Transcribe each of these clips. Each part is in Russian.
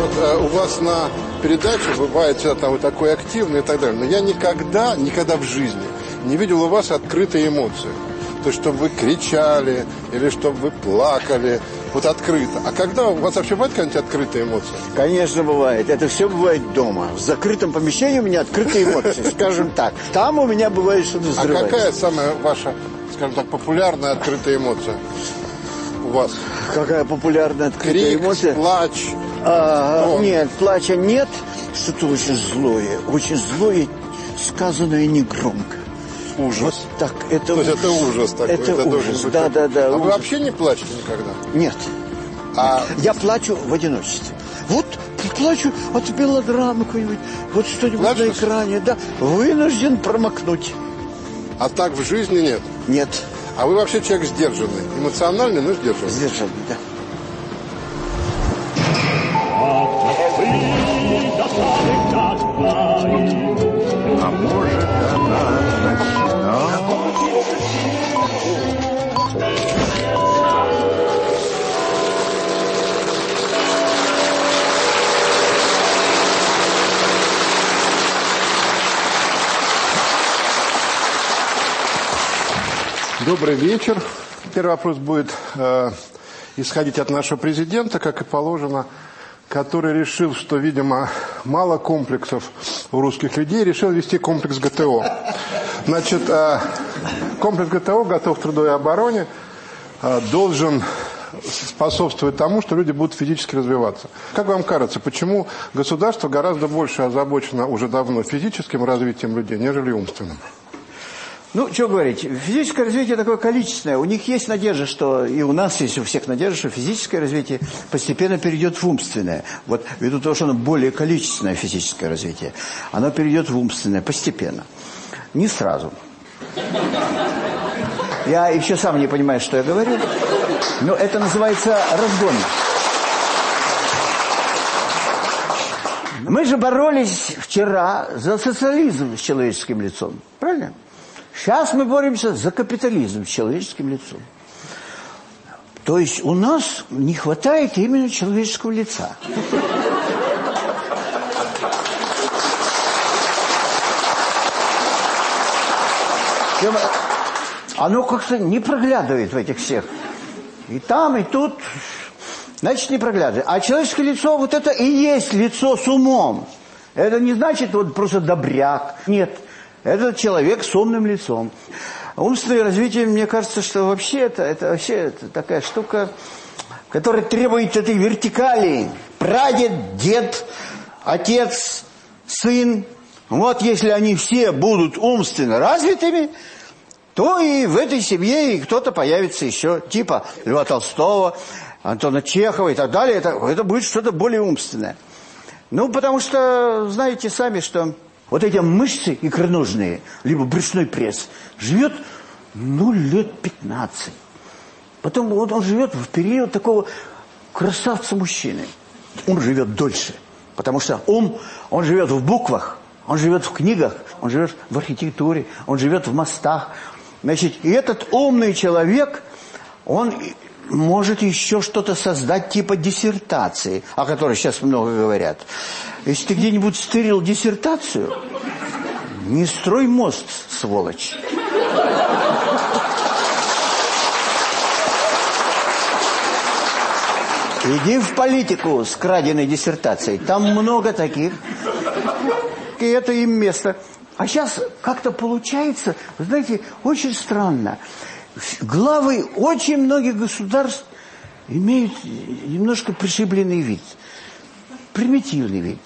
Вот э, у вас на передаче бывает всегда там вы такой активный и так далее. Но я никогда, никогда в жизни не видел у вас открытые эмоции. То есть, чтобы вы кричали или чтобы вы плакали. Вот открыто. А когда у вас вообще бывает какая-нибудь открытая эмоция? Конечно, бывает. Это все бывает дома. В закрытом помещении у меня открытые эмоции, скажем так. Там у меня бывает что-то А какая самая ваша, скажем так, популярная открытая эмоция у вас? Какая популярная открытая Крик, эмоция? плач. А, нет, плача нет. Что-то очень злое. Очень злое, сказанное негромко. Ужас. Вот так, это То есть это ужас такой. Это должен ужас, да, да, да. А вы ужас. вообще не плачете никогда? Нет. А Я плачу в одиночестве. Вот плачу от мелодрамы какой-нибудь, вот что-нибудь на экране, да. Вынужден промокнуть. А так в жизни нет. Нет, А вы вообще человек сдержанный. Эмоциональный, но сдержанный. сдержанный, да. А может, она начинала? Добрый вечер. Первый вопрос будет э, исходить от нашего президента, как и положено, который решил, что, видимо, мало комплексов у русских людей, решил ввести комплекс ГТО. Значит, э, комплекс ГТО, готов к труду и обороне, э, должен способствовать тому, что люди будут физически развиваться. Как вам кажется, почему государство гораздо больше озабочено уже давно физическим развитием людей, нежели умственным? Ну, что говорить, физическое развитие такое количественное. У них есть надежда, что, и у нас есть у всех надежда, что физическое развитие постепенно перейдет в умственное. Вот ввиду того, что оно более количественное физическое развитие, оно перейдет в умственное постепенно. Не сразу. Я еще сам не понимаю, что я говорю, но это называется разгон. Мы же боролись вчера за социализм с человеческим лицом. Правильно? Сейчас мы боремся за капитализм с человеческим лицом. То есть у нас не хватает именно человеческого лица. Оно как-то не проглядывает в этих всех. И там, и тут, значит, не проглядывает. А человеческое лицо, вот это и есть лицо с умом. Это не значит вот просто добряк. Нет, это человек с умным лицом. Умственное развитие, мне кажется, что вообще это, это вообще это такая штука, которая требует этой вертикали. Прадед, дед, отец, сын. Вот если они все будут умственно развитыми, то и в этой семье кто-то появится еще, типа Льва Толстого, Антона Чехова и так далее. Это, это будет что-то более умственное. Ну, потому что, знаете сами, что вот эти мышцы икроножные, либо брюшной пресс, живет, ну, лет 15. Потом вот он живет в период такого красавца-мужчины. Ум живет дольше, потому что ум, он живет в буквах, он живет в книгах, он живет в архитектуре, он живет в мостах. Значит, и этот умный человек, он может еще что-то создать типа диссертации, о которой сейчас много говорят. Если ты где-нибудь стырил диссертацию, не строй мост, сволочь. Иди в политику с краденой диссертацией. Там много таких. И это им место. А сейчас как-то получается, знаете, очень странно. Главы очень многих государств имеют немножко пришибленный вид. Примитивный вид.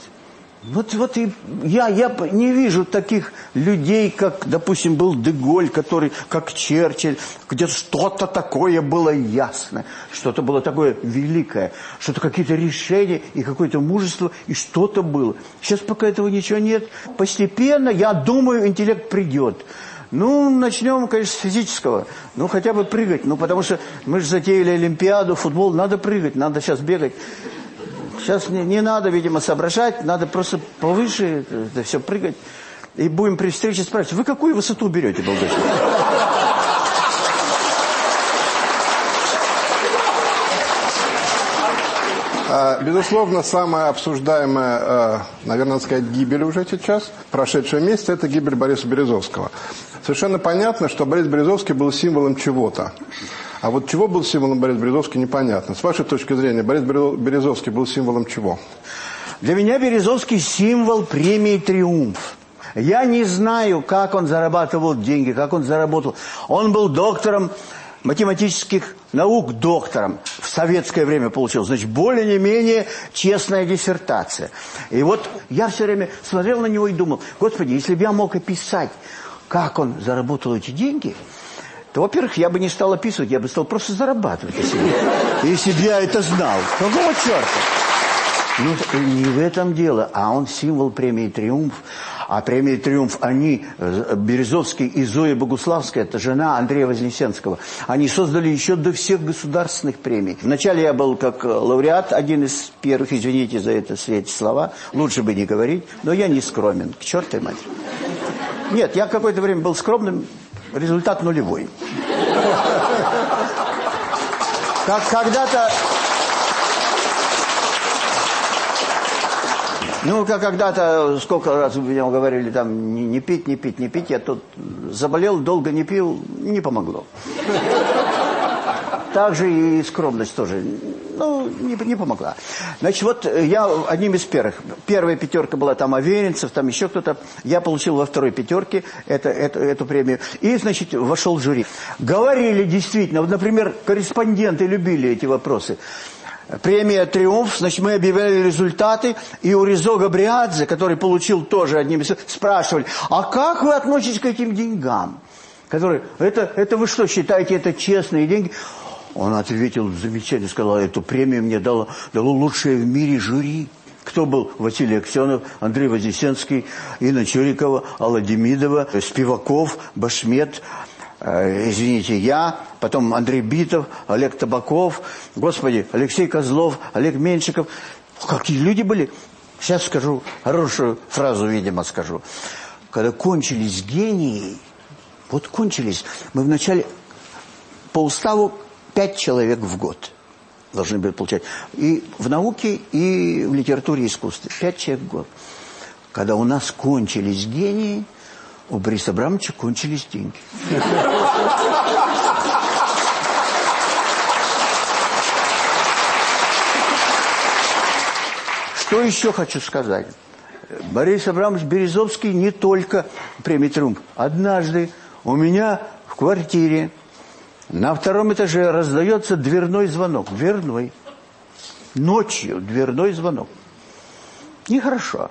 Вот, вот и я, я не вижу таких людей, как, допустим, был Деголь, который, как Черчилль, где что-то такое было ясно, что-то было такое великое, что-то какие-то решения и какое-то мужество, и что-то было. Сейчас пока этого ничего нет. Постепенно, я думаю, интеллект придет. Ну, начнем, конечно, с физического. Ну, хотя бы прыгать. Ну, потому что мы же затеяли Олимпиаду, футбол, надо прыгать, надо сейчас бегать. Сейчас не, не надо, видимо, соображать, надо просто повыше это все прыгать. И будем при встрече спрашивать, вы какую высоту берете, Болгачев? Безусловно, самая обсуждаемая, э, наверное, сказать, гибель уже сейчас, прошедшего месяца, это гибель Бориса Березовского. Совершенно понятно, что Борис Березовский был символом чего-то. А вот чего был символом Борис Березовский, непонятно. С вашей точки зрения, Борис Березовский был символом чего? Для меня Березовский символ премии «Триумф». Я не знаю, как он зарабатывал деньги, как он заработал. Он был доктором математических наук, доктором. В советское время получил. Значит, более не менее честная диссертация. И вот я все время смотрел на него и думал, господи, если бы я мог описать, как он заработал эти деньги, то, во-первых, я бы не стал описывать, я бы стал просто зарабатывать, если бы я это знал. Какого черта? Ну, не в этом дело, а он символ премии «Триумф». А премия «Триумф» они, э, Березовский и Зоя Богуславская, это жена Андрея Вознесенского, они создали еще до всех государственных премий. Вначале я был как лауреат, один из первых, извините за это эти слова, лучше бы не говорить, но я не скромен, к чертой матери. Нет, я какое-то время был скромным, результат нулевой. Как когда-то Ну, как когда-то, сколько раз меня говорили, там, не, не пить, не пить, не пить, я тут заболел, долго не пил, не помогло. Также и скромность тоже, ну, не, не помогла. Значит, вот я одним из первых. Первая пятерка была там Аверинцев, там еще кто-то. Я получил во второй пятерке это, это, эту премию. И, значит, вошел в жюри. Говорили действительно, вот, например, корреспонденты любили эти вопросы премия «Триумф», значит, мы объявляли результаты, и у Ризо Габриадзе, который получил тоже одним из... спрашивали, а как вы относитесь к этим деньгам? Которые, это, это вы что, считаете, это честные деньги? Он ответил замечательно, сказал, эту премию мне дало, дало лучшее в мире жюри. Кто был? Василий Аксенов, Андрей Вознесенский, Инна Чурикова, Алла Демидова, Спиваков, Башмет, извините, я, потом Андрей Битов, Олег Табаков, господи, Алексей Козлов, Олег Меньшиков. Какие люди были? Сейчас скажу хорошую фразу, видимо, скажу. Когда кончились гении, вот кончились, мы вначале по уставу пять человек в год должны были получать. И в науке, и в литературе и искусстве. Пять человек в год. Когда у нас кончились гении, у Бориса Абрамовича кончились деньги. Что еще хочу сказать? Борис Абрамович Березовский не только премия «Триумф». Однажды у меня в квартире на втором этаже раздается дверной звонок. Дверной. Ночью дверной звонок. Нехорошо.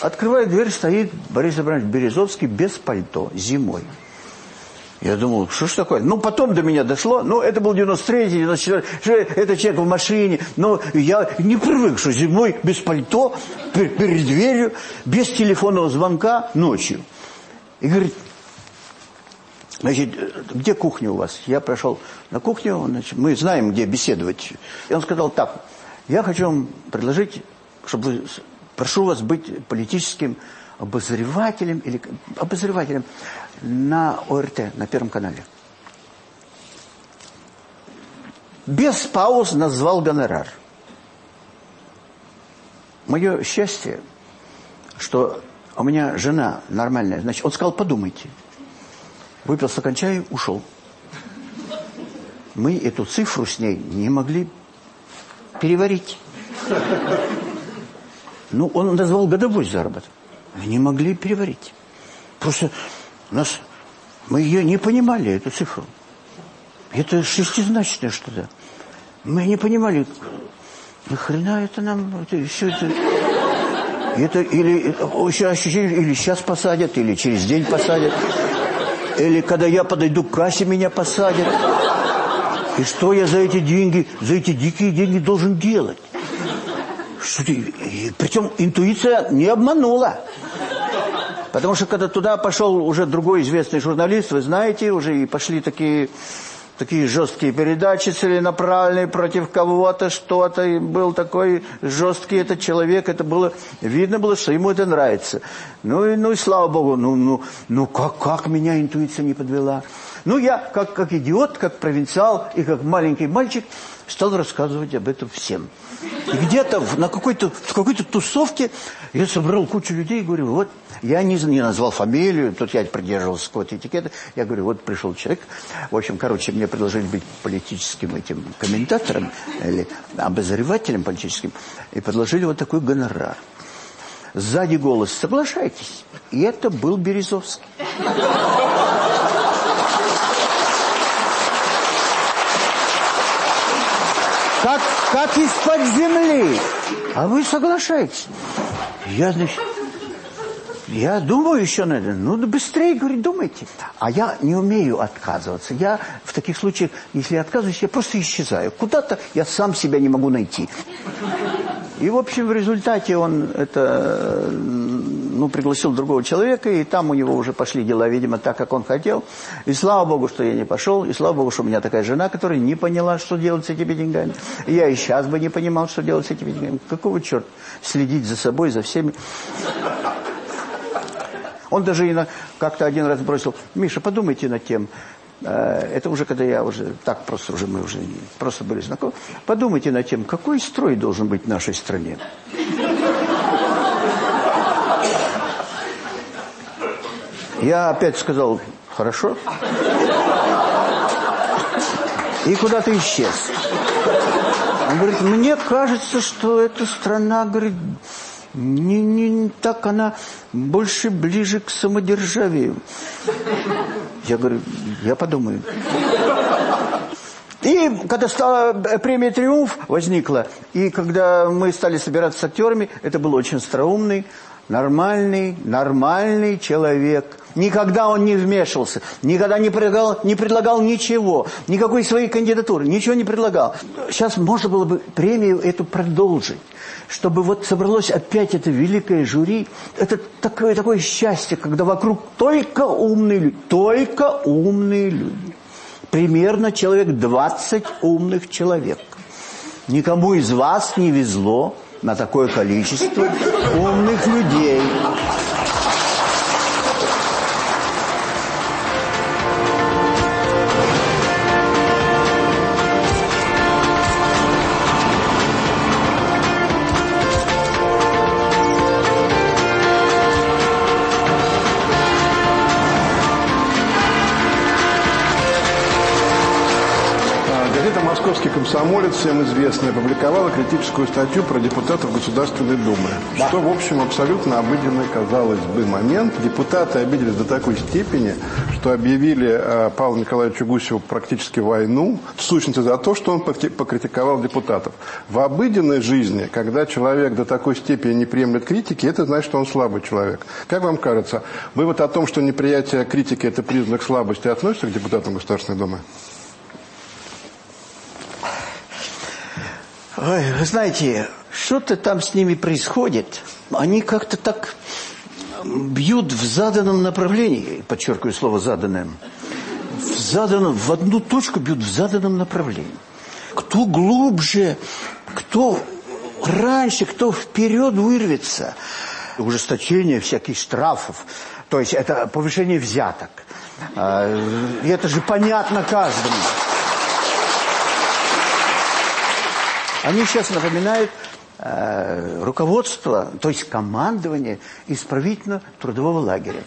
Открываю дверь, стоит Борис Абрамович Березовский без пальто, зимой. Я думал, что ж такое? Ну, потом до меня дошло, ну, это был 93-й, 94-й, это человек в машине, но я не привык, что зимой без пальто, перед дверью, без телефонного звонка ночью. И говорит, значит, где кухня у вас? Я прошел на кухню, значит, мы знаем, где беседовать. И он сказал так, я хочу вам предложить, чтобы вы Прошу вас быть политическим обозревателем или обозревателем на ОРТ, на Первом канале. Без пауз назвал гонорар. Мое счастье, что у меня жена нормальная. Значит, он сказал, подумайте. Выпил стакан чая, ушел. Мы эту цифру с ней не могли переварить. Ну, он назвал годовой заработок. Мы не могли переварить. Просто нас, мы ее не понимали, эту цифру. Это шестизначное что-то. Мы не понимали, нахрена это нам, это, все это... Это или ощущение, или сейчас посадят, или через день посадят. Или когда я подойду к кассе, меня посадят. И что я за эти деньги, за эти дикие деньги должен делать? Причем интуиция не обманула. Потому что когда туда пошел уже другой известный журналист, вы знаете, уже и пошли такие, такие жесткие передачи целенаправленные против кого-то, что-то. Был такой жесткий этот человек, это было, видно было, что ему это нравится. Ну и, ну и слава богу, ну, ну, ну как, как меня интуиция не подвела. Ну я, как, как идиот, как провинциал и как маленький мальчик, стал рассказывать об этом всем. И где-то на какой-то какой-то тусовке я собрал кучу людей и говорю, вот я не, не назвал фамилию, тут я придерживался какого-то этикета. Я говорю, вот пришел человек. В общем, короче, мне предложили быть политическим этим комментатором или обозревателем политическим. И предложили вот такой гонорар. Сзади голос «Соглашайтесь». И это был Березовский. Как, как из-под земли. А вы соглашаетесь. Я, значит, я думаю еще на. Ну, быстрее, говорит, думайте. А я не умею отказываться. Я в таких случаях, если отказываюсь, я просто исчезаю. Куда-то я сам себя не могу найти. И, в общем, в результате он это, ну, пригласил другого человека, и там у него уже пошли дела, видимо, так, как он хотел. И слава богу, что я не пошел, и слава богу, что у меня такая жена, которая не поняла, что делать с этими деньгами. И я и сейчас бы не понимал, что делать с этими деньгами. Какого черта следить за собой, за всеми? Он даже как-то один раз бросил, Миша, подумайте над тем, э, это уже когда я уже, так просто уже мы уже просто были знакомы, подумайте над тем, какой строй должен быть в нашей стране. Я опять сказал, хорошо. И куда-то исчез. Он говорит, мне кажется, что эта страна, говорит, не, не так она больше ближе к самодержавию. Я говорю, я подумаю. И когда стала премия «Триумф» возникла, и когда мы стали собираться с актерами, это был очень остроумный, нормальный, нормальный человек. Никогда он не вмешивался, никогда не предлагал, не предлагал ничего, никакой своей кандидатуры, ничего не предлагал. Сейчас можно было бы премию эту продолжить чтобы вот собралось опять это великое жюри. Это такое, такое счастье, когда вокруг только умные люди, только умные люди. Примерно человек 20 умных человек. Никому из вас не везло на такое количество умных людей. Комсомолец, всем известная, опубликовала критическую статью про депутатов Государственной Думы. Да. Что, в общем, абсолютно обыденный, казалось бы, момент. Депутаты обиделись до такой степени, что объявили э, Павлу Николаевичу Гусеву практически войну, в сущности за то, что он покритиковал депутатов. В обыденной жизни, когда человек до такой степени не приемлет критики, это значит, что он слабый человек. Как вам кажется, вывод о том, что неприятие критики – это признак слабости, относится к депутатам Государственной Думы? Ой, вы знаете, что-то там с ними происходит. Они как-то так бьют в заданном направлении, подчеркиваю слово «заданным», в, заданном, в одну точку бьют в заданном направлении. Кто глубже, кто раньше, кто вперед вырвется. Ужесточение всяких штрафов, то есть это повышение взяток. А, это же понятно каждому. Они сейчас напоминают э, руководство, то есть командование исправительно-трудового лагеря.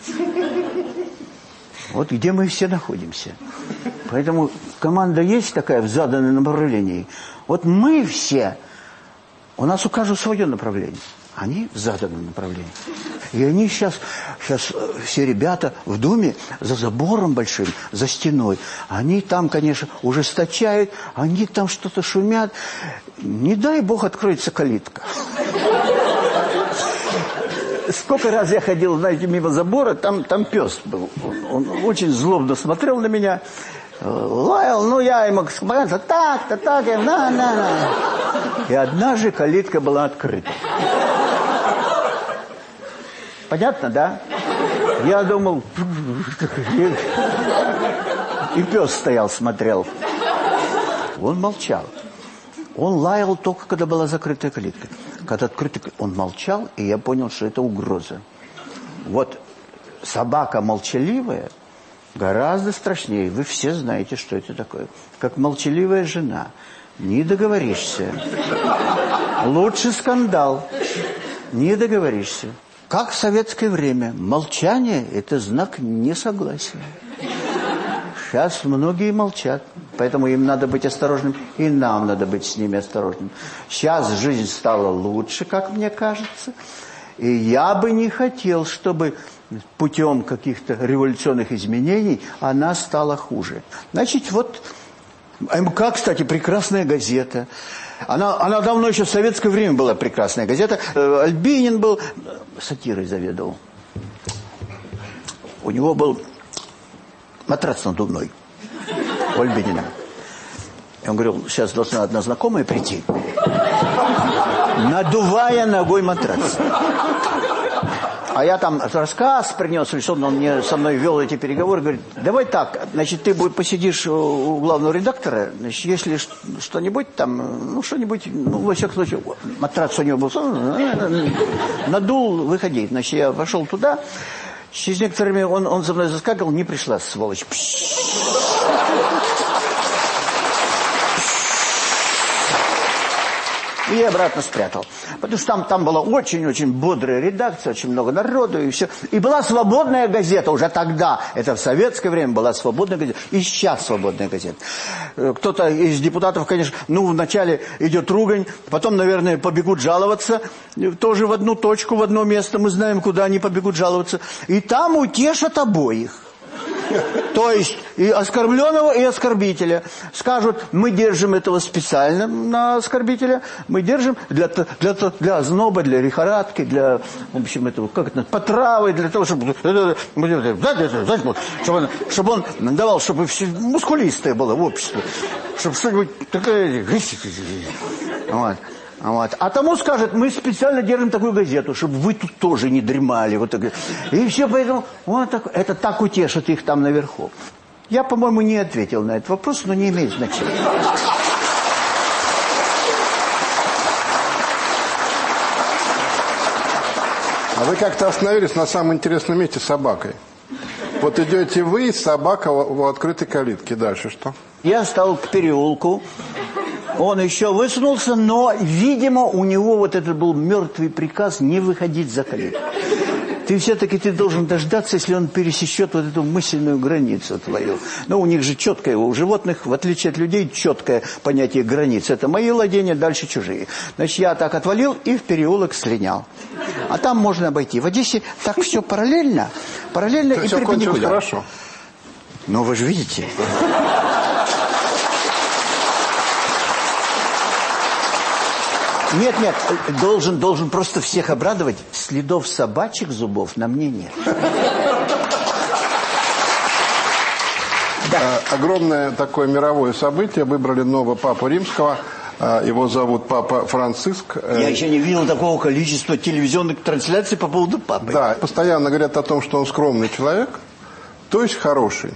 Вот где мы все находимся. Поэтому команда есть такая в заданном направлении. Вот мы все, у нас у каждого свое направление. Они в заданном направлении. И они сейчас, сейчас э, все ребята в Думе за забором большим, за стеной, они там, конечно, ужесточают, они там что-то шумят. Не дай Бог откроется калитка. Сколько раз я ходил, знаете, мимо забора, там, там пес был. Он, он очень злобно смотрел на меня. Лаял, ну я ему сказал, так-то, так, на, на, на. И однажды калитка была открыта. Понятно, да? Я думал... И пес стоял, смотрел. Он молчал. Он лаял только, когда была закрытая калитка. Когда открытая он молчал, и я понял, что это угроза. Вот собака молчаливая гораздо страшнее. Вы все знаете, что это такое. Как молчаливая жена. Не договоришься. Лучше скандал. Не договоришься. Как в советское время. Молчание – это знак несогласия. Сейчас многие молчат, поэтому им надо быть осторожным, и нам надо быть с ними осторожным. Сейчас жизнь стала лучше, как мне кажется, и я бы не хотел, чтобы путем каких-то революционных изменений она стала хуже. Значит, вот МК, кстати, прекрасная газета. Она, она давно еще в советское время была прекрасная газета. Э, Альбинин был сатирой заведовал. У него был матрац надувной у Альбинина. И он говорил, сейчас должна одна знакомая прийти, надувая ногой матрац. А я там рассказ принес, или он мне со мной вел эти переговоры, говорит, давай так, значит, ты посидишь у главного редактора, значит, если что-нибудь там, ну, что-нибудь, ну, во всяком случае, матрац у него был, надул, выходи. Значит, я пошел туда, Через некоторое время он, он за мной заскакал, не пришла, сволочь. И обратно спрятал. Потому что там, там была очень-очень бодрая редакция, очень много народу и все. И была свободная газета уже тогда. Это в советское время была свободная газета. И сейчас свободная газета. Э, кто-то из депутатов, конечно, ну, вначале идет ругань, потом, наверное, побегут жаловаться. Тоже в одну точку, в одно место. Мы знаем, куда они побегут жаловаться. И там утешат обоих. То есть и оскорбленного, и оскорбителя. Скажут, мы держим этого специально на оскорбителя, мы держим для, для, для озноба, для лихорадки, для, в общем, этого, как это, потравы, для того, чтобы, чтобы, он, чтобы он давал, чтобы все мускулистое было в обществе, чтобы что-нибудь такое... Вот. Вот. А тому скажет, мы специально держим такую газету, чтобы вы тут тоже не дремали. Вот так. И все поэтому, вот так, это так утешит их там наверху. Я, по-моему, не ответил на этот вопрос, но не имеет значения. А вы как-то остановились на самом интересном месте с собакой. Вот идете вы, собака в открытой калитке. Дальше что? Я стал к переулку, он еще высунулся, но, видимо, у него вот этот был мертвый приказ не выходить за калитку. Ты все-таки ты должен дождаться, если он пересечет вот эту мысленную границу твою. Но у них же четкое, у животных, в отличие от людей, четкое понятие границ. Это мои владения, дальше чужие. Значит, я так отвалил и в переулок слинял. А там можно обойти. В Одессе так все параллельно, параллельно и перпендикулярно. хорошо. Но вы же видите... Нет, нет, должен, должен просто всех обрадовать. Следов собачьих зубов на мне нет. Да. А, огромное такое мировое событие. Выбрали нового папу римского. А, его зовут папа Франциск. Я еще не видел такого количества телевизионных трансляций по поводу папы. Да, постоянно говорят о том, что он скромный человек, то есть хороший.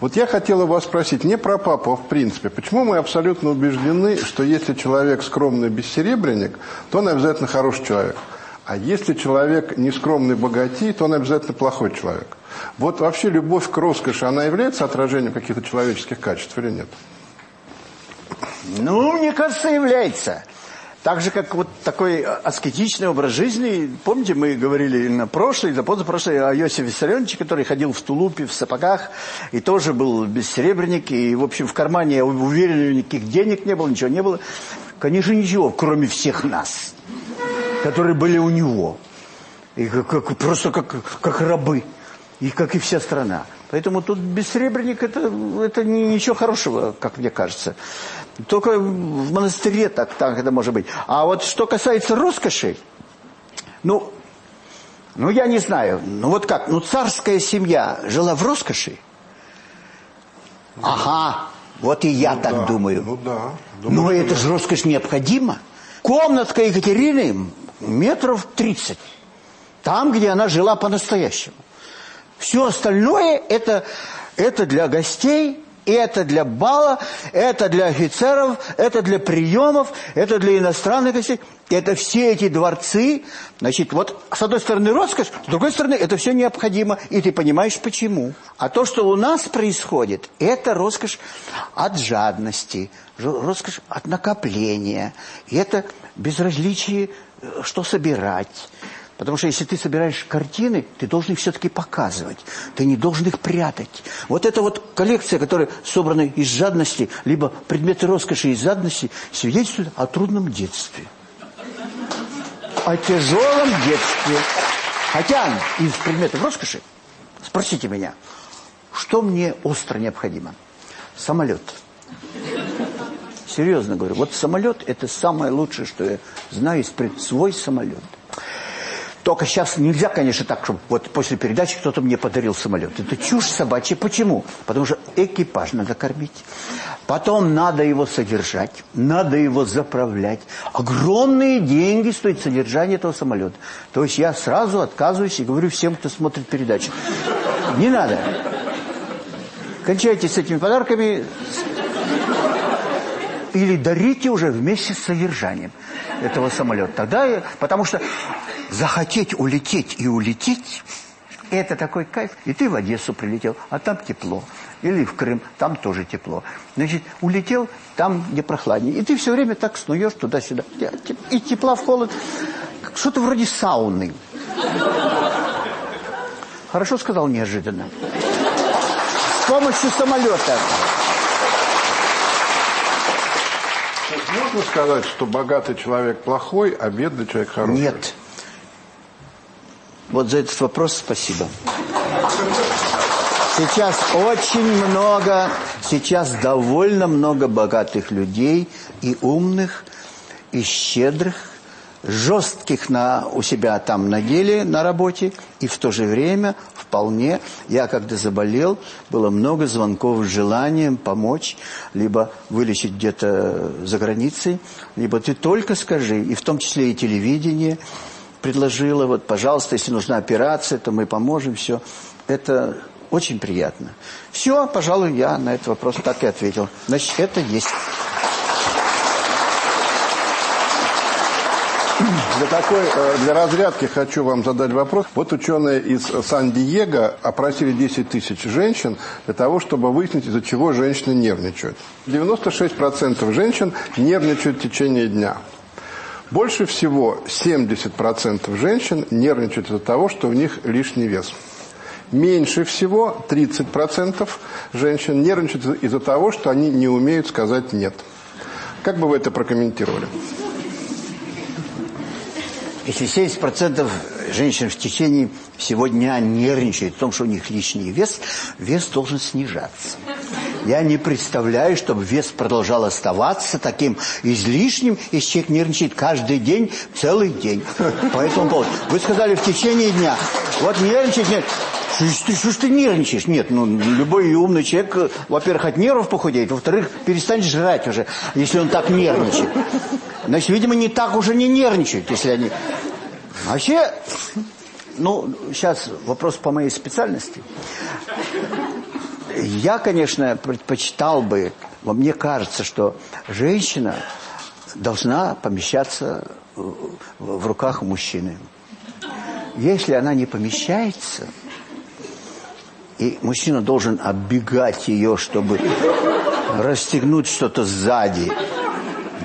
Вот я хотел у вас спросить, не про папу, а в принципе, почему мы абсолютно убеждены, что если человек скромный бессеребренник, то он обязательно хороший человек. А если человек нескромный богатей, то он обязательно плохой человек. Вот вообще любовь к роскоши, она является отражением каких-то человеческих качеств или нет? Ну, мне кажется, является. Так же, как вот такой аскетичный образ жизни. Помните, мы говорили на прошлой, на позапрошлой о Иосифе Виссарионовиче, который ходил в тулупе, в сапогах, и тоже был бессеребренник, и, в общем, в кармане, уверен, никаких денег не было, ничего не было. Конечно, ничего, кроме всех нас, которые были у него. И как, как, просто как, как рабы, и как и вся страна. Поэтому тут бессребренник это, это ничего хорошего, как мне кажется. Только в монастыре так, так это может быть. А вот что касается роскоши, ну, ну я не знаю, ну вот как, ну царская семья жила в роскоши? Ага, вот и я ну, так да, думаю. Ну да. Думаю, Но это же роскошь необходима. Комнатка Екатерины метров 30. Там, где она жила по-настоящему. Все остальное это, это для гостей это для бала, это для офицеров, это для приемов, это для иностранных гостей. Это все эти дворцы, значит, вот с одной стороны роскошь, с другой стороны это все необходимо, и ты понимаешь почему. А то, что у нас происходит, это роскошь от жадности, роскошь от накопления, и это безразличие, э, что собирать. Потому что если ты собираешь картины, ты должен их все-таки показывать. Ты не должен их прятать. Вот эта вот коллекция, которая собрана из жадности, либо предметы роскоши из жадности, свидетельствует о трудном детстве. О тяжелом детстве. Хотя из предметов роскоши, спросите меня, что мне остро необходимо? Самолет. Серьезно говорю. Вот самолет – это самое лучшее, что я знаю, свой самолет. Только сейчас нельзя, конечно, так, чтобы вот после передачи кто-то мне подарил самолет. Это чушь собачья. Почему? Потому что экипаж надо кормить. Потом надо его содержать, надо его заправлять. Огромные деньги стоит содержание этого самолета. То есть я сразу отказываюсь и говорю всем, кто смотрит передачу. Не надо. Кончайте с этими подарками или дарите уже вместе с содержанием этого самолета. Тогда, потому что захотеть улететь и улететь, это такой кайф. И ты в Одессу прилетел, а там тепло. Или в Крым, там тоже тепло. Значит, улетел, там где прохладнее. И ты все время так снуешь туда-сюда. И тепла в холод. Что-то вроде сауны. Хорошо сказал неожиданно. С помощью самолета. Можно сказать, что богатый человек плохой, а бедный человек хороший? Нет. Вот за этот вопрос спасибо. Сейчас очень много, сейчас довольно много богатых людей и умных, и щедрых, жестких на, у себя там на деле, на работе, и в то же время вполне, я когда заболел, было много звонков с желанием помочь, либо вылечить где-то за границей, либо ты только скажи, и в том числе и телевидение, предложила, вот, пожалуйста, если нужна операция, то мы поможем, все. Это очень приятно. Все, пожалуй, я на этот вопрос так и ответил. Значит, это есть. Для такой, э, для разрядки хочу вам задать вопрос. Вот ученые из Сан-Диего опросили 10 тысяч женщин для того, чтобы выяснить, из-за чего женщины нервничают. 96% женщин нервничают в течение дня. Больше всего 70% женщин нервничают из-за того, что у них лишний вес. Меньше всего 30% женщин нервничают из-за того, что они не умеют сказать «нет». Как бы вы это прокомментировали? Если 70% женщин в течение всего дня нервничают в том, что у них лишний вес, вес должен снижаться. Я не представляю, чтобы вес продолжал оставаться таким излишним, если человек нервничает каждый день, целый день. По этому поводу. Вы сказали в течение дня. Вот нервничать нет. Что, что ж ты нервничаешь? Нет, ну, любой умный человек, во-первых, от нервов похудеет, во-вторых, перестанет жрать уже, если он так нервничает. Значит, видимо, не так уже не нервничают, если они... Вообще, ну, сейчас вопрос по моей специальности. Я, конечно, предпочитал бы, мне кажется, что женщина должна помещаться в руках мужчины. Если она не помещается, и мужчина должен оббегать ее, чтобы расстегнуть что-то сзади,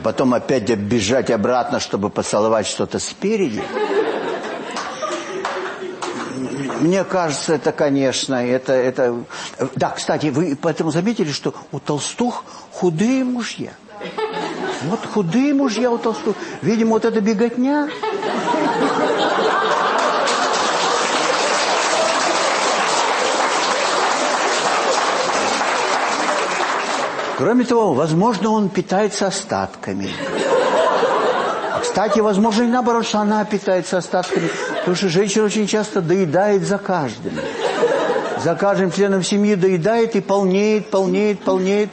потом опять оббежать обратно, чтобы поцеловать что-то спереди – мне кажется, это, конечно, это, это... Да, кстати, вы поэтому заметили, что у толстух худые мужья. Вот худые мужья у толстух. Видимо, вот эта беготня... Кроме того, возможно, он питается остатками. Кстати, возможно, и наоборот, что она питается остатками. Потому что женщина очень часто доедает за каждым. За каждым членом семьи доедает и полнеет, полнеет, полнеет.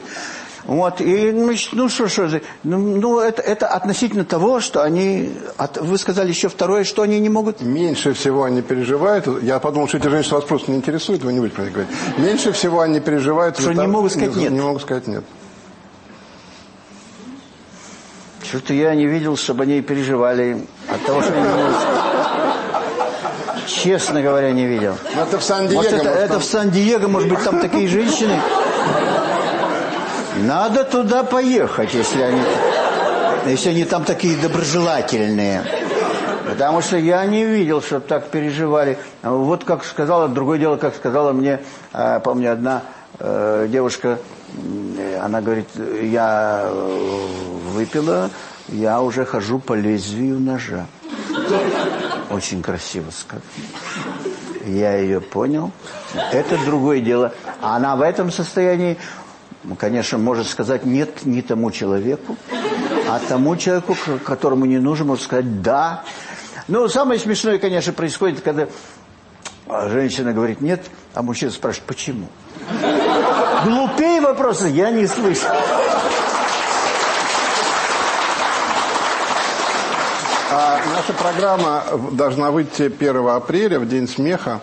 Вот, и, ну, щ- ну что, что, же, ну, ну, это, это относительно того, что они, от- вы сказали еще второе, что они не могут? Меньше всего они переживают. Я подумал, что эти женщины вас просто не интересуют, вы не будете про них говорить. Меньше всего они переживают. Что не могут сказать не- «нет». Не могут сказать нет. Что-то я не видел, чтобы они переживали от того, что они не могут. Честно говоря, не видел. Но это в Сан-Диего. Это, может, это в Сан-Диего, может быть, там такие женщины. Надо туда поехать, если они, если они там такие доброжелательные. Потому что я не видел, чтобы так переживали. Вот как сказала, другое дело, как сказала мне, э, помню, одна э, девушка, м, она говорит, я э, выпила, я уже хожу по лезвию ножа. Очень красиво сказано. Я ее понял. Это другое дело. Она в этом состоянии, ну, конечно, может сказать нет не тому человеку, а тому человеку, которому не нужно, может сказать да. Но самое смешное, конечно, происходит, когда женщина говорит нет, а мужчина спрашивает, почему? Глупее вопроса я не слышу. А наша программа должна выйти 1 апреля, в День смеха.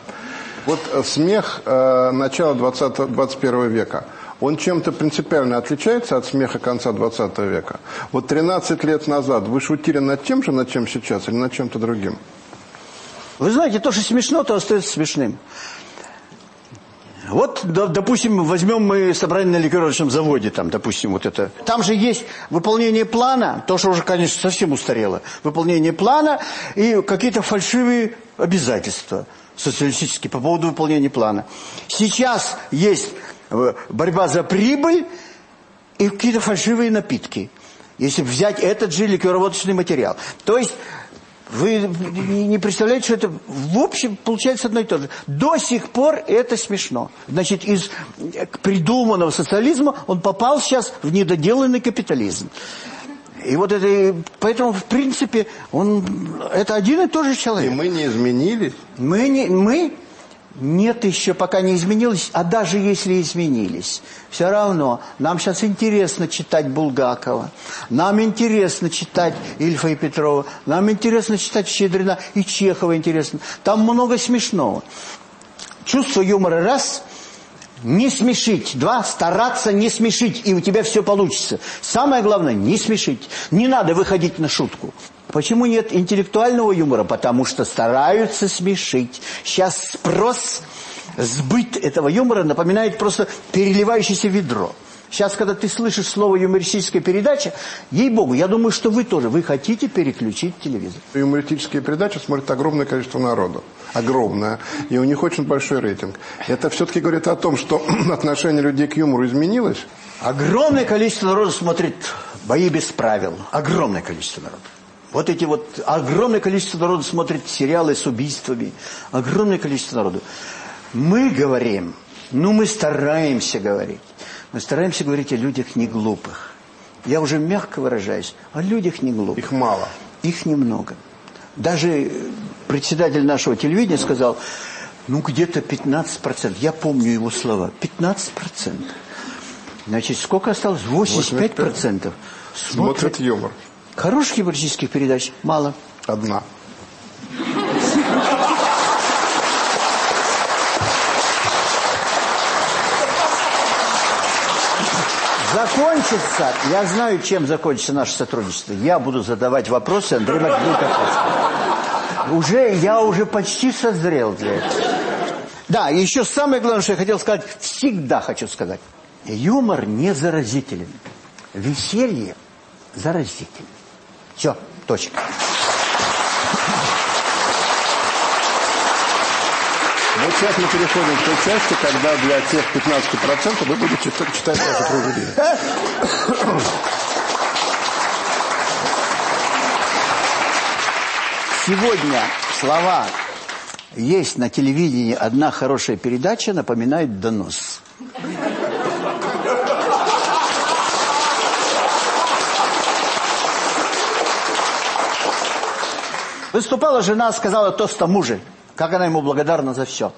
Вот смех э, начала 20 21 века, он чем-то принципиально отличается от смеха конца 20 века? Вот 13 лет назад вы шутили над тем же, над чем сейчас, или над чем-то другим? Вы знаете, то, что смешно, то остается смешным. Вот, допустим, возьмем мы собрание на ликеровочном заводе, там, допустим, вот это. Там же есть выполнение плана, то, что уже, конечно, совсем устарело. Выполнение плана и какие-то фальшивые обязательства социалистические по поводу выполнения плана. Сейчас есть э, борьба за прибыль и какие-то фальшивые напитки. Если взять этот же ликероводочный материал. То есть вы не представляете, что это в общем получается одно и то же. До сих пор это смешно. Значит, из придуманного социализма он попал сейчас в недоделанный капитализм. И вот это, и поэтому, в принципе, он, это один и тот же И человек. мы не изменились. Мы, не, мы нет еще пока не изменились, а даже если изменились, все равно нам сейчас интересно читать Булгакова, нам интересно читать Ильфа и Петрова, нам интересно читать Щедрина и Чехова интересно. Там много смешного. Чувство юмора раз, не смешить, два, стараться не смешить, и у тебя все получится. Самое главное, не смешить. Не надо выходить на шутку. Почему нет интеллектуального юмора? Потому что стараются смешить. Сейчас спрос, сбыт этого юмора напоминает просто переливающееся ведро. Сейчас, когда ты слышишь слово юмористическая передача, ей-богу, я думаю, что вы тоже, вы хотите переключить телевизор. Юмористические передачи смотрит огромное количество народу. Огромное. И у них очень большой рейтинг. Это все-таки говорит о том, что отношение людей к юмору изменилось. Огромное количество народа смотрит «Бои без правил». Огромное количество народа. Вот эти вот... Огромное количество народа смотрит сериалы с убийствами. Огромное количество народа. Мы говорим, ну мы стараемся говорить. Мы стараемся говорить о людях не глупых. Я уже мягко выражаюсь, о людях не глупых. Их мало. Их немного. Даже председатель нашего телевидения сказал, ну где-то 15%. Я помню его слова. 15%. Значит, сколько осталось? 85%. Смотрят юмор. Хороших юмористических передач мало. Одна. Закончится, я знаю, чем закончится наше сотрудничество. Я буду задавать вопросы, будет отвечать. Уже, я уже почти созрел для этого. Да, еще самое главное, что я хотел сказать, всегда хочу сказать. Юмор не заразителен. Веселье заразительно. Все, точка. Вот сейчас мы переходим к той части, когда для тех 15% вы будете читать, читать ваши произведения. Сегодня слова «Есть на телевидении одна хорошая передача» напоминают донос. Выступала жена, сказала тост о муже, как она ему благодарна за все.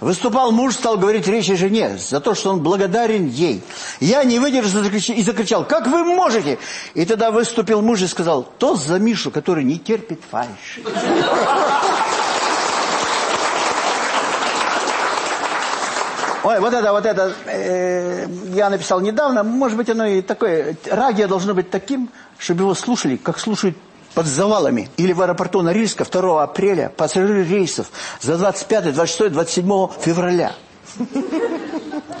Выступал муж, стал говорить речь о жене за то, что он благодарен ей. Я не выдержал и закричал, как вы можете? И тогда выступил муж и сказал, то за Мишу, который не терпит фальшь. Ой, вот это, вот это, э, я написал недавно, может быть, оно и такое, радио должно быть таким, чтобы его слушали, как слушают под завалами или в аэропорту Норильска 2 апреля пассажиры рейсов за 25, 26, 27 февраля.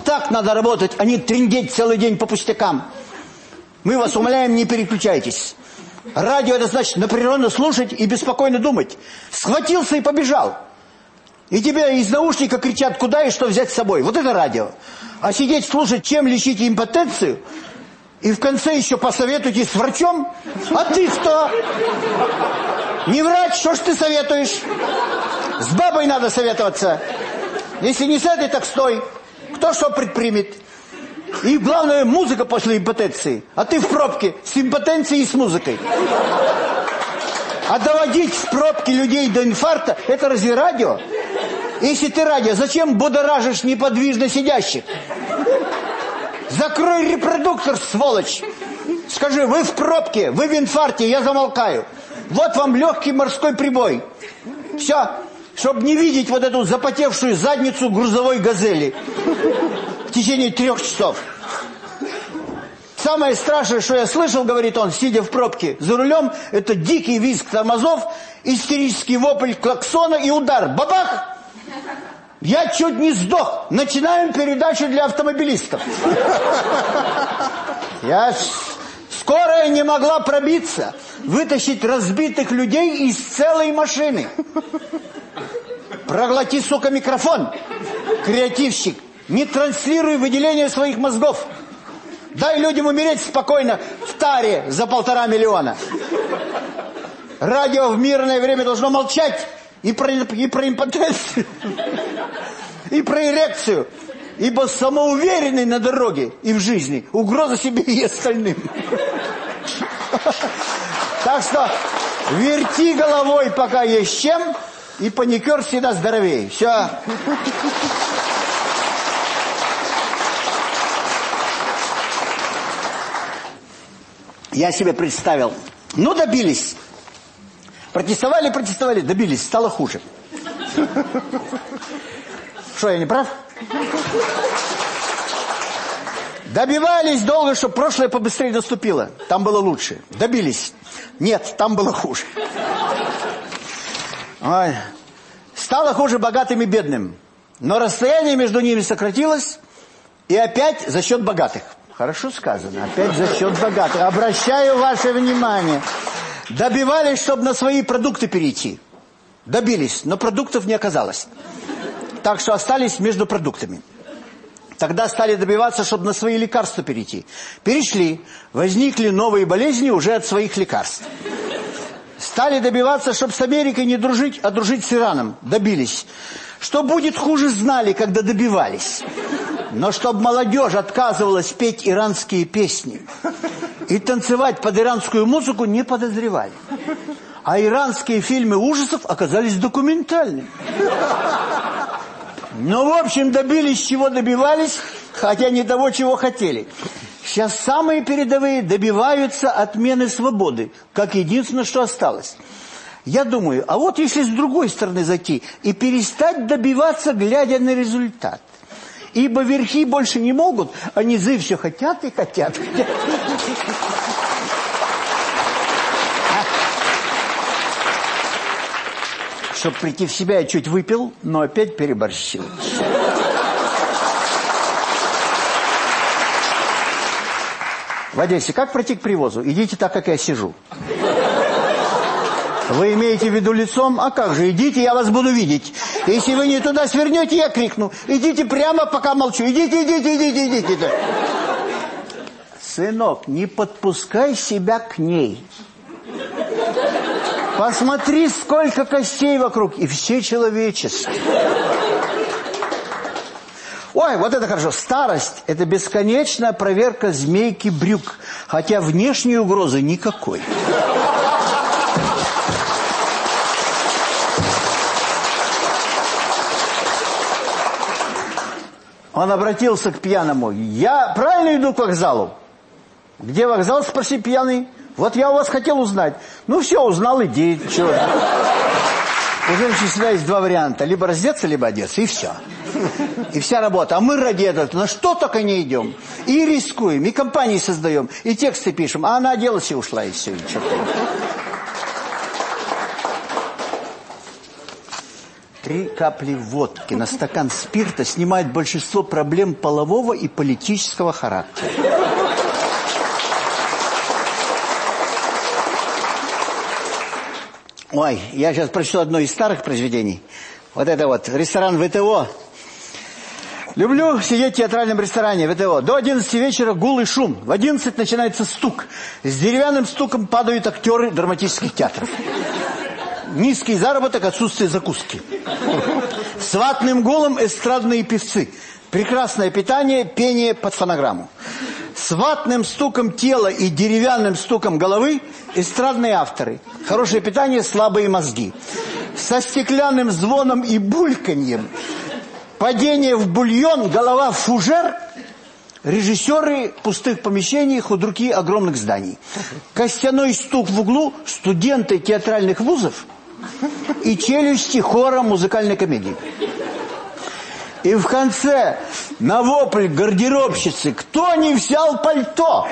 Так надо работать, а не трындеть целый день по пустякам. Мы вас умоляем, не переключайтесь. Радио это значит напряженно слушать и беспокойно думать. Схватился и побежал. И тебе из наушника кричат, куда и что взять с собой. Вот это радио. А сидеть слушать, чем лечить импотенцию, и в конце еще посоветуйте с врачом. А ты кто? Не врач, что ж ты советуешь? С бабой надо советоваться. Если не с этой, так стой. Кто что предпримет? И главное, музыка после импотенции. А ты в пробке с импотенцией и с музыкой. А доводить в пробке людей до инфаркта, это разве радио? Если ты радио, зачем будоражишь неподвижно сидящих? Закрой репродуктор, сволочь! Скажи, вы в пробке, вы в инфаркте, я замолкаю. Вот вам легкий морской прибой. Все, чтобы не видеть вот эту запотевшую задницу грузовой газели в течение трех часов. Самое страшное, что я слышал, говорит он, сидя в пробке за рулем, это дикий визг тормозов, истерический вопль клаксона и удар. Бабах! Я чуть не сдох. Начинаем передачу для автомобилистов. Я скорая не могла пробиться, вытащить разбитых людей из целой машины. Проглоти, сука, микрофон, креативщик. Не транслируй выделение своих мозгов. Дай людям умереть спокойно в таре за полтора миллиона. Радио в мирное время должно молчать и про, и про импотенцию, и про эрекцию. Ибо самоуверенный на дороге и в жизни угроза себе и остальным. Так что верти головой, пока есть чем, и паникер всегда здоровее. Все. Я себе представил. Ну, добились. Протестовали, протестовали, добились, стало хуже. Что, я не прав? Добивались долго, чтобы прошлое побыстрее наступило. Там было лучше. Добились. Нет, там было хуже. Ой. Стало хуже богатым и бедным. Но расстояние между ними сократилось, и опять за счет богатых. Хорошо сказано. Опять за счет богатых. Обращаю ваше внимание. Добивались, чтобы на свои продукты перейти. Добились, но продуктов не оказалось. Так что остались между продуктами. Тогда стали добиваться, чтобы на свои лекарства перейти. Перешли. Возникли новые болезни уже от своих лекарств. Стали добиваться, чтобы с Америкой не дружить, а дружить с Ираном. Добились. Что будет хуже, знали, когда добивались. Но чтобы молодежь отказывалась петь иранские песни и танцевать под иранскую музыку, не подозревали. А иранские фильмы ужасов оказались документальными. Ну, в общем, добились, чего добивались, хотя не того, чего хотели. Сейчас самые передовые добиваются отмены свободы, как единственное, что осталось. Я думаю, а вот если с другой стороны зайти и перестать добиваться, глядя на результат. Ибо верхи больше не могут, а низы все хотят и хотят. Чтобы прийти в себя, я чуть выпил, но опять переборщил. В Одессе как пройти к привозу? Идите так, как я сижу. Вы имеете в виду лицом? А как же, идите, я вас буду видеть. Если вы не туда свернете, я крикну. Идите прямо, пока молчу. Идите, идите, идите, идите. Сынок, не подпускай себя к ней. Посмотри, сколько костей вокруг, и все человеческие. Ой, вот это хорошо. Старость – это бесконечная проверка змейки брюк, хотя внешней угрозы никакой. Он обратился к пьяному. Я правильно иду к вокзалу? Где вокзал, спроси пьяный. Вот я у вас хотел узнать. Ну все, узнал, иди. Чего? У женщин всегда есть два варианта. Либо раздеться, либо одеться. И все. И вся работа. А мы ради этого на что только не идем. И рискуем, и компании создаем, и тексты пишем. А она оделась и ушла, и все. И Три капли водки на стакан спирта снимает большинство проблем полового и политического характера. Ой, я сейчас прочту одно из старых произведений. Вот это вот, ресторан ВТО. Люблю сидеть в театральном ресторане ВТО. До 11 вечера гул и шум. В 11 начинается стук. С деревянным стуком падают актеры драматических театров. Низкий заработок, отсутствие закуски. С ватным голом эстрадные певцы. Прекрасное питание, пение под фонограмму. С ватным стуком тела и деревянным стуком головы эстрадные авторы. Хорошее питание, слабые мозги. Со стеклянным звоном и бульканьем. Падение в бульон, голова в фужер. Режиссеры пустых помещений, худруки огромных зданий. Костяной стук в углу, студенты театральных вузов и челюсти хора музыкальной комедии. И в конце на вопль гардеробщицы «Кто не взял пальто?»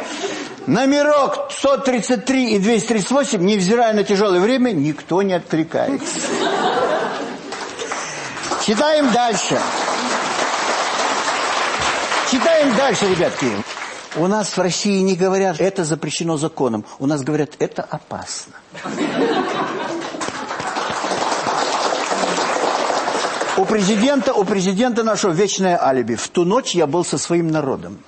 Номерок 133 и 238, невзирая на тяжелое время, никто не откликается. Читаем дальше. Читаем дальше, ребятки. У нас в России не говорят «это запрещено законом». У нас говорят «это опасно». У президента, у президента нашего вечное алиби. В ту ночь я был со своим народом.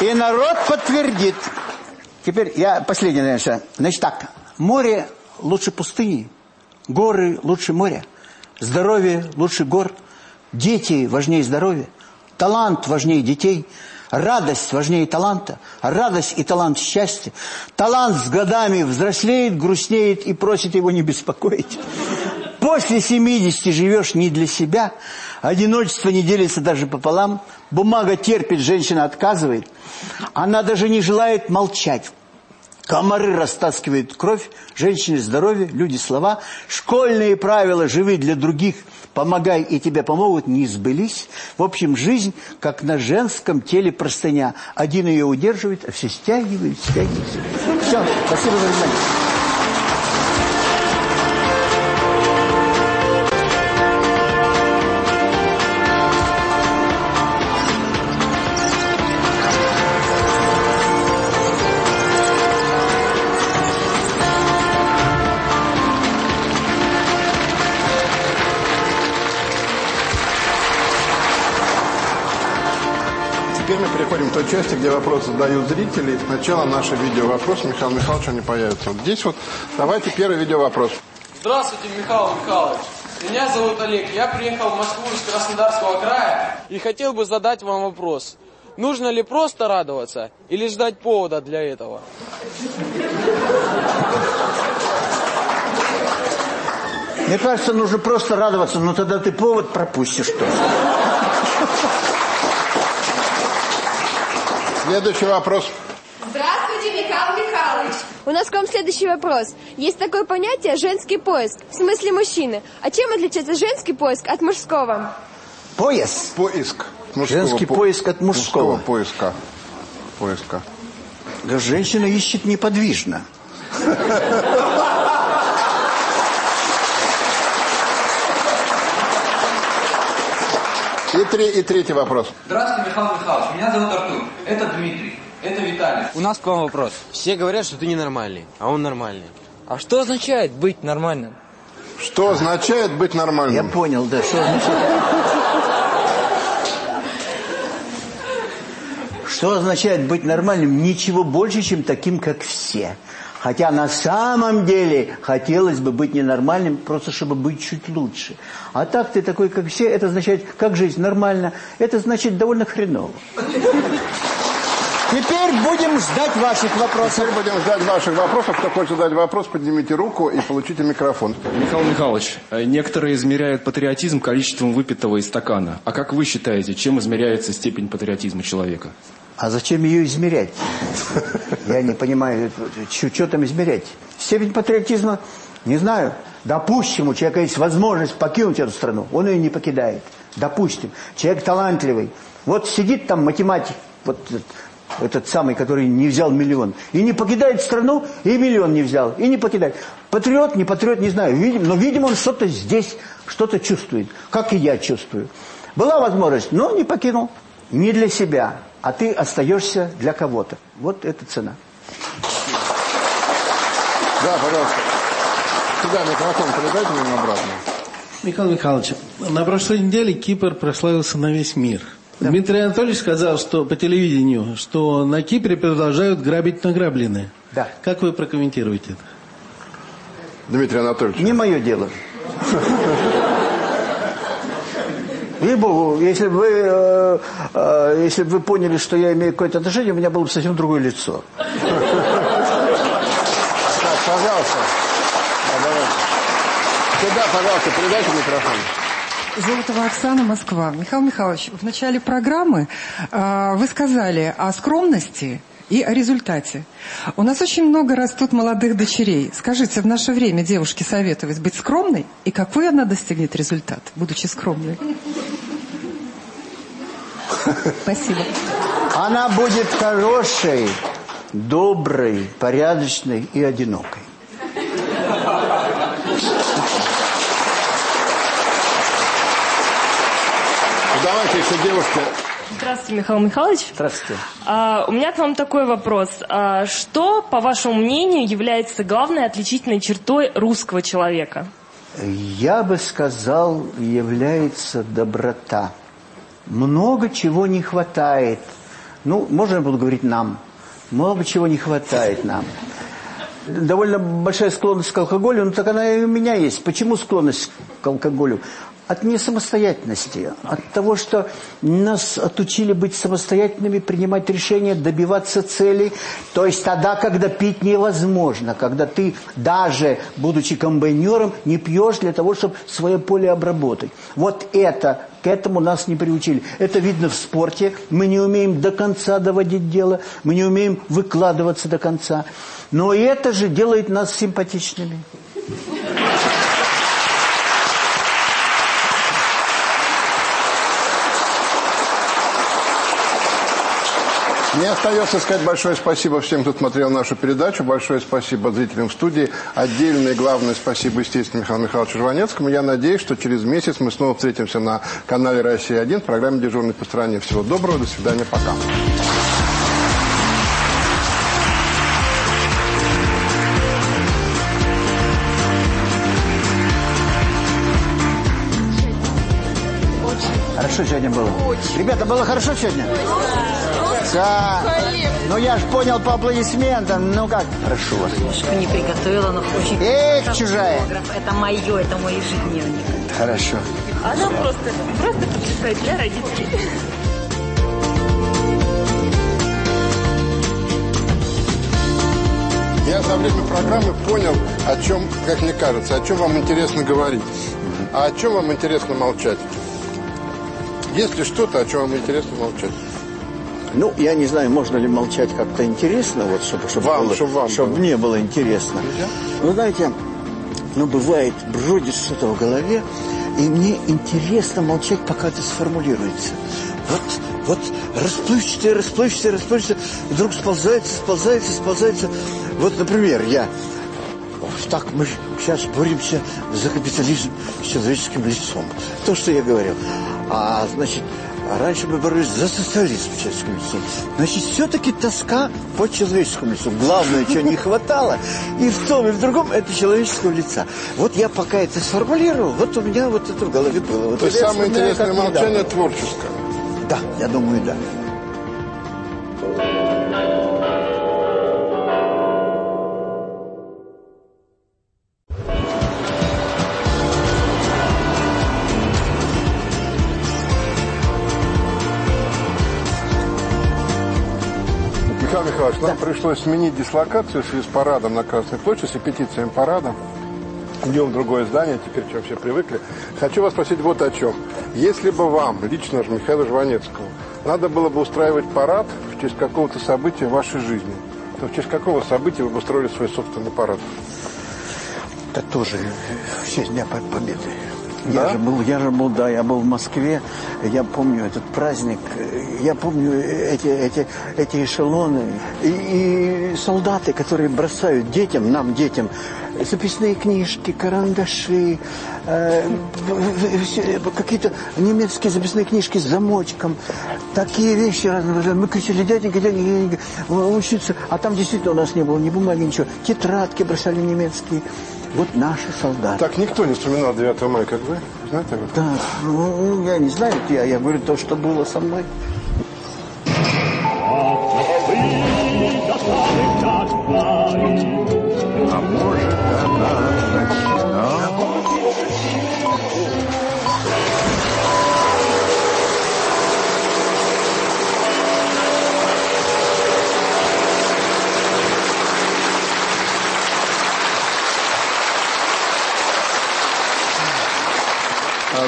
И народ подтвердит. Теперь я последний, наверное. Значит так, море лучше пустыни, горы лучше моря, здоровье лучше гор, дети важнее здоровья, талант важнее детей, радость важнее таланта, радость и талант счастья. Талант с годами взрослеет, грустнеет и просит его не беспокоить. После 70 живешь не для себя, одиночество не делится даже пополам, бумага терпит, женщина отказывает, она даже не желает молчать. Комары растаскивают кровь, женщины здоровье, люди слова. Школьные правила живы для других, помогай и тебе помогут, не сбылись. В общем, жизнь, как на женском теле простыня. Один ее удерживает, а все стягивают, стягивают. Все, спасибо за внимание. Части, где вопросы задают зрители. Сначала наши видео-вопрос. Михаил Михайлович, они появятся вот здесь вот. Давайте первый видео-вопрос. Здравствуйте, Михаил Михайлович. Меня зовут Олег. Я приехал в Москву из Краснодарского края и хотел бы задать вам вопрос. Нужно ли просто радоваться или ждать повода для этого? Мне кажется, нужно просто радоваться, но тогда ты повод пропустишь тоже. Следующий вопрос. Здравствуйте, Михаил Михайлович. У нас к вам следующий вопрос. Есть такое понятие «женский поиск», в смысле мужчины. А чем отличается женский поиск от мужского? Поиск. Поиск. Мужского Женский по... поиск от мужского. Мужского поиска. Поиска. Да женщина ищет неподвижно. И, три, и третий вопрос. Здравствуйте, Михаил Михайлович. Меня зовут Артур. Это Дмитрий. Это Виталий. У нас к вам вопрос. Все говорят, что ты ненормальный, а он нормальный. А что означает быть нормальным? Что означает быть нормальным? Я понял, да, что означает. Что означает быть нормальным? Ничего больше, чем таким, как все. Хотя на самом деле хотелось бы быть ненормальным, просто чтобы быть чуть лучше. А так ты такой, как все, это означает, как жизнь нормально, это значит довольно хреново. Теперь будем ждать ваших вопросов. Теперь будем ждать ваших вопросов. Кто хочет задать вопрос, поднимите руку и получите микрофон. Михаил Михайлович, э, некоторые измеряют патриотизм количеством выпитого из стакана. А как вы считаете, чем измеряется степень патриотизма человека? А зачем ее измерять? Я не понимаю, что там измерять? Степень патриотизма, не знаю. Допустим, у человека есть возможность покинуть эту страну, он ее не покидает. Допустим, человек талантливый. Вот сидит там математик, вот этот самый, который не взял миллион, и не покидает страну, и миллион не взял, и не покидает. Патриот, не патриот, не знаю, видим, но, видимо, он что-то здесь, что-то чувствует, как и я чувствую. Была возможность, но не покинул. Не для себя, а ты остаешься для кого-то. Вот это цена. Да, пожалуйста. Сюда микрофон передайте мне обратно. Михаил Михайлович, на прошлой неделе Кипр прославился на весь мир. Дмитрий Анатольевич сказал, что по телевидению, что на Кипре продолжают грабить награбленное. Да. Как вы прокомментируете это? Дмитрий Анатольевич. Не мое дело. Ей-богу, если бы, вы, э, э, если бы вы поняли, что я имею какое-то отношение, у меня было бы совсем другое лицо. Так, пожалуйста. Да, давайте. Сюда, пожалуйста, передайте микрофон. Золотова Оксана, Москва. Михаил Михайлович, в начале программы э, вы сказали о скромности и о результате. У нас очень много растут молодых дочерей. Скажите, в наше время девушке советовать быть скромной, и какой она достигнет результат, будучи скромной? Спасибо. Она будет хорошей, доброй, порядочной и одинокой. Давайте еще девушка. Здравствуйте, Михаил Михайлович. Здравствуйте. А, у меня к вам такой вопрос. А, что, по вашему мнению, является главной отличительной чертой русского человека? Я бы сказал, является доброта. Много чего не хватает. Ну, можно я буду говорить нам. Много чего не хватает нам. Довольно большая склонность к алкоголю, но так она и у меня есть. Почему склонность к алкоголю? От несамостоятельности, от того, что нас отучили быть самостоятельными, принимать решения, добиваться целей. То есть тогда, когда пить невозможно, когда ты даже, будучи комбайнером, не пьешь для того, чтобы свое поле обработать. Вот это, к этому нас не приучили. Это видно в спорте. Мы не умеем до конца доводить дело, мы не умеем выкладываться до конца. Но это же делает нас симпатичными. Мне остается сказать большое спасибо всем, кто смотрел нашу передачу. Большое спасибо зрителям в студии. Отдельное и главное спасибо, естественно, Михаилу Михайловичу Жванецкому. Я надеюсь, что через месяц мы снова встретимся на канале «Россия-1» в программе «Дежурный по стране». Всего доброго, до свидания, пока. Хорошо сегодня было? Ребята, было хорошо сегодня? Да. Ну я ж понял по аплодисментам. Ну как? Хорошо вас. Немножко не приготовила, но очень... Эх, чужая. Это мое, это мой ежедневник. Хорошо. Она просто, просто почитать для родителей. Я за время программы понял, о чем, как мне кажется, о чем вам интересно говорить. А о чем вам интересно молчать? Есть ли что-то, о чем вам интересно молчать? Ну, я не знаю, можно ли молчать как-то интересно, вот, чтобы, чтобы, Вам, было, чтобы вам чтобы было. мне было интересно. Ну, знаете, ну, бывает, бродит что-то в голове, и мне интересно молчать, пока это сформулируется. Вот, вот расплывчатое, расплывчатое, расплывчатое, вдруг сползается, сползается, сползается. Вот, например, я... Так, мы сейчас боремся за капитализм с человеческим лицом. То, что я говорил. А, значит, раньше мы боролись за социализм с человеческим лицом. Значит, все-таки тоска по человеческому лицу. Главное, чего не хватало, и в том, и в другом, это человеческого лица. Вот я пока это сформулировал, вот у меня вот это в голове было. Вот То есть самое интересное молчание недавно. творческое. Да, я думаю, да. Михайлович, нам пришлось сменить дислокацию в связи с парадом на Красной площади, с репетицией парада. Идем в другое здание, теперь что все привыкли. Хочу вас спросить вот о чем. Если бы вам, лично же Михаилу Жванецкому, надо было бы устраивать парад в честь какого-то события в вашей жизни, то в честь какого события вы бы устроили свой собственный парад? Это тоже в честь Дня По- Я же был, я же был, да, я был в Москве, я помню этот праздник, я помню эти, эти, эти эшелоны и, и солдаты, которые бросают детям, нам, детям, записные книжки, карандаши, э, какие-то немецкие записные книжки с замочком, такие вещи разные. Мы кричали, дяденька, дяденька, учиться, а там действительно у нас не было ни бумаги, ничего. Тетрадки бросали немецкие. Вот наши солдаты. Так никто не вспоминал 9 мая, как вы. Знаете об этом? Да, ну, я не знаю, я, я говорю то, что было со мной. А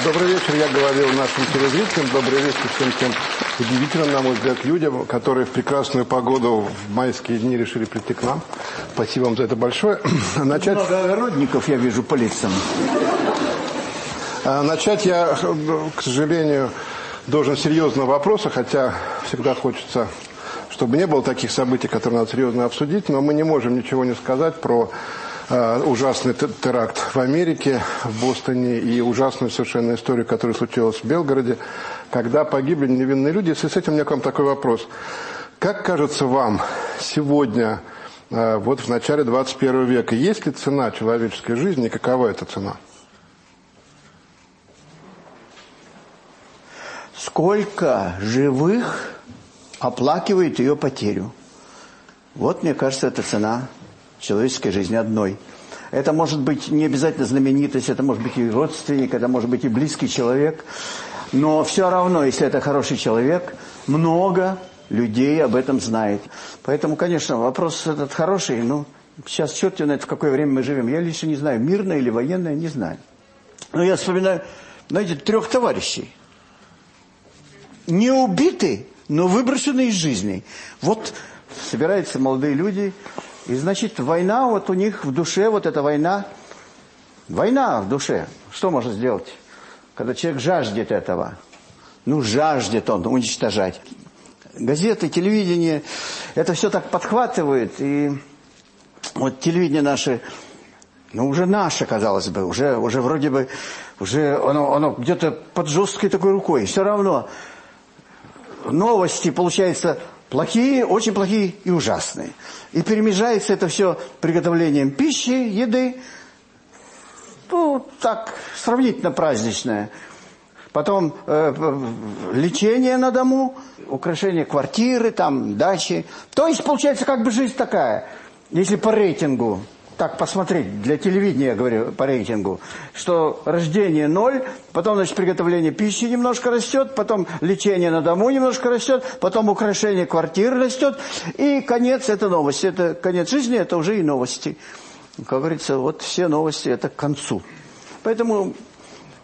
Добрый вечер, я говорил нашим телезрителям, добрый вечер всем тем удивительным, на мой взгляд, людям, которые в прекрасную погоду в майские дни решили прийти к нам. Спасибо вам за это большое. Начать, Много огородников я вижу по лицам. а, начать я, к сожалению, должен серьезного вопроса, хотя всегда хочется, чтобы не было таких событий, которые надо серьезно обсудить, но мы не можем ничего не сказать про ужасный т- теракт в Америке, в Бостоне, и ужасную совершенно историю, которая случилась в Белгороде, когда погибли невинные люди. Если с этим у меня к вам такой вопрос. Как кажется вам сегодня, э, вот в начале 21 века, есть ли цена человеческой жизни и какова эта цена? Сколько живых оплакивает ее потерю? Вот, мне кажется, это цена человеческой жизни одной. Это может быть не обязательно знаменитость, это может быть и родственник, это может быть и близкий человек. Но все равно, если это хороший человек, много людей об этом знает. Поэтому, конечно, вопрос этот хороший, но сейчас черт знает, в какое время мы живем. Я лично не знаю, мирное или военное, не знаю. Но я вспоминаю, знаете, трех товарищей не убиты, но выброшены из жизни. Вот собираются молодые люди, и, значит, война вот у них в душе, вот эта война, война в душе. Что можно сделать, когда человек жаждет этого? Ну, жаждет он уничтожать. Газеты, телевидение, это все так подхватывает, и вот телевидение наше, ну, уже наше, казалось бы, уже, уже вроде бы, уже оно, оно где-то под жесткой такой рукой. Все равно новости, получается, плохие, очень плохие и ужасные. И перемежается это все приготовлением пищи, еды, ну, так, сравнительно праздничное. Потом э, лечение на дому, украшение квартиры, там, дачи. То есть, получается, как бы жизнь такая, если по рейтингу, так посмотреть, для телевидения, я говорю, по рейтингу, что рождение ноль, потом, значит, приготовление пищи немножко растет, потом лечение на дому немножко растет, потом украшение квартиры растет, и конец – это новости. Это конец жизни – это уже и новости. Как говорится, вот все новости – это к концу. Поэтому,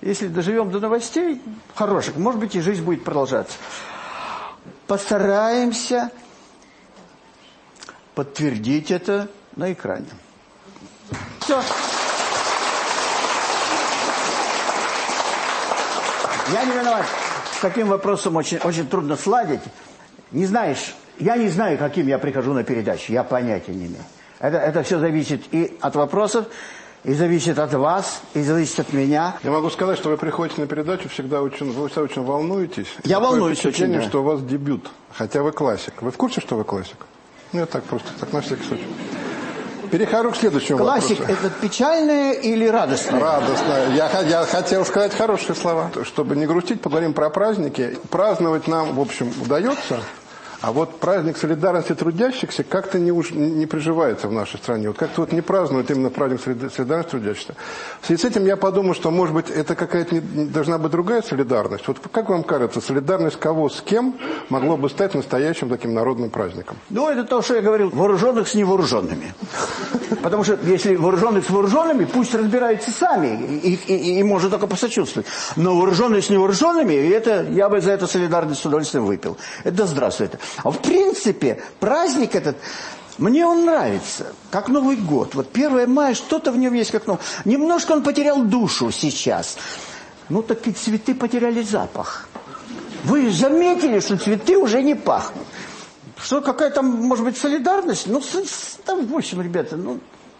если доживем до новостей хороших, может быть, и жизнь будет продолжаться. Постараемся подтвердить это на экране. Все. Я не виноват. С таким вопросом очень, очень трудно сладить. Не знаешь, я не знаю, каким я прихожу на передачу. Я понятия не имею. Это, это все зависит и от вопросов, и зависит от вас, и зависит от меня. Я могу сказать, что вы приходите на передачу, всегда очень, вы всегда очень волнуетесь. Я Такое волнуюсь впечатление, очень, да. что у вас дебют, хотя вы классик. Вы в курсе, что вы классик? Ну, я так просто, так на всякий случай. Перехожу к следующему Классик вопросу. это печальное или радостное? Радостно. Я, я хотел сказать хорошие слова. Чтобы не грустить, поговорим про праздники. Праздновать нам, в общем, удается. А вот праздник солидарности трудящихся как-то не, уж, не приживается в нашей стране. Вот как-то вот не празднуют именно праздник солидарности трудящихся. В связи с этим я подумал, что, может быть, это какая-то должна быть другая солидарность. Вот как вам кажется, солидарность кого с кем могло бы стать настоящим таким народным праздником? Ну, это то, что я говорил, вооруженных с невооруженными. Потому что если вооруженных с вооруженными, пусть разбираются сами, и, и, и, можно только посочувствовать. Но вооруженные с невооруженными, это, я бы за это солидарность с удовольствием выпил. Это здравствуйте. А в принципе, праздник этот, мне он нравится, как Новый год. Вот 1 мая, что-то в нем есть как Новый Немножко он потерял душу сейчас. Ну, так и цветы потеряли запах. Вы заметили, что цветы уже не пахнут. Что какая там, может быть, солидарность? Ну, там, в общем, ребята, ну,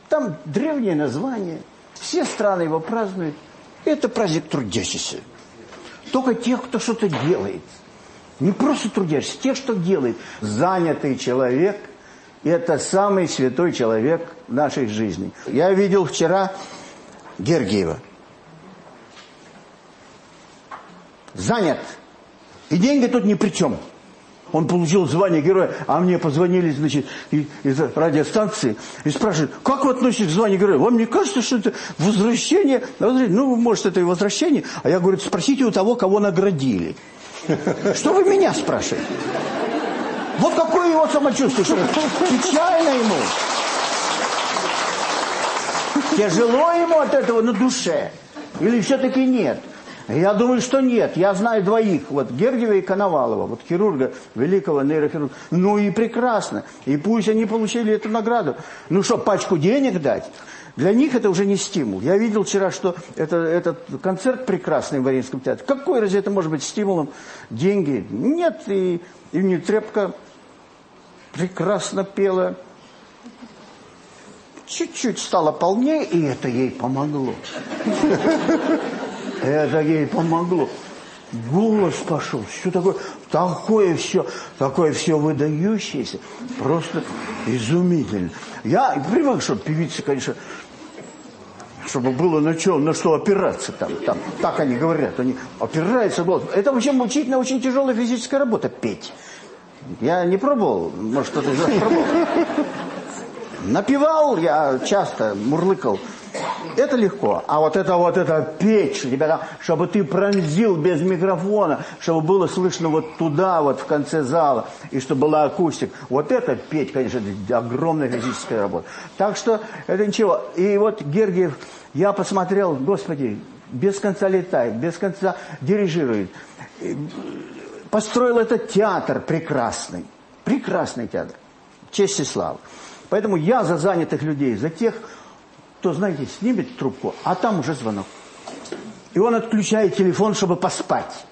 там древнее название. Все страны его празднуют. Это праздник трудящихся. Только тех, кто что-то делает. Не просто трудящийся, тех, что делает. Занятый человек – это самый святой человек нашей жизни. Я видел вчера Гергиева. Занят. И деньги тут ни при чем. Он получил звание героя, а мне позвонили, значит, из радиостанции и спрашивают, как вы относитесь к званию героя? Вам не кажется, что это возвращение? Ну, может, это и возвращение. А я говорю, спросите у того, кого наградили. Что вы меня спрашиваете? Вот какое его самочувствие, печально ему. Тяжело ему от этого на душе? Или все-таки нет? Я думаю, что нет. Я знаю двоих. Вот Гергиева и Коновалова. Вот хирурга, великого нейрохирурга. Ну и прекрасно. И пусть они получили эту награду. Ну что, пачку денег дать? Для них это уже не стимул. Я видел вчера, что это, этот концерт прекрасный в Мариинском театре. Какой разве это может быть стимулом? Деньги? Нет, и, и мне Трепка прекрасно пела. Чуть-чуть стало полнее, и это ей помогло. Это ей помогло. Голос пошел. Что такое? Такое все, такое все выдающееся. Просто изумительно. Я привык, что певицы, конечно, чтобы было на, чем, на что опираться там, там. Так они говорят, они опираются. Это вообще мучительно очень тяжелая физическая работа, петь. Я не пробовал, может кто-то из вас пробовал. Напевал я часто, мурлыкал. Это легко. А вот это вот это петь, ребята, чтобы ты пронзил без микрофона, чтобы было слышно вот туда, вот в конце зала, и чтобы была акустика. Вот это петь, конечно, огромная физическая работа. Так что это ничего. И вот Гергиев, я посмотрел, господи, без конца летает, без конца дирижирует. Построил этот театр прекрасный. Прекрасный театр. Честь и слава. Поэтому я за занятых людей, за тех, то, знаете, снимет трубку, а там уже звонок. И он отключает телефон, чтобы поспать.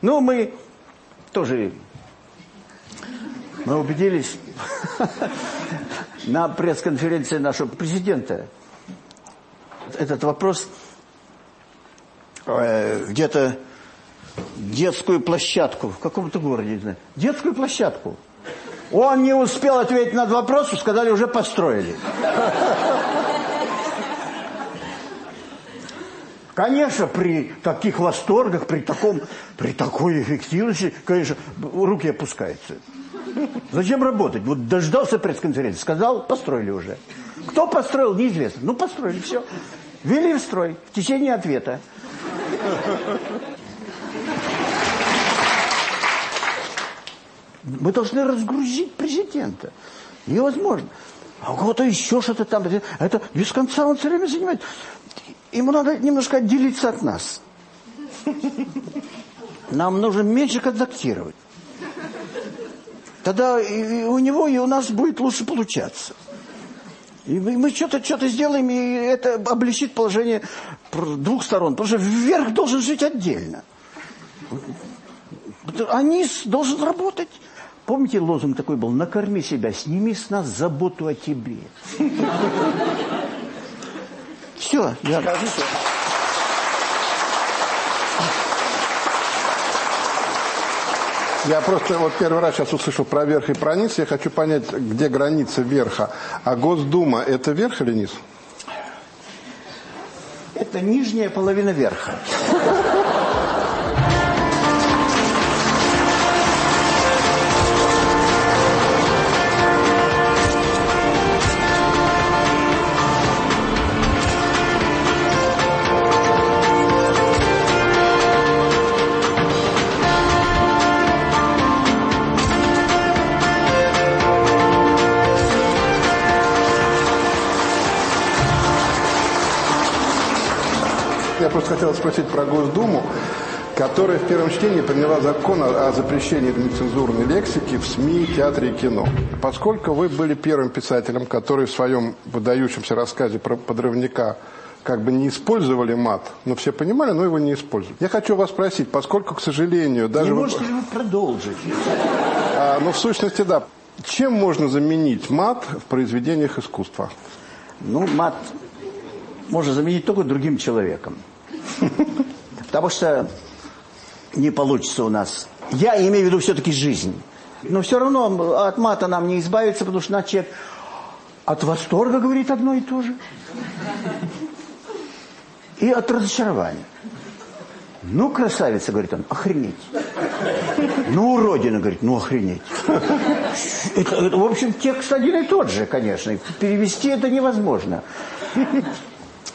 Ну, мы тоже, мы убедились на пресс-конференции нашего президента. Этот вопрос э, где-то детскую площадку, в каком-то городе, не знаю, детскую площадку. Он не успел ответить на вопрос, сказали, уже построили. Конечно, при таких восторгах, при, таком, при такой эффективности, конечно, руки опускаются. Зачем работать? Вот дождался пресс-конференции, сказал, построили уже. Кто построил, неизвестно. Ну, построили, все. Ввели в строй в течение ответа. Мы должны разгрузить президента. Невозможно. А у кого-то еще что-то там. Это без конца он все время занимает ему надо немножко отделиться от нас. Нам нужно меньше контактировать. Тогда и у него, и у нас будет лучше получаться. И мы что-то что сделаем, и это облегчит положение двух сторон. Потому что вверх должен жить отдельно. А низ должен работать. Помните, лозунг такой был? Накорми себя, сними с нас заботу о тебе. Все, я... Я просто вот первый раз сейчас услышал про верх и про низ. Я хочу понять, где граница верха. А Госдума – это верх или низ? Это нижняя половина верха. Вас хотел спросить про Госдуму, которая в первом чтении приняла закон о, о запрещении нецензурной лексики в СМИ, театре и кино. Поскольку вы были первым писателем, который в своем выдающемся рассказе про подрывника как бы не использовали мат, но все понимали, но его не использовали. Я хочу вас спросить, поскольку, к сожалению, даже... Не вы- можете ли вы продолжить? А, ну, в сущности, да. Чем можно заменить мат в произведениях искусства? Ну, мат можно заменить только другим человеком. Потому что не получится у нас. Я имею в виду все-таки жизнь. Но все равно от мата нам не избавиться, потому что наш человек от восторга говорит одно и то же. И от разочарования. Ну, красавица, говорит он, охренеть. Ну, уродина, говорит, ну, охренеть. Это, это, в общем, текст один и тот же, конечно. Перевести это невозможно.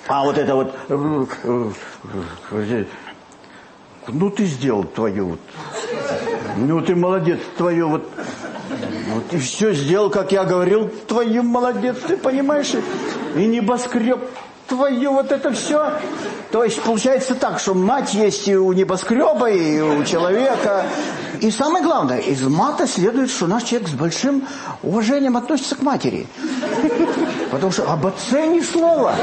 А вот это вот... э, э, э, Ну, ты сделал твою вот... Ну, ты молодец, твою вот... Вот ты все сделал, как я говорил, твою молодец, ты понимаешь? И небоскреб твою вот это все. То есть получается так, что мать есть и у небоскреба, и у человека. И самое главное, из мата следует, что наш человек с большим уважением относится к матери. Потому что об отце ни слова.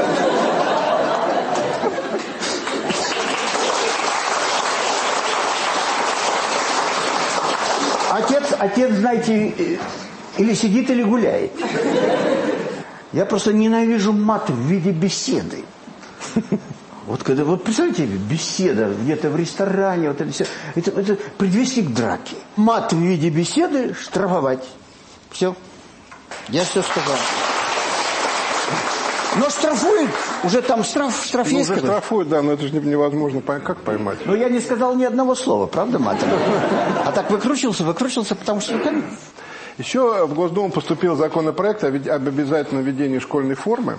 Отец, знаете, э, или сидит, или гуляет. Я просто ненавижу мат в виде беседы. Вот когда, вот представляете, беседа где-то в ресторане, вот это все, это, это предвестник драки. Мат в виде беседы штрафовать. Все. Я все сказал. Но штрафуют, уже там штраф, штраф Ну, есть. уже штрафуют, да, но это же не- невозможно как поймать. Но я не сказал ни одного слова, правда, матом? А так выкручивался, выкручивался, потому что... ну, Еще в Госдуму поступил законопроект об обязательном введении школьной формы.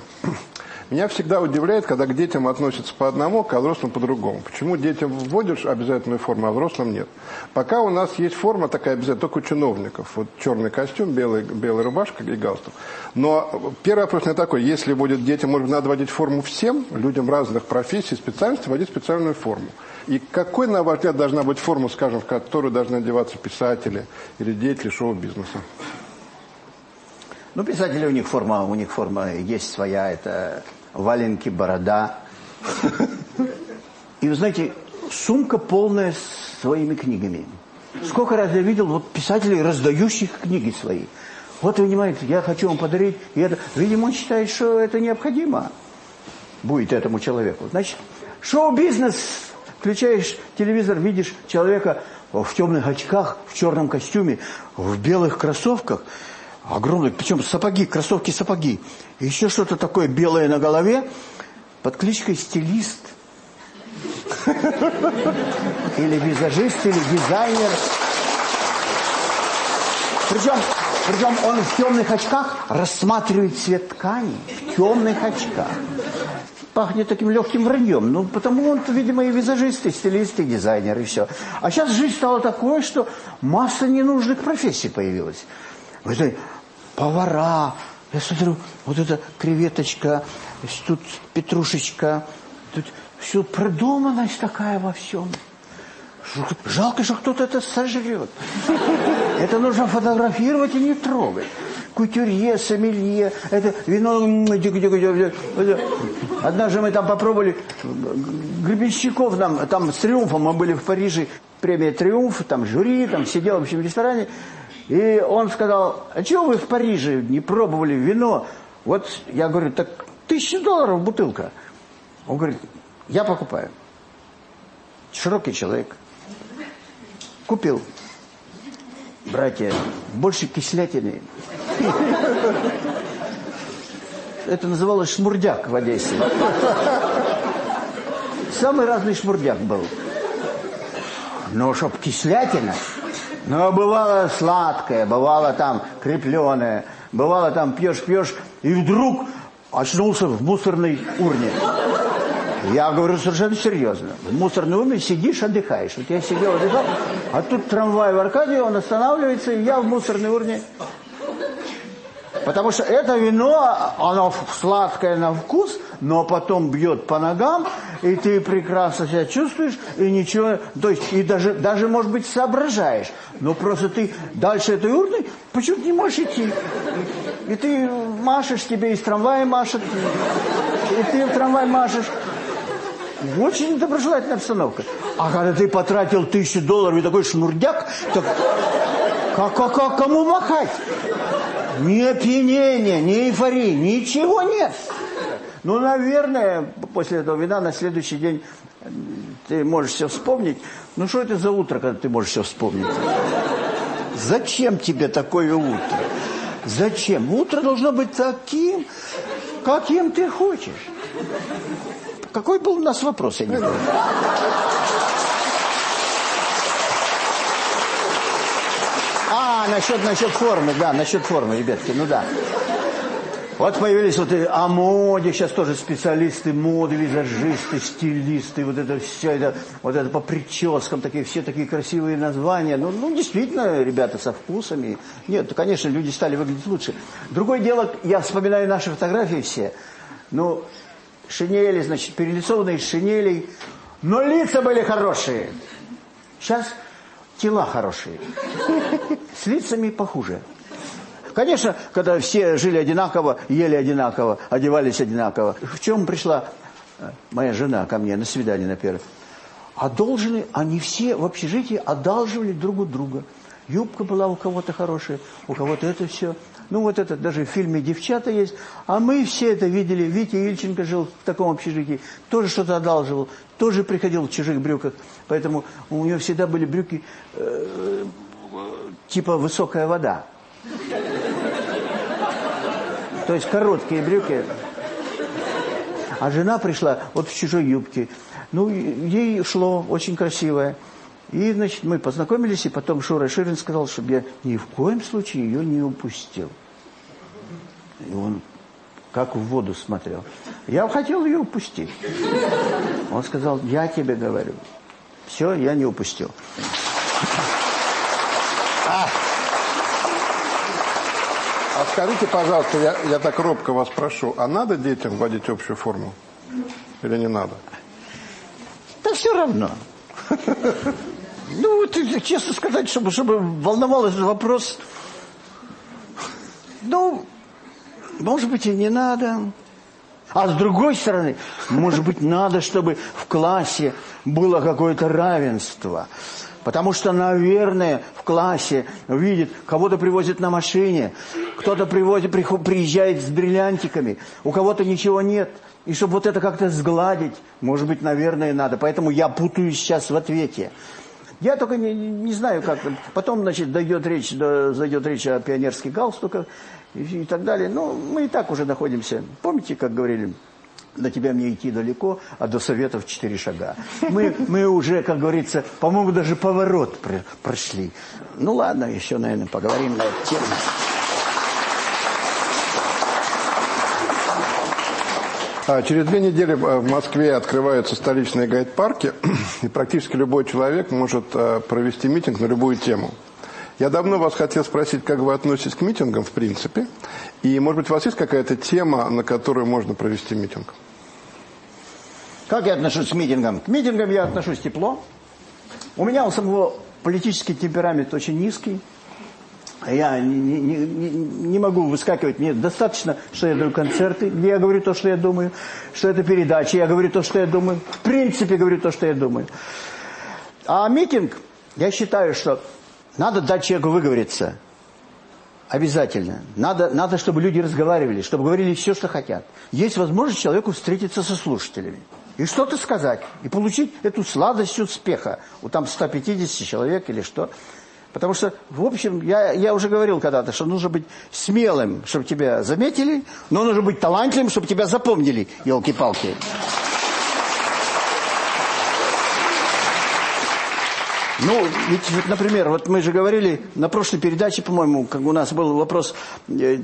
Меня всегда удивляет, когда к детям относятся по одному, к взрослым по-другому. Почему детям вводишь обязательную форму, а взрослым нет? Пока у нас есть форма такая обязательная, только у чиновников. Вот черный костюм, белый, белая рубашка и галстук. Но первый вопрос не такой. Если вводят детям, может надо вводить форму всем, людям разных профессий, специальностей, вводить специальную форму. И какой, на ваш взгляд, должна быть форма, скажем, в которую должны одеваться писатели или деятели шоу-бизнеса? Ну, писатели у них форма, у них форма есть своя, это валенки, борода. И вы знаете, сумка полная своими книгами. Сколько раз я видел вот писателей, раздающих книги свои. Вот вы понимаете, я хочу вам подарить, и это, видимо, он считает, что это необходимо будет этому человеку. Значит, шоу-бизнес, включаешь телевизор, видишь человека в темных очках, в черном костюме, в белых кроссовках, огромных, причем сапоги, кроссовки, сапоги, и еще что-то такое белое на голове, под кличкой стилист. Или визажист, или дизайнер. Причем, причем он в темных очках рассматривает цвет ткани. В темных очках. Пахнет таким легким враньем. Ну, потому он, видимо, и визажист, и стилист, и дизайнер, и все. А сейчас жизнь стала такой, что масса ненужных профессий появилась. Вот это повара. Я смотрю, вот эта креветочка, тут петрушечка. Тут все продуманность такая во всем. Жалко, что кто-то это сожрет. Это нужно фотографировать и не трогать. Кутюрье, сомелье, это вино... Однажды мы там попробовали, Гребенщиков нам, там с «Триумфом» мы были в Париже, премия «Триумф», там жюри, там сидел в общем ресторане, и он сказал, а чего вы в Париже не пробовали вино? Вот я говорю, так тысяча долларов бутылка. Он говорит, я покупаю. Широкий человек. Купил. Братья, больше кислятины. Это называлось шмурдяк в Одессе. Самый разный шмурдяк был. Но чтоб кислятина. Но бывало сладкое, бывало там крепленое, бывало там пьешь-пьешь, и вдруг очнулся в мусорной урне. Я говорю совершенно серьезно. В мусорной урне сидишь, отдыхаешь. Вот я сидел, отдыхал, а тут трамвай в Аркадии, он останавливается, и я в мусорной урне. Потому что это вино, оно сладкое на вкус, но потом бьет по ногам, и ты прекрасно себя чувствуешь, и ничего, то есть, и даже, даже может быть, соображаешь. Но просто ты дальше этой урны почему-то не можешь идти. И ты машешь, тебе из трамвая машет, и ты в трамвай машешь. Очень доброжелательная обстановка. А когда ты потратил тысячу долларов и такой шнурдяк, так как, как, как кому махать? Ни опьянения, ни эйфории, ничего нет. Ну, наверное, после этого вина на следующий день ты можешь все вспомнить. Ну, что это за утро, когда ты можешь все вспомнить? Зачем тебе такое утро? Зачем? Утро должно быть таким, каким ты хочешь. Какой был у нас вопрос, я не знаю. А, насчет, насчет формы, да, насчет формы, ребятки, ну да. Вот появились вот и о моде, сейчас тоже специалисты моды, визажисты, стилисты, вот это все, это, вот это по прическам, такие все такие красивые названия. Ну, ну, действительно, ребята со вкусами. Нет, конечно, люди стали выглядеть лучше. Другое дело, я вспоминаю наши фотографии все. Ну, шинели, значит, перелицованные из шинелей. Но лица были хорошие. Сейчас тела хорошие. С лицами похуже. Конечно, когда все жили одинаково, ели одинаково, одевались одинаково. В чем пришла э, моя жена ко мне на свидание на первое? Одолжены, они все в общежитии одалживали друг у друга. Юбка была у кого-то хорошая, у кого-то это все. Ну вот это даже в фильме «Девчата» есть. А мы все это видели. Витя Ильченко жил в таком общежитии. Тоже что-то одалживал. Тоже приходил в чужих брюках. Поэтому у него всегда были брюки э, типа «высокая вода». То есть короткие брюки. А жена пришла вот в чужой юбке. Ну, ей шло очень красивое. И, значит, мы познакомились, и потом Шура Ширин сказал, чтобы я ни в коем случае ее не упустил. И он как в воду смотрел. Я хотел ее упустить. Он сказал, я тебе говорю. Все, я не упустил. А, а скажите, пожалуйста, я, я так робко вас прошу, а надо детям вводить общую форму? Или не надо? Да все равно. Ну, вот, честно сказать, чтобы, чтобы волновал этот вопрос, ну, может быть, и не надо. А с другой стороны, может быть, надо, чтобы в классе было какое-то равенство. Потому что, наверное, в классе видит, кого-то привозят на машине, кто-то приезжает с бриллиантиками, у кого-то ничего нет. И чтобы вот это как-то сгладить, может быть, наверное, надо. Поэтому я путаюсь сейчас в ответе. Я только не, не знаю, как. Потом, значит, дойдет речь, зайдет речь о пионерских галстуках и, и так далее. Ну, мы и так уже находимся. Помните, как говорили, до тебя мне идти далеко, а до советов четыре шага. Мы, мы уже, как говорится, по-моему, даже поворот прошли. Ну ладно, еще, наверное, поговорим на эту тему. А, через две недели в Москве открываются столичные гайд-парки, и практически любой человек может а, провести митинг на любую тему. Я давно вас хотел спросить, как вы относитесь к митингам в принципе, и, может быть, у вас есть какая-то тема, на которую можно провести митинг? Как я отношусь к митингам? К митингам я отношусь тепло. У меня у самого политический темперамент очень низкий. Я не, не, не, могу выскакивать. Мне достаточно, что я даю концерты, где я говорю то, что я думаю, что это передачи, я говорю то, что я думаю. В принципе, говорю то, что я думаю. А митинг, я считаю, что надо дать человеку выговориться. Обязательно. Надо, надо, чтобы люди разговаривали, чтобы говорили все, что хотят. Есть возможность человеку встретиться со слушателями. И что-то сказать. И получить эту сладость успеха. У там 150 человек или что. Потому что, в общем, я, я уже говорил когда-то, что нужно быть смелым, чтобы тебя заметили, но нужно быть талантливым, чтобы тебя запомнили, елки-палки. Ну, ведь, например, вот мы же говорили на прошлой передаче, по-моему, как у нас был вопрос, э,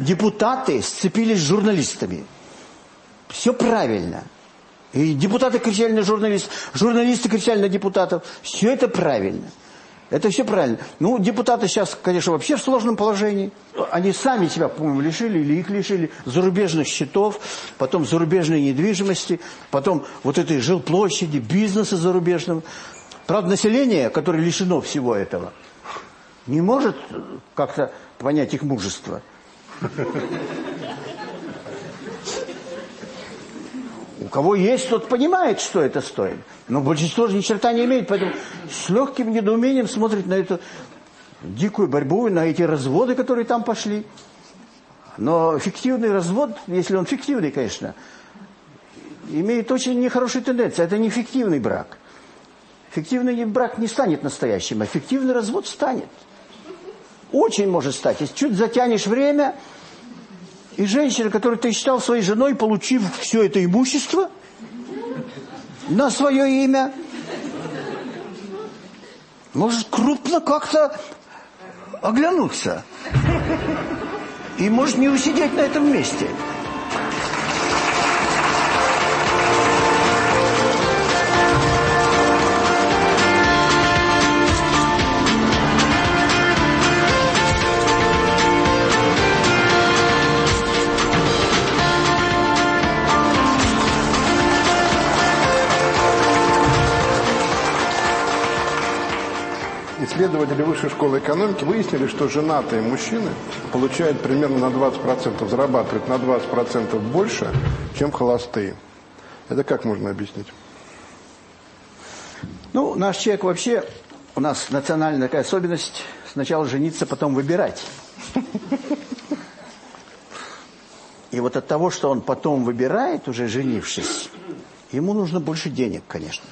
депутаты сцепились с журналистами. Все правильно. И депутаты кричали на журналистов, журналисты кричали на депутатов. Все это правильно. Это все правильно. Ну, депутаты сейчас, конечно, вообще в сложном положении. Они сами себя, по-моему, лишили или их лишили зарубежных счетов, потом зарубежной недвижимости, потом вот этой жилплощади, бизнеса зарубежного. Правда, население, которое лишено всего этого, не может как-то понять их мужество. У кого есть, тот понимает, что это стоит. Но большинство же ни черта не имеет, поэтому с легким недоумением смотрит на эту дикую борьбу, на эти разводы, которые там пошли. Но фиктивный развод, если он фиктивный, конечно, имеет очень нехорошую тенденцию. Это не фиктивный брак. Фиктивный брак не станет настоящим, а фиктивный развод станет. Очень может стать. Если чуть затянешь время, и женщина, которую ты считал своей женой, получив все это имущество на свое имя, может крупно как-то оглянуться. И может не усидеть на этом месте. Исследователи Высшей школы экономики выяснили, что женатые мужчины получают примерно на 20%, зарабатывают на 20% больше, чем холостые. Это как можно объяснить? Ну, наш человек вообще, у нас национальная такая особенность, сначала жениться, потом выбирать. И вот от того, что он потом выбирает, уже женившись, ему нужно больше денег, конечно.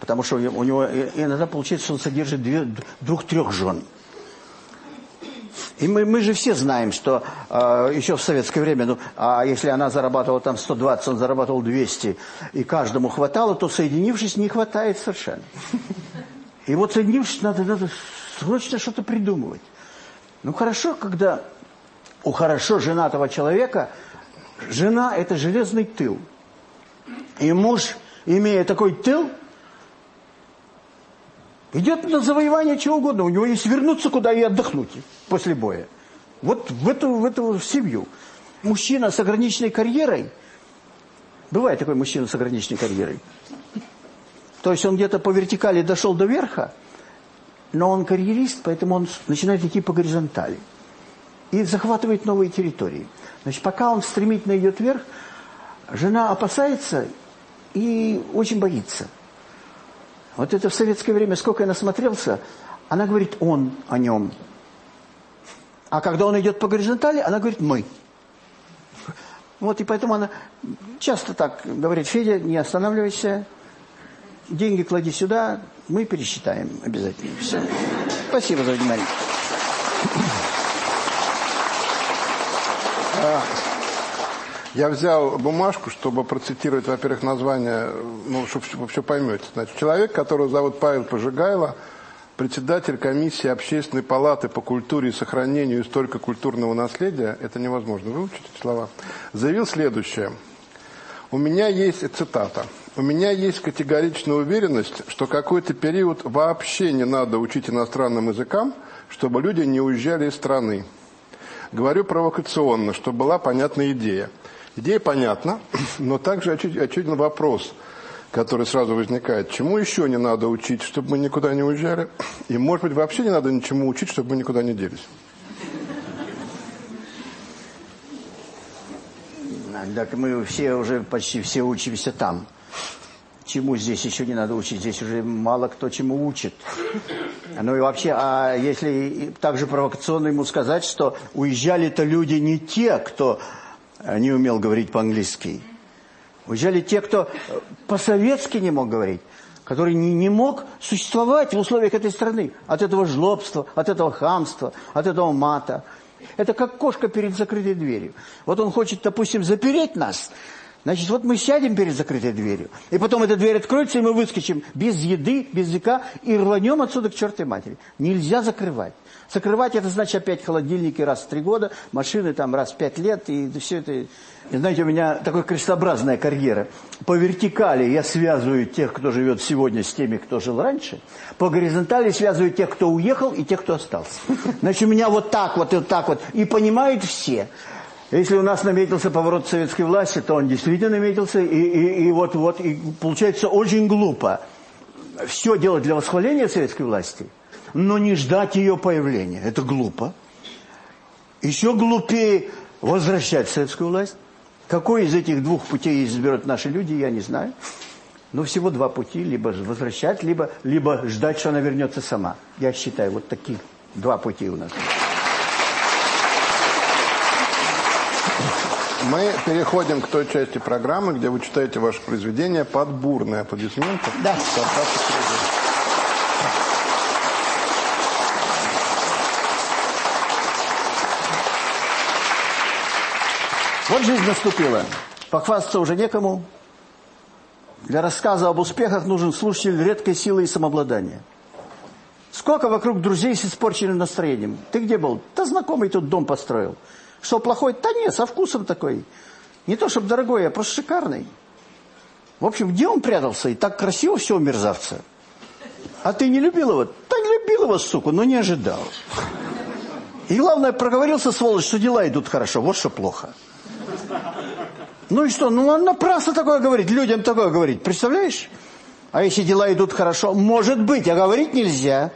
Потому что у него иногда получается, что он содержит двух-трех жен. И мы, мы же все знаем, что э, еще в советское время, ну, а если она зарабатывала там 120, он зарабатывал 200, и каждому хватало, то соединившись не хватает совершенно. И вот соединившись, надо, надо срочно что-то придумывать. Ну хорошо, когда у хорошо женатого человека жена – это железный тыл. И муж, имея такой тыл, Идет на завоевание чего угодно. У него есть вернуться куда и отдохнуть после боя. Вот в эту, в эту семью. Мужчина с ограниченной карьерой, бывает такой мужчина с ограниченной карьерой, то есть он где-то по вертикали дошел до верха, но он карьерист, поэтому он начинает идти по горизонтали. И захватывает новые территории. Значит, пока он стремительно идет вверх, жена опасается и очень боится. Вот это в советское время, сколько я насмотрелся, она говорит «он» о нем. А когда он идет по горизонтали, она говорит «мы». Вот и поэтому она часто так говорит «Федя, не останавливайся, деньги клади сюда, мы пересчитаем обязательно». Все. Спасибо за внимание. Я взял бумажку, чтобы процитировать, во-первых, название, ну, чтобы вы все поймете. Значит, человек, которого зовут Павел Пожигайло, председатель комиссии Общественной палаты по культуре и сохранению историко-культурного наследия, это невозможно выучить эти слова, заявил следующее. У меня есть, цитата, у меня есть категоричная уверенность, что какой-то период вообще не надо учить иностранным языкам, чтобы люди не уезжали из страны. Говорю провокационно, чтобы была понятна идея. Идея понятна, но также очевидно вопрос, который сразу возникает. Чему еще не надо учить, чтобы мы никуда не уезжали? И, может быть, вообще не надо ничему учить, чтобы мы никуда не делись? Так мы все уже, почти все учимся там. Чему здесь еще не надо учить? Здесь уже мало кто чему учит. Ну и вообще, а если также провокационно ему сказать, что уезжали-то люди не те, кто не умел говорить по-английски. Уезжали те, кто по-советски не мог говорить, который не, не мог существовать в условиях этой страны. От этого жлобства, от этого хамства, от этого мата. Это как кошка перед закрытой дверью. Вот он хочет, допустим, запереть нас, Значит, вот мы сядем перед закрытой дверью, и потом эта дверь откроется, и мы выскочим без еды, без языка, и рванем отсюда к чертой матери. Нельзя закрывать. Закрывать это значит опять холодильники раз в три года, машины там раз в пять лет, и все это... И, знаете, у меня такая крестообразная карьера. По вертикали я связываю тех, кто живет сегодня, с теми, кто жил раньше. По горизонтали связываю тех, кто уехал, и тех, кто остался. Значит, у меня вот так вот и вот так вот. И понимают все. Если у нас наметился поворот советской власти, то он действительно наметился, и, и, и вот, вот, и получается очень глупо все делать для восхваления советской власти, но не ждать ее появления. Это глупо. Еще глупее возвращать советскую власть. Какой из этих двух путей изберут наши люди, я не знаю. Но всего два пути, либо возвращать, либо, либо ждать, что она вернется сама. Я считаю, вот такие два пути у нас. Мы переходим к той части программы, где вы читаете ваше произведение под бурные аплодисменты. Да. Вот жизнь наступила. Похвастаться уже некому. Для рассказа об успехах нужен слушатель редкой силы и самообладания. Сколько вокруг друзей с испорченным настроением. Ты где был? Да знакомый тут дом построил. Что, плохой? Да нет, со вкусом такой. Не то, чтобы дорогой, а просто шикарный. В общем, где он прятался? И так красиво все у мерзавца. А ты не любил его? Да не любил его, сука, но не ожидал. И главное, проговорился, сволочь, что дела идут хорошо. Вот что плохо. Ну и что? Ну он напрасно такое говорит, людям такое говорить. Представляешь? А если дела идут хорошо? Может быть, а говорить нельзя.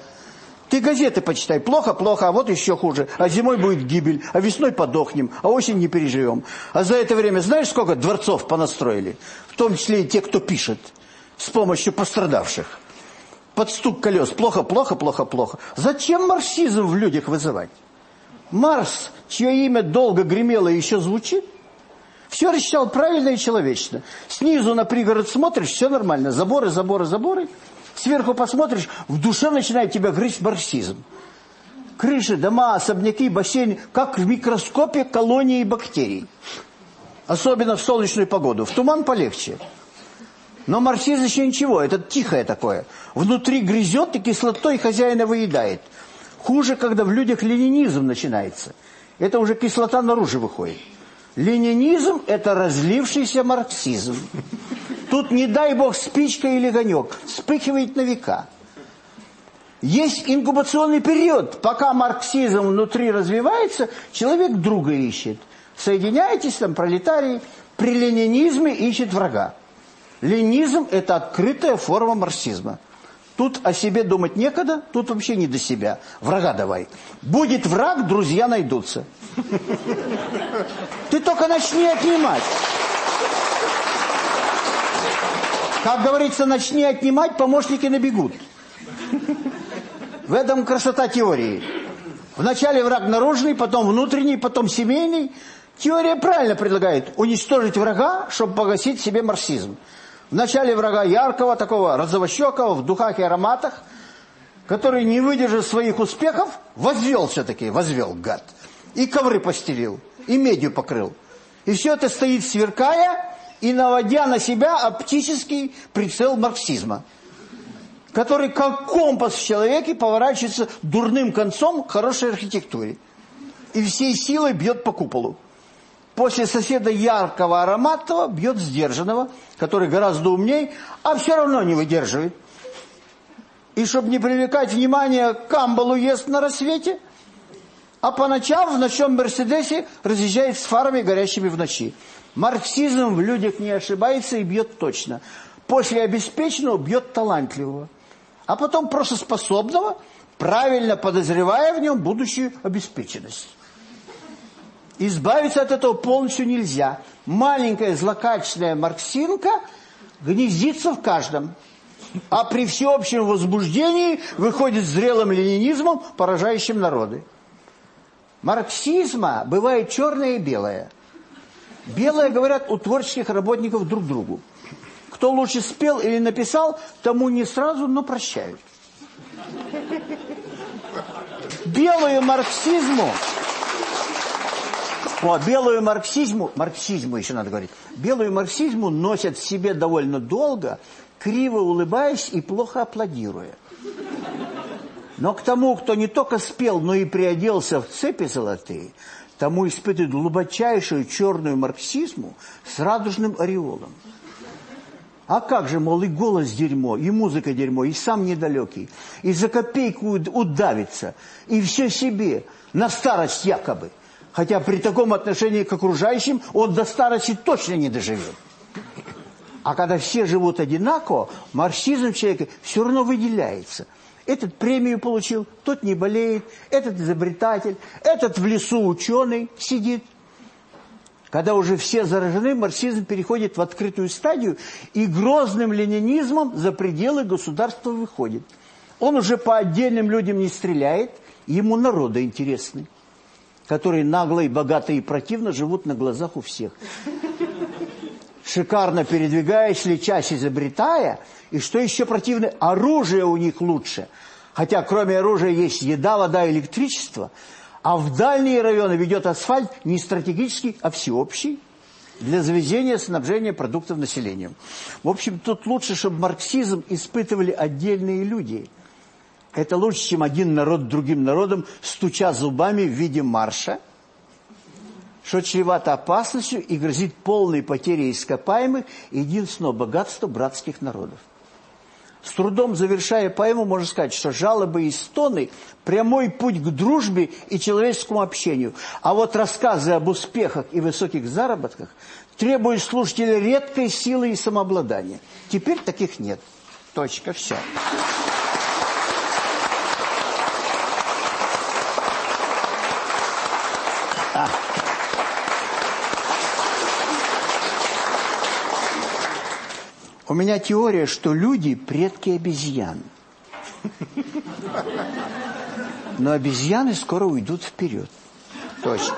Ты газеты почитай. Плохо, плохо, а вот еще хуже. А зимой будет гибель, а весной подохнем, а осень не переживем. А за это время знаешь, сколько дворцов понастроили? В том числе и те, кто пишет. С помощью пострадавших. Под стук колес. Плохо, плохо, плохо, плохо. Зачем марксизм в людях вызывать? Марс, чье имя долго гремело и еще звучит, все рассчитал правильно и человечно. Снизу на пригород смотришь, все нормально. Заборы, заборы, заборы. Сверху посмотришь, в душе начинает тебя грызть марксизм. Крыши, дома, особняки, бассейны, как в микроскопе колонии бактерий. Особенно в солнечную погоду. В туман полегче. Но марксизм еще ничего, это тихое такое. Внутри грызет и кислотой хозяина выедает. Хуже, когда в людях ленинизм начинается. Это уже кислота наружу выходит. Ленинизм – это разлившийся марксизм. Тут, не дай бог, спичка или огонек. Вспыхивает на века. Есть инкубационный период. Пока марксизм внутри развивается, человек друга ищет. Соединяетесь там, пролетарии, при ленинизме ищет врага. Ленизм – это открытая форма марксизма. Тут о себе думать некогда, тут вообще не до себя. Врага давай. Будет враг, друзья найдутся. Ты только начни отнимать. Как говорится, начни отнимать, помощники набегут. В этом красота теории. Вначале враг наружный, потом внутренний, потом семейный. Теория правильно предлагает уничтожить врага, чтобы погасить себе марксизм. Вначале врага яркого, такого розовощекого, в духах и ароматах, который, не выдержав своих успехов, возвел все-таки, возвел, гад. И ковры постелил, и медью покрыл. И все это стоит сверкая, и наводя на себя оптический прицел марксизма, который как компас в человеке поворачивается дурным концом к хорошей архитектуре и всей силой бьет по куполу. После соседа яркого, ароматного бьет сдержанного, который гораздо умней, а все равно не выдерживает. И чтобы не привлекать внимание, Камбалу ест на рассвете, а по ночам в ночном Мерседесе разъезжает с фарами, горящими в ночи. Марксизм в людях не ошибается и бьет точно. После обеспеченного бьет талантливого. А потом просто способного, правильно подозревая в нем будущую обеспеченность. Избавиться от этого полностью нельзя. Маленькая злокачественная марксинка гнездится в каждом. А при всеобщем возбуждении выходит зрелым ленинизмом, поражающим народы. Марксизма бывает черное и белое. Белое, говорят, у творческих работников друг другу. Кто лучше спел или написал, тому не сразу, но прощают. Белую марксизму О, белую марксизму, марксизму еще надо говорить, белую марксизму носят в себе довольно долго, криво улыбаясь и плохо аплодируя. Но к тому, кто не только спел, но и приоделся в цепи золотые, тому испытывает глубочайшую черную марксизму с радужным ореолом. А как же, мол, и голос дерьмо, и музыка дерьмо, и сам недалекий, и за копейку удавится, и все себе, на старость якобы. Хотя при таком отношении к окружающим он до старости точно не доживет. А когда все живут одинаково, марксизм человека все равно выделяется. Этот премию получил, тот не болеет, этот изобретатель, этот в лесу ученый сидит. Когда уже все заражены, марксизм переходит в открытую стадию и грозным ленинизмом за пределы государства выходит. Он уже по отдельным людям не стреляет, ему народы интересны, которые нагло и богато и противно живут на глазах у всех. Шикарно передвигаясь, лечась, изобретая, и что еще противно, оружие у них лучше. Хотя кроме оружия есть еда, вода, электричество – а в дальние районы ведет асфальт не стратегический, а всеобщий для завезения снабжения продуктов населением. В общем, тут лучше, чтобы марксизм испытывали отдельные люди. Это лучше, чем один народ другим народом, стуча зубами в виде марша, что чревато опасностью и грозит полной потерей ископаемых и единственного богатства братских народов. С трудом завершая поэму, можно сказать, что жалобы и стоны – прямой путь к дружбе и человеческому общению. А вот рассказы об успехах и высоких заработках требуют слушателя редкой силы и самообладания. Теперь таких нет. Точка. Все. У меня теория, что люди – предки обезьян. Но обезьяны скоро уйдут вперед. Точно.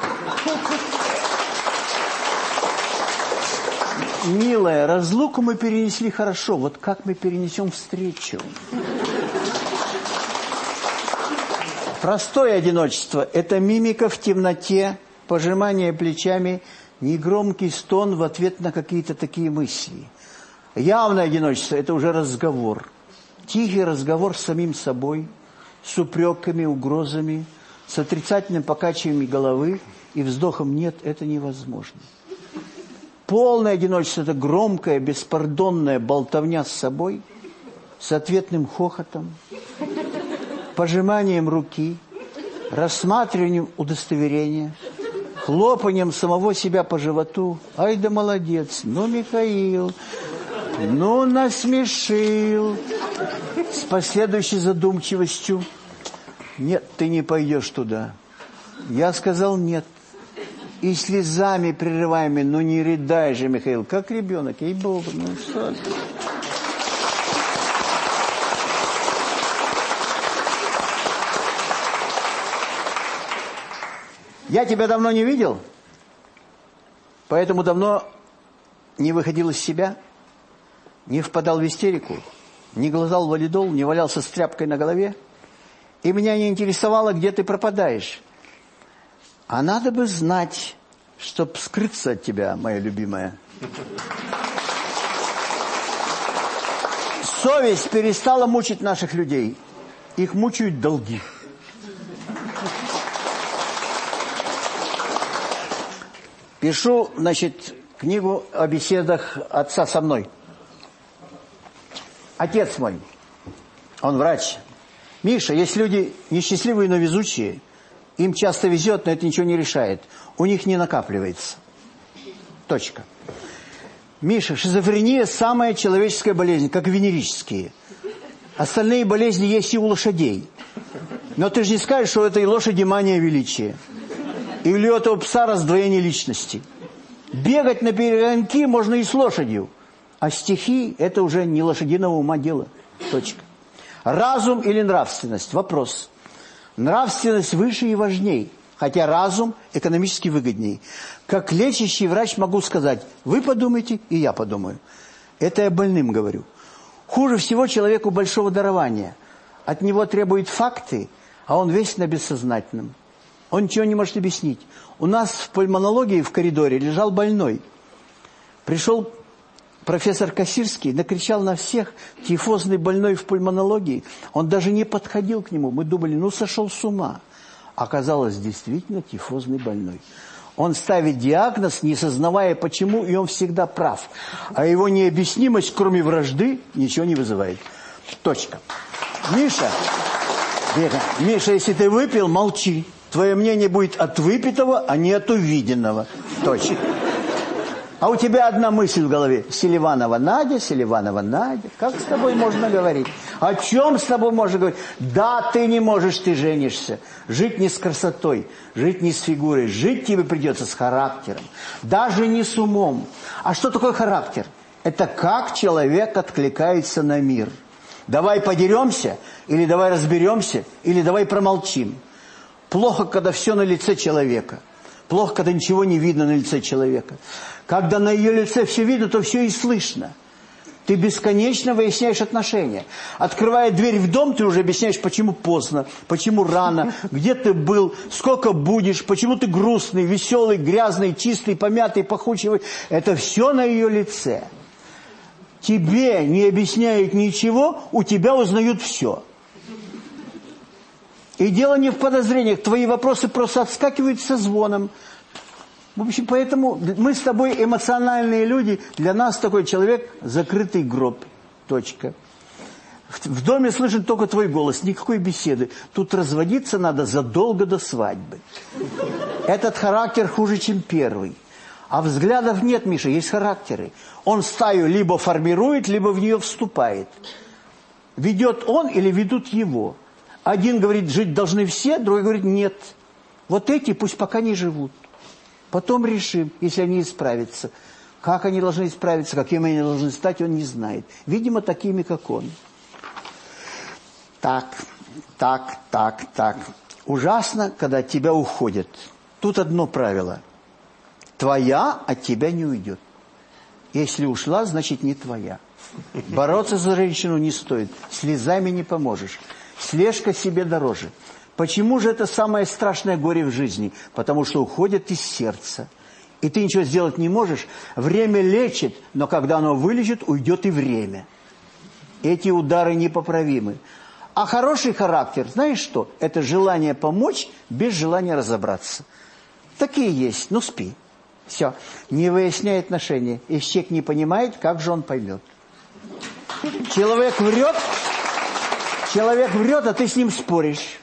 Милая, разлуку мы перенесли хорошо. Вот как мы перенесем встречу? Простое одиночество – это мимика в темноте, пожимание плечами, негромкий стон в ответ на какие-то такие мысли – Явное одиночество – это уже разговор. Тихий разговор с самим собой, с упреками, угрозами, с отрицательным покачиванием головы и вздохом «нет, это невозможно». Полное одиночество – это громкая, беспардонная болтовня с собой, с ответным хохотом, пожиманием руки, рассматриванием удостоверения, хлопанием самого себя по животу. «Ай да молодец! Ну, Михаил, ну, насмешил. С последующей задумчивостью. Нет, ты не пойдешь туда. Я сказал нет. И слезами прерываемыми, ну не рыдай же, Михаил, как ребенок, ей-богу, ну что Я тебя давно не видел, поэтому давно не выходил из себя не впадал в истерику, не глазал валидол, не валялся с тряпкой на голове. И меня не интересовало, где ты пропадаешь. А надо бы знать, чтоб скрыться от тебя, моя любимая. Совесть перестала мучить наших людей. Их мучают долги. Пишу, значит, книгу о беседах отца со мной. Отец мой, он врач. Миша, есть люди несчастливые, но везучие. Им часто везет, но это ничего не решает. У них не накапливается. Точка. Миша, шизофрения – самая человеческая болезнь, как венерические. Остальные болезни есть и у лошадей. Но ты же не скажешь, что у этой лошади мания величия. Или у этого пса раздвоение личности. Бегать на перегонки можно и с лошадью. А стихи – это уже не лошадиного ума дело. Точка. Разум или нравственность? Вопрос. Нравственность выше и важней, хотя разум экономически выгодней. Как лечащий врач могу сказать, вы подумайте, и я подумаю. Это я больным говорю. Хуже всего человеку большого дарования. От него требуют факты, а он весь на бессознательном. Он ничего не может объяснить. У нас в пульмонологии в коридоре лежал больной. Пришел профессор Кассирский, накричал на всех, тифозный больной в пульмонологии. Он даже не подходил к нему. Мы думали, ну сошел с ума. Оказалось, действительно тифозный больной. Он ставит диагноз, не сознавая почему, и он всегда прав. А его необъяснимость, кроме вражды, ничего не вызывает. Точка. Миша, Вера, Миша, если ты выпил, молчи. Твое мнение будет от выпитого, а не от увиденного. Точно. А у тебя одна мысль в голове. Селиванова Надя, Селиванова Надя. Как с тобой можно говорить? О чем с тобой можно говорить? Да, ты не можешь, ты женишься. Жить не с красотой, жить не с фигурой. Жить тебе придется с характером. Даже не с умом. А что такое характер? Это как человек откликается на мир. Давай подеремся, или давай разберемся, или давай промолчим. Плохо, когда все на лице человека. Плохо, когда ничего не видно на лице человека. Когда на ее лице все видно, то все и слышно. Ты бесконечно выясняешь отношения. Открывая дверь в дом, ты уже объясняешь, почему поздно, почему рано, где ты был, сколько будешь, почему ты грустный, веселый, грязный, чистый, помятый, пахучий. Это все на ее лице. Тебе не объясняют ничего, у тебя узнают все. И дело не в подозрениях. Твои вопросы просто отскакивают со звоном. В общем, поэтому мы с тобой эмоциональные люди. Для нас такой человек – закрытый гроб. Точка. В доме слышит только твой голос, никакой беседы. Тут разводиться надо задолго до свадьбы. Этот характер хуже, чем первый. А взглядов нет, Миша, есть характеры. Он стаю либо формирует, либо в нее вступает. Ведет он или ведут его. Один говорит, жить должны все, другой говорит, нет. Вот эти пусть пока не живут. Потом решим, если они исправятся. Как они должны исправиться, какими они должны стать, он не знает. Видимо, такими, как он. Так, так, так, так. Ужасно, когда от тебя уходят. Тут одно правило. Твоя от тебя не уйдет. Если ушла, значит не твоя. Бороться за женщину не стоит. Слезами не поможешь. Слежка себе дороже. Почему же это самое страшное горе в жизни? Потому что уходит из сердца. И ты ничего сделать не можешь. Время лечит, но когда оно вылечит, уйдет и время. Эти удары непоправимы. А хороший характер, знаешь что? Это желание помочь без желания разобраться. Такие есть, ну спи. Все. Не выясняй отношения. Если человек не понимает, как же он поймет? Человек врет, Человек врет, а ты с ним споришь.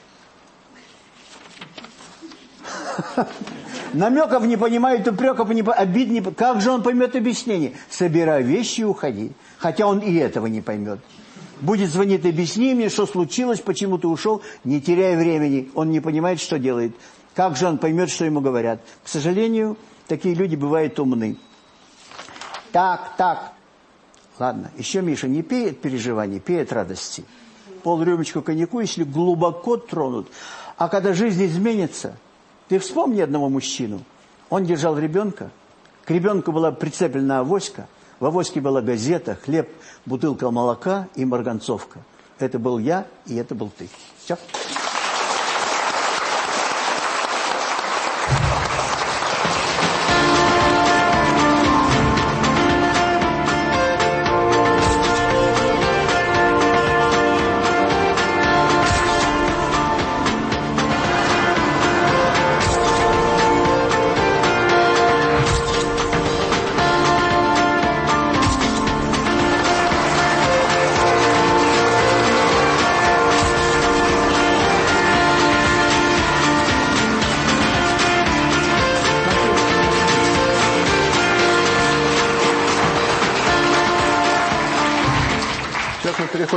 Намеков не понимает, упреков не понимает, обид не Как же он поймет объяснение? Собирай вещи и уходи. Хотя он и этого не поймет. Будет звонить, объясни мне, что случилось, почему ты ушел, не теряй времени. Он не понимает, что делает. Как же он поймет, что ему говорят? К сожалению, такие люди бывают умны. Так, так. Ладно, еще Миша не пей от переживаний, пей от радости пол рюмочку коньяку, если глубоко тронут. А когда жизнь изменится, ты вспомни одного мужчину. Он держал ребенка, к ребенку была прицеплена авоська, в авоське была газета, хлеб, бутылка молока и марганцовка. Это был я, и это был ты. Все.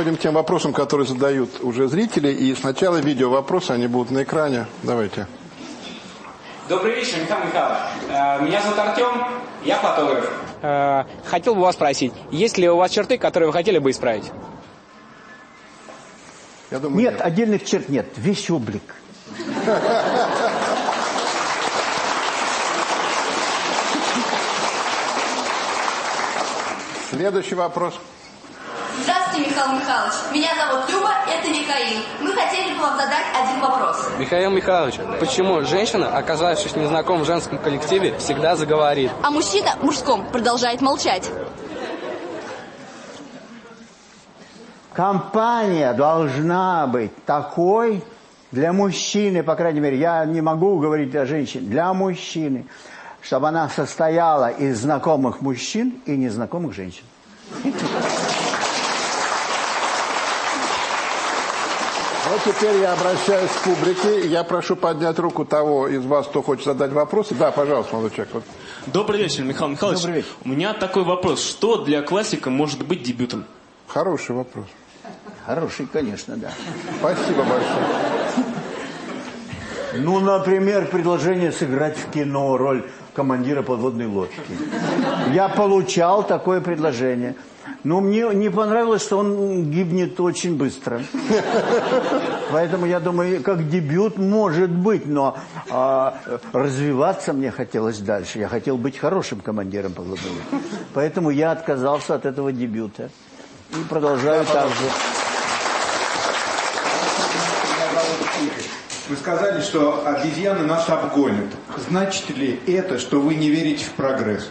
Переходим к тем вопросам, которые задают уже зрители. И сначала видео вопросы, они будут на экране. Давайте. Добрый вечер, Михаил Михайлович. Э, меня зовут Артем, я фотограф. Э, хотел бы вас спросить, есть ли у вас черты, которые вы хотели бы исправить? Я думаю, нет, нет, отдельных черт нет, весь облик. Следующий вопрос. Михаил Михайлович. Меня зовут Люба, это Михаил. Мы хотели вам задать один вопрос. Михаил Михайлович, почему женщина, оказавшись в незнакомом женском коллективе, всегда заговорит? А мужчина мужском продолжает молчать. Компания должна быть такой для мужчины, по крайней мере, я не могу говорить о женщине, для мужчины, чтобы она состояла из знакомых мужчин и незнакомых женщин. Теперь я обращаюсь к публике. Я прошу поднять руку того из вас, кто хочет задать вопросы. Да, пожалуйста, молодой человек. Вот. Добрый вечер, Михаил Михайлович. Добрый вечер. У меня такой вопрос. Что для классика может быть дебютом? Хороший вопрос. Хороший, конечно, да. Спасибо большое. Ну, например, предложение сыграть в кино роль командира подводной лодки. Я получал такое предложение. Но мне не понравилось, что он гибнет очень быстро. Поэтому я думаю, как дебют может быть, но а, развиваться мне хотелось дальше. Я хотел быть хорошим командиром подводной лодки. Поэтому я отказался от этого дебюта. И продолжаю так же. Вы сказали, что обезьяны нас обгонят. Значит ли это, что вы не верите в прогресс?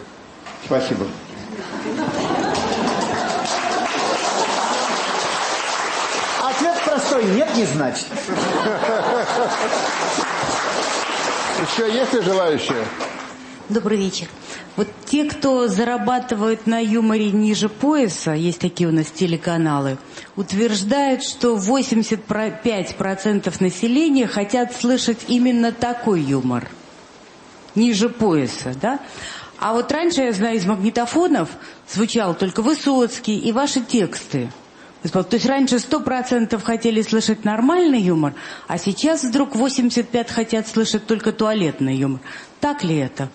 Спасибо. Простой. Нет, не значит. Еще есть ли желающие? Добрый вечер. Вот те, кто зарабатывают на юморе ниже пояса, есть такие у нас телеканалы, утверждают, что 85% населения хотят слышать именно такой юмор. Ниже пояса, да? А вот раньше, я знаю, из магнитофонов звучал только Высоцкий и ваши тексты. То есть раньше 100% хотели слышать нормальный юмор, а сейчас вдруг 85% хотят слышать только туалетный юмор. Так ли это?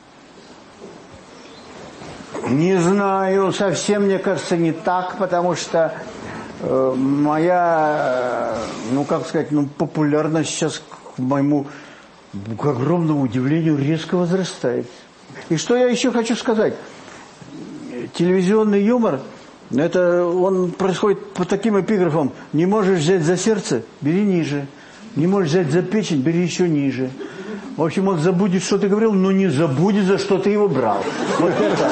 Не знаю, совсем, мне кажется, не так, потому что э, моя, э, ну, как сказать, ну, популярность сейчас, к моему к огромному удивлению, резко возрастает. И что я еще хочу сказать? Телевизионный юмор, это он происходит по таким эпиграфам. Не можешь взять за сердце, бери ниже. Не можешь взять за печень, бери еще ниже. В общем, он забудет, что ты говорил, но не забудет, за что ты его брал. Вот это.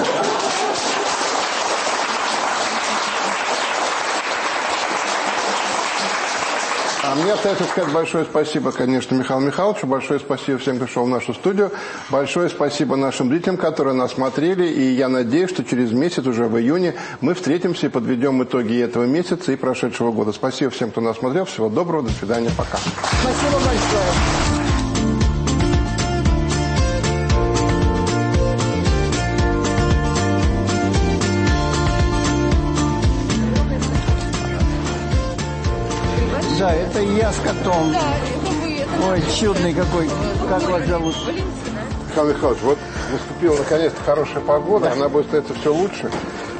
А мне остается сказать большое спасибо, конечно, Михаилу Михайловичу, большое спасибо всем, кто шел в нашу студию, большое спасибо нашим зрителям, которые нас смотрели, и я надеюсь, что через месяц, уже в июне, мы встретимся и подведем итоги этого месяца и прошедшего года. Спасибо всем, кто нас смотрел, всего доброго, до свидания, пока. Спасибо большое. Да, это я с котом. Ой, чудный какой. Как вас зовут? Михаил Михайлович, вот наступила наконец-то хорошая погода, она будет становиться все лучше.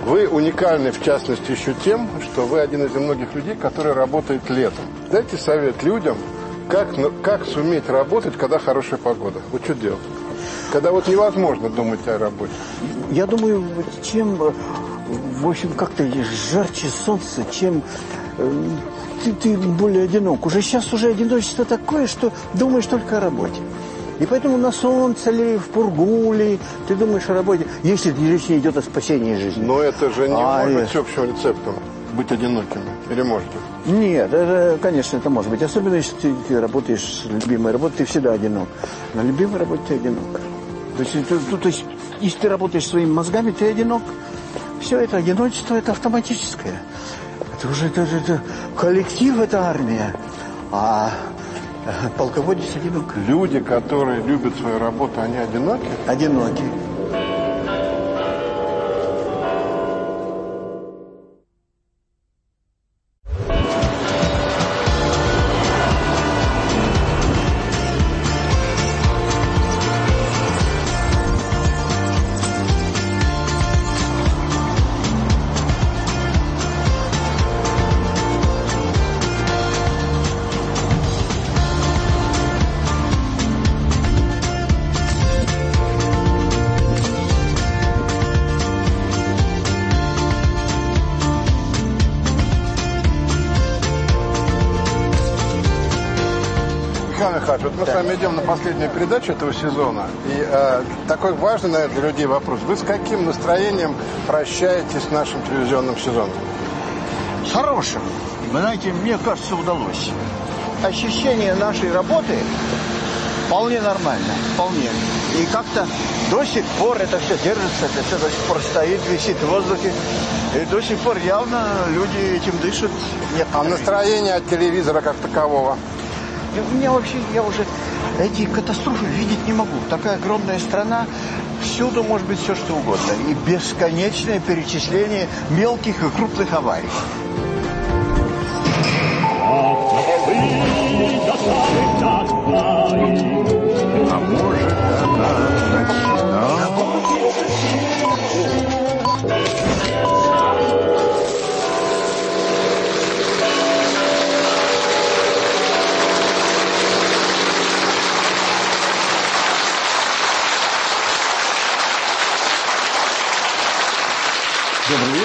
Вы уникальны, в частности, еще тем, что вы один из немногих людей, который работает летом. Дайте совет людям, как, ну, как суметь работать, когда хорошая погода. Вот что делать? Когда вот невозможно думать о работе. Я думаю, чем, в общем, как-то жарче солнце, чем э, ты, ты более одинок. Уже сейчас уже одиночество такое, что думаешь только о работе. И поэтому на солнце ли, в пургу ли, ты думаешь о работе, если речь не идет о спасении жизни. Но это же не А, может нет. быть общим рецептом, быть одинокими. Или может быть? Нет, это, конечно, это может быть. Особенно, если ты, ты работаешь с любимой работой, ты всегда одинок. На любимой работе ты одинок. То есть, это- ну, то есть, если ты работаешь своими мозгами, ты одинок. Все это одиночество, это автоматическое. Это уже это, это- это коллектив, это армия. А э, полководец одинок. Люди, которые любят свою работу, они одиноки? Одиноки. Идем на последнюю передачу этого сезона. И э, такой важный, наверное, для людей вопрос. Вы с каким настроением прощаетесь с нашим телевизионным сезоном? С хорошим. Вы знаете, мне кажется, удалось. Ощущение нашей работы вполне нормально. Вполне. И как-то до сих пор это все держится, это все до сих пор стоит, висит в воздухе. И до сих пор явно люди этим дышат. Нет, а настроение от телевизора как такового? У меня вообще, я уже эти катастрофы видеть не могу. Такая огромная страна, всюду может быть все что угодно. И бесконечное перечисление мелких и крупных аварий. А может она начинала?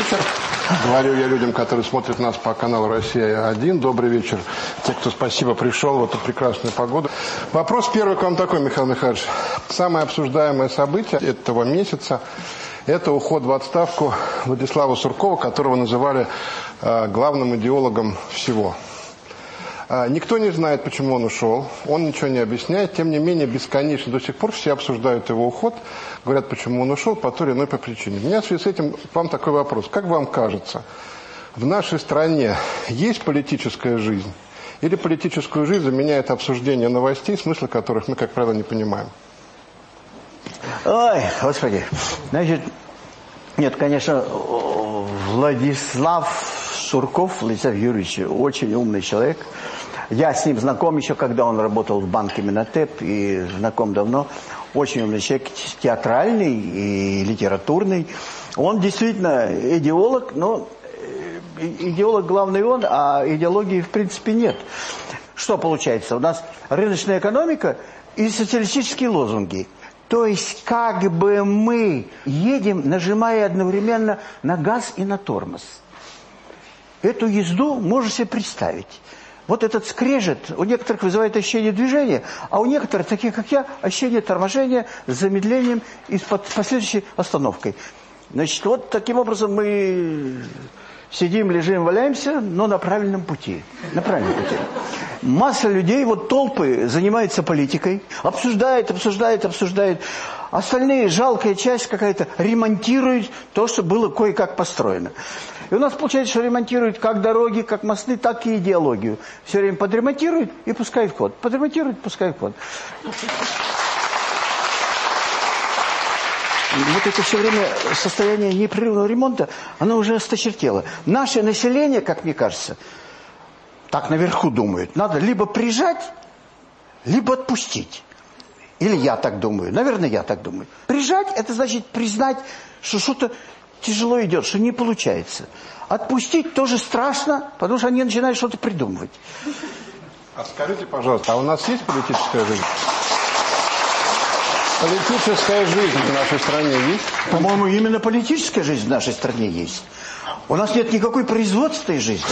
Вечер. Говорю я людям, которые смотрят нас по каналу «Россия-1». Добрый вечер. Те, кто спасибо пришел в эту прекрасную погоду. Вопрос первый к вам такой, Михаил Михайлович. Самое обсуждаемое событие этого месяца – это уход в отставку Владислава Суркова, которого называли э, главным идеологом всего. А, Никто не знает, почему он ушел, он ничего не объясняет, тем не менее, бесконечно до сих пор все обсуждают его уход, говорят, почему он ушел, по той или иной по причине. У меня в связи с этим к вам такой вопрос. Как вам кажется, в нашей стране есть политическая жизнь? Или политическую жизнь заменяет обсуждение новостей, смысла которых мы, как правило, не понимаем? Ой, господи. Значит, нет, конечно, Владислав Сурков, Владислав Юрьевич, очень умный человек. Я с ним знаком еще, когда он работал в банке Минотеп, и знаком давно. Очень умный человек, театральный и литературный. Он действительно идеолог, но э, идеолог главный он, а идеологии в принципе нет. Что получается? У нас рыночная экономика и социалистические лозунги. То есть как бы мы едем, нажимая одновременно на газ и на тормоз. Эту езду можно себе представить. Вот этот скрежет у некоторых вызывает ощущение движения, а у некоторых, таких как я, ощущение торможения с замедлением и с последующей остановкой. Значит, вот таким образом мы сидим, лежим, валяемся, но на правильном пути. На правильном пути. Масса людей, вот толпы, занимается политикой, обсуждает, обсуждает, обсуждает. Остальные, жалкая часть какая-то, ремонтирует то, что было кое-как построено. И у нас получается, что ремонтируют как дороги, как мосты, так и идеологию. Все время подремонтируют и пускают в ход. Подремонтируют, пускают в ход. Вот это все время состояние непрерывного ремонта, оно уже осточертело. Наше население, как мне кажется, так наверху думает, надо либо прижать, либо отпустить. Или я так думаю. Наверное, я так думаю. Прижать – это значит признать, что что-то тяжело идет, что не получается. Отпустить тоже страшно, потому что они начинают что-то придумывать. А скажите, пожалуйста, а у нас есть политическая жизнь? Политическая жизнь в нашей стране есть? По-моему, именно политическая жизнь в нашей стране есть. У нас нет никакой производственной жизни,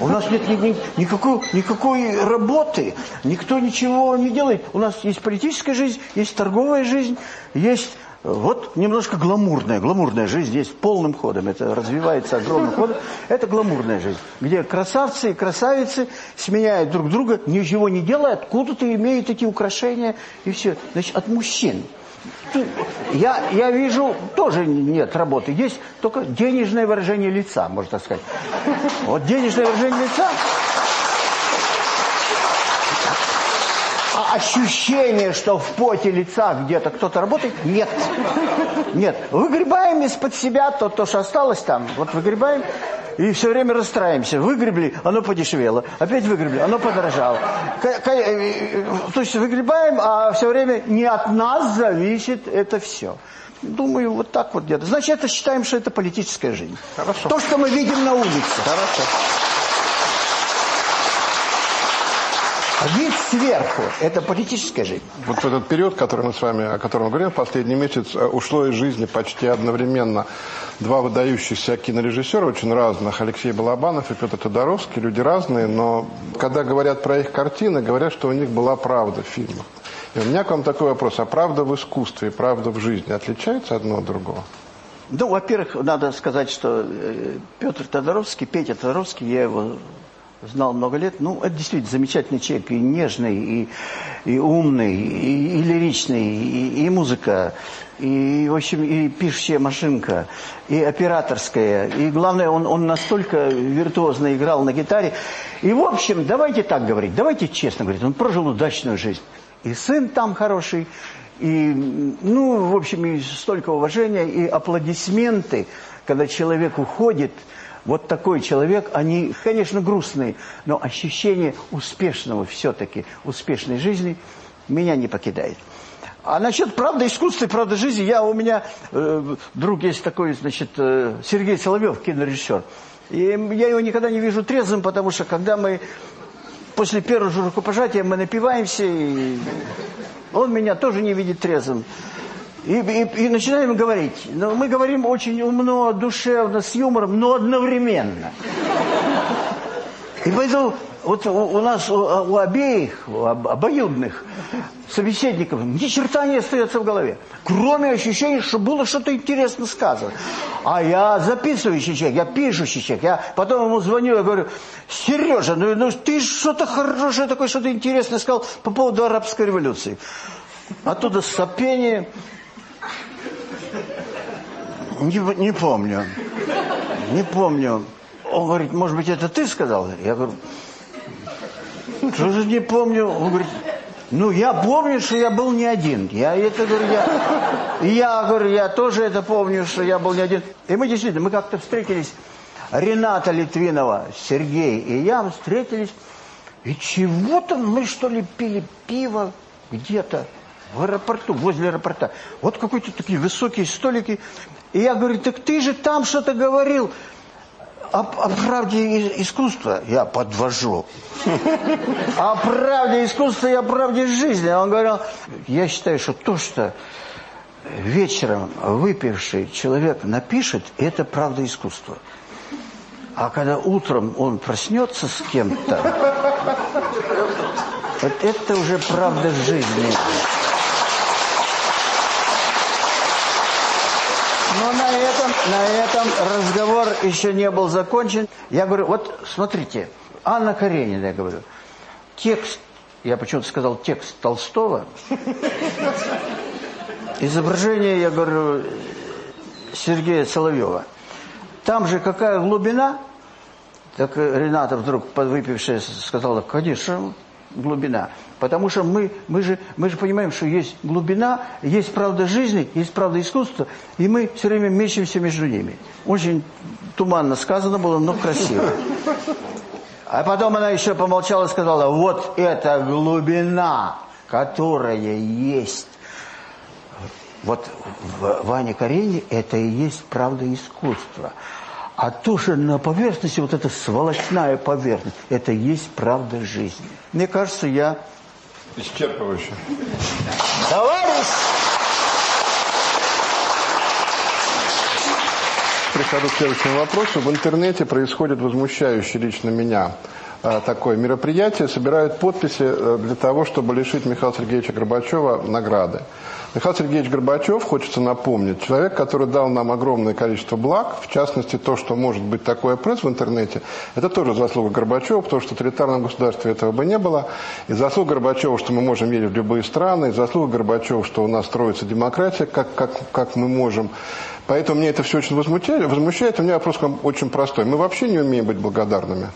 у нас нет ни, ни, никакой, никакой работы, никто ничего не делает. У нас есть политическая жизнь, есть торговая жизнь, есть вот немножко гламурная, гламурная жизнь есть полным ходом, это развивается огромным ходом. Это гламурная жизнь, где красавцы и красавицы сменяют друг друга, ничего не делая, откуда-то имеют эти украшения и все. Значит, от мужчин. Я, я вижу, тоже нет работы. Есть только денежное выражение лица, можно так сказать. Вот денежное выражение лица. А ощущение, что в поте лица где-то кто-то работает, нет. Нет. Выгребаем из-под себя то, то, что осталось там. Вот выгребаем и все время расстраиваемся. Выгребли, оно подешевело. Опять выгребли, оно подорожало. Э, э, то есть выгребаем, а все время не от нас зависит это все. Думаю, вот так вот где-то. Значит, это считаем, что это политическая жизнь. Хорошо. То, что мы видим на улице. Хорошо. Вид сверху – это политическая жизнь. Вот в этот период, который мы с вами, о котором мы говорим, последний месяц, э, ушло из жизни почти одновременно два выдающихся кинорежиссера, очень разных, Алексей Балабанов и Петр Тодоровский, люди разные, но когда говорят про их картины, говорят, что у них была правда в фильмах. И у меня к вам такой вопрос, а правда в искусстве и правда в жизни отличается одно от другого? Ну, во-первых, надо сказать, что э, Петр Тодоровский, Петя Тодоровский, я его знал много лет. Ну, это действительно замечательный человек, и нежный, и, и умный, и, и лиричный, и, и музыка, и, в общем, и пишущая машинка, и операторская. И главное, он, он настолько виртуозно играл на гитаре. И, в общем, давайте так говорить, давайте честно говорить, он прожил удачную жизнь. И сын там хороший, и, ну, в общем, и столько уважения, и аплодисменты, когда человек уходит – вот такой человек, они, конечно, грустные, но ощущение успешного все-таки, успешной жизни меня не покидает. А насчет правды искусства и правды жизни, я, у меня э, друг есть такой, значит, э, Сергей Соловьев, кинорежиссер. И я его никогда не вижу трезвым, потому что когда мы после первого же рукопожатия мы напиваемся, и он меня тоже не видит трезвым. И, и, и начинаем говорить. Но мы говорим очень умно, душевно, с юмором, но одновременно. И поэтому вот у, у нас, у, у обеих, у обоюдных собеседников, ни черта не остается в голове. Кроме ощущения, что было что-то интересно сказано. А я записывающий человек, я пишущий человек. Я потом ему звоню, я говорю, Сережа, ну, ну ты что-то хорошее такое, что-то интересное сказал по поводу арабской революции. Оттуда сопение... Не, не помню. Не помню. Он говорит, может быть, это ты сказал? Я говорю, что же не помню? Он говорит, ну, я помню, что я был не один. Я это говорю, я, я говорю, я тоже это помню, что я был не один. И мы действительно, мы как-то встретились, Рената Литвинова, Сергей и я встретились, и чего-то мы, что ли, пили пиво где-то в аэропорту, возле аэропорта. Вот какие-то такие высокие столики. И я говорю, так ты же там что-то говорил о, о правде искусства. Я подвожу. О правде искусства и о правде жизни. Он говорил, я считаю, что то, что вечером выпивший человек напишет, это правда искусства. А когда утром он проснется с кем-то, это уже правда жизни. Но на этом, разговор еще не был закончен. Я говорю, вот смотрите, Анна Каренина, я говорю, текст, я почему-то сказал текст Толстого, изображение, я говорю, Сергея Соловьева. Там же какая глубина? Так Рената вдруг, подвыпившая, сказала, конечно, глубина. Потому что мы, мы, же, мы же понимаем, что есть глубина, есть правда жизни, есть правда искусства, и мы все время мечемся между ними. Очень туманно сказано было, но красиво. А потом она еще помолчала и сказала, вот эта глубина, которая есть. Вот в Ване Каренине это и есть правда искусства. А то, что на поверхности, вот эта сволочная поверхность, это есть правда жизни. Мне кажется, я Исчерпывающе. Товарищ! Прихожу к следующему вопросу. В интернете происходит возмущающее лично меня э, такое мероприятие. Собирают подписи э, для того, чтобы лишить Михаила Сергеевича Горбачева награды. Михаил Сергеевич Горбачев, хочется напомнить, человек, который дал нам огромное количество благ, в частности, то, что может быть такое пресс в интернете, это тоже заслуга Горбачева, потому что в тоталитарном государстве этого бы не было. И заслуга Горбачева, что мы можем ездить в любые страны, и заслуга Горбачева, что у нас строится демократия, как, как, как мы можем. Поэтому мне это все очень возмущает. возмущает. У меня вопрос очень простой. Мы вообще не умеем быть благодарными.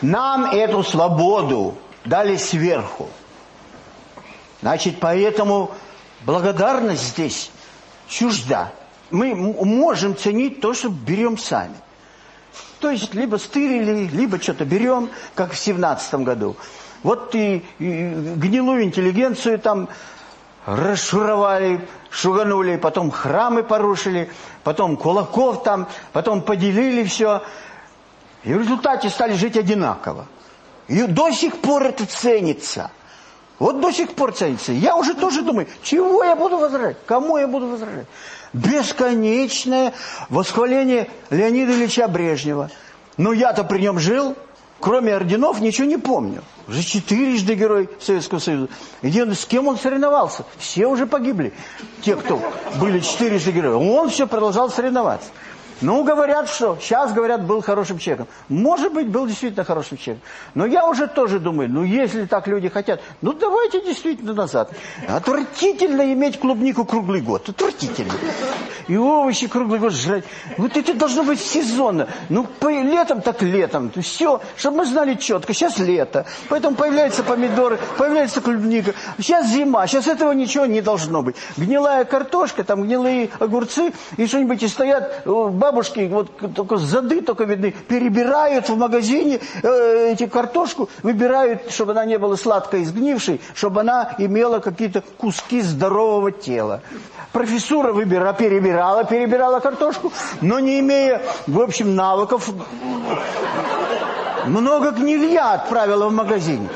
Нам эту свободу дали сверху. Значит, поэтому Благодарность здесь чужда. Мы можем ценить то, что берем сами. То есть, либо стырили, либо что-то берем, как в семнадцатом году. Вот и, и гнилую интеллигенцию там расшуровали, шуганули, потом храмы порушили, потом кулаков там, потом поделили все. И в результате стали жить одинаково. И до сих пор это ценится. Вот до сих пор ценится. Я уже тоже думаю, чего я буду возражать? Кому я буду возражать? Бесконечное восхваление Леонида Ильича Брежнева. Но я-то при нем жил, кроме орденов, ничего не помню. Уже четырежды герой Советского Союза. Он, с кем он соревновался? Все уже погибли. Те, кто были четырежды герои. Он все продолжал соревноваться. Ну, говорят, что сейчас, говорят, был хорошим человеком. Может быть, был действительно хорошим человеком. Но я уже тоже думаю, ну, если так люди хотят, ну, давайте действительно назад. Отвратительно иметь клубнику круглый год. Отвратительно. И овощи круглый год жрать. Вот это должно быть сезонно. Ну, по летом так летом. Все, чтобы мы знали четко. Сейчас лето. Поэтому появляются помидоры, появляется клубника. Сейчас зима. Сейчас этого ничего не должно быть. Гнилая картошка, там гнилые огурцы и что-нибудь и стоят бабушки, вот только зады только видны, перебирают в магазине э, эти картошку, выбирают, чтобы она не была сладкой и сгнившей, чтобы она имела какие-то куски здорового тела. Профессура выбирала, перебирала, перебирала картошку, но не имея, в общем, навыков, много гнилья отправила в магазин.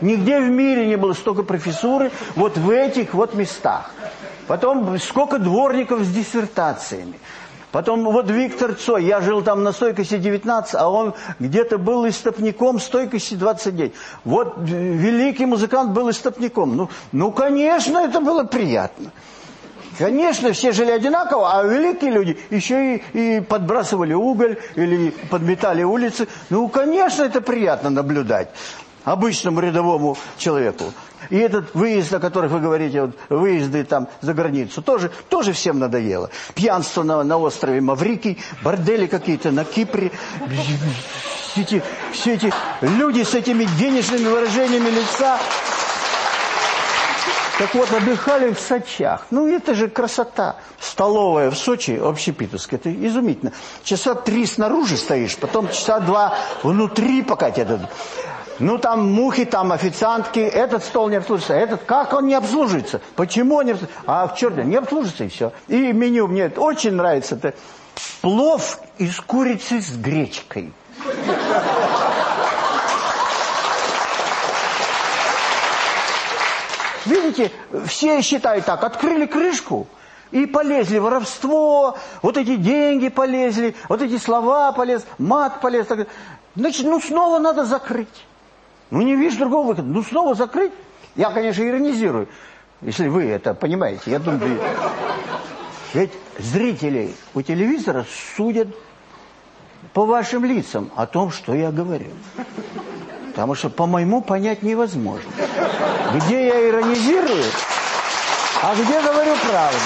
Нигде в мире не было столько профессуры вот в этих вот местах. Потом сколько дворников с диссертациями. Потом вот Виктор Цой, я жил там на стойкости 19, а он где-то был истопником стойкости 29. Вот великий музыкант был истопником. Ну, ну, конечно, это было приятно. Конечно, все жили одинаково, а великие люди еще и, и подбрасывали уголь или подметали улицы. Ну, конечно, это приятно наблюдать обычному рядовому человеку. И этот выезд, о которых вы говорите, вот, выезды там за границу, тоже, тоже всем надоело. Пьянство на, на острове Маврикий, бордели какие-то на Кипре. Все эти, все эти люди с этими денежными выражениями лица. Так вот, отдыхали в Сочах. Ну, это же красота. Столовая в Сочи, общепитовская, это изумительно. Часа три снаружи стоишь, потом часа два внутри, пока тебе... Ну, там мухи, там официантки, этот стол не обслуживается, этот, как он не обслуживается? Почему он не обслуживается? А в черте не обслуживается и все. И меню мне очень нравится. Это плов из курицы с гречкой. Видите, все считают так, открыли крышку и полезли воровство, вот эти деньги полезли, вот эти слова полез, мат полез. Значит, ну снова надо закрыть. Ну, не вижу другого выхода. Ну, снова закрыть? Я, конечно, иронизирую, если вы это понимаете. Я думаю, ведь зрители у телевизора судят по вашим лицам о том, что я говорю. Потому что, по-моему, понять невозможно. Где я иронизирую, а где говорю правду.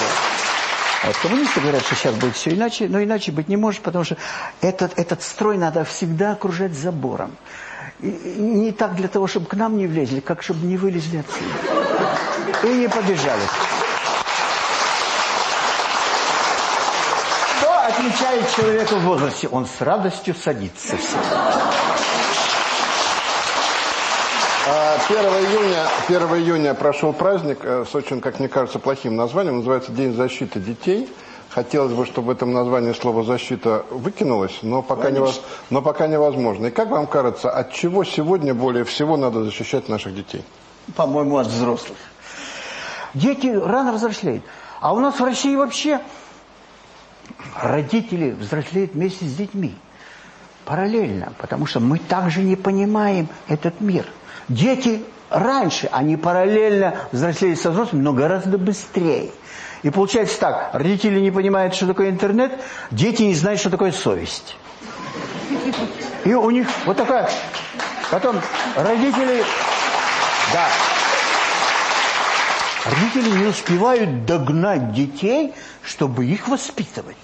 Вот коммунисты говорят, что сейчас будет все иначе, но иначе быть не может, потому что этот, этот строй надо всегда окружать забором не так для того, чтобы к нам не влезли, как чтобы не вылезли отсюда. И не побежали. Что отличает человека в возрасте? Он с радостью садится всегда. 1 июня, 1 июня прошел праздник э, с очень, как мне кажется, плохим названием. Называется День защиты детей. Хотелось бы, чтобы в этом названии слово «защита» выкинулось, но пока, невоз... но пока невозможно. И как вам кажется, от чего сегодня более всего надо защищать наших детей? По-моему, от взрослых. Дети рано взрослеют. А у нас в России вообще родители взрослеют вместе с детьми. Параллельно. Потому что мы также не понимаем этот мир. Дети раньше, они параллельно взрослеют со взрослыми, но гораздо быстрее. И получается так, родители не понимают, что такое интернет, дети не знают, что такое совесть. И у них вот такая... Потом родители... Да. Родители не успевают догнать детей, чтобы их воспитывать.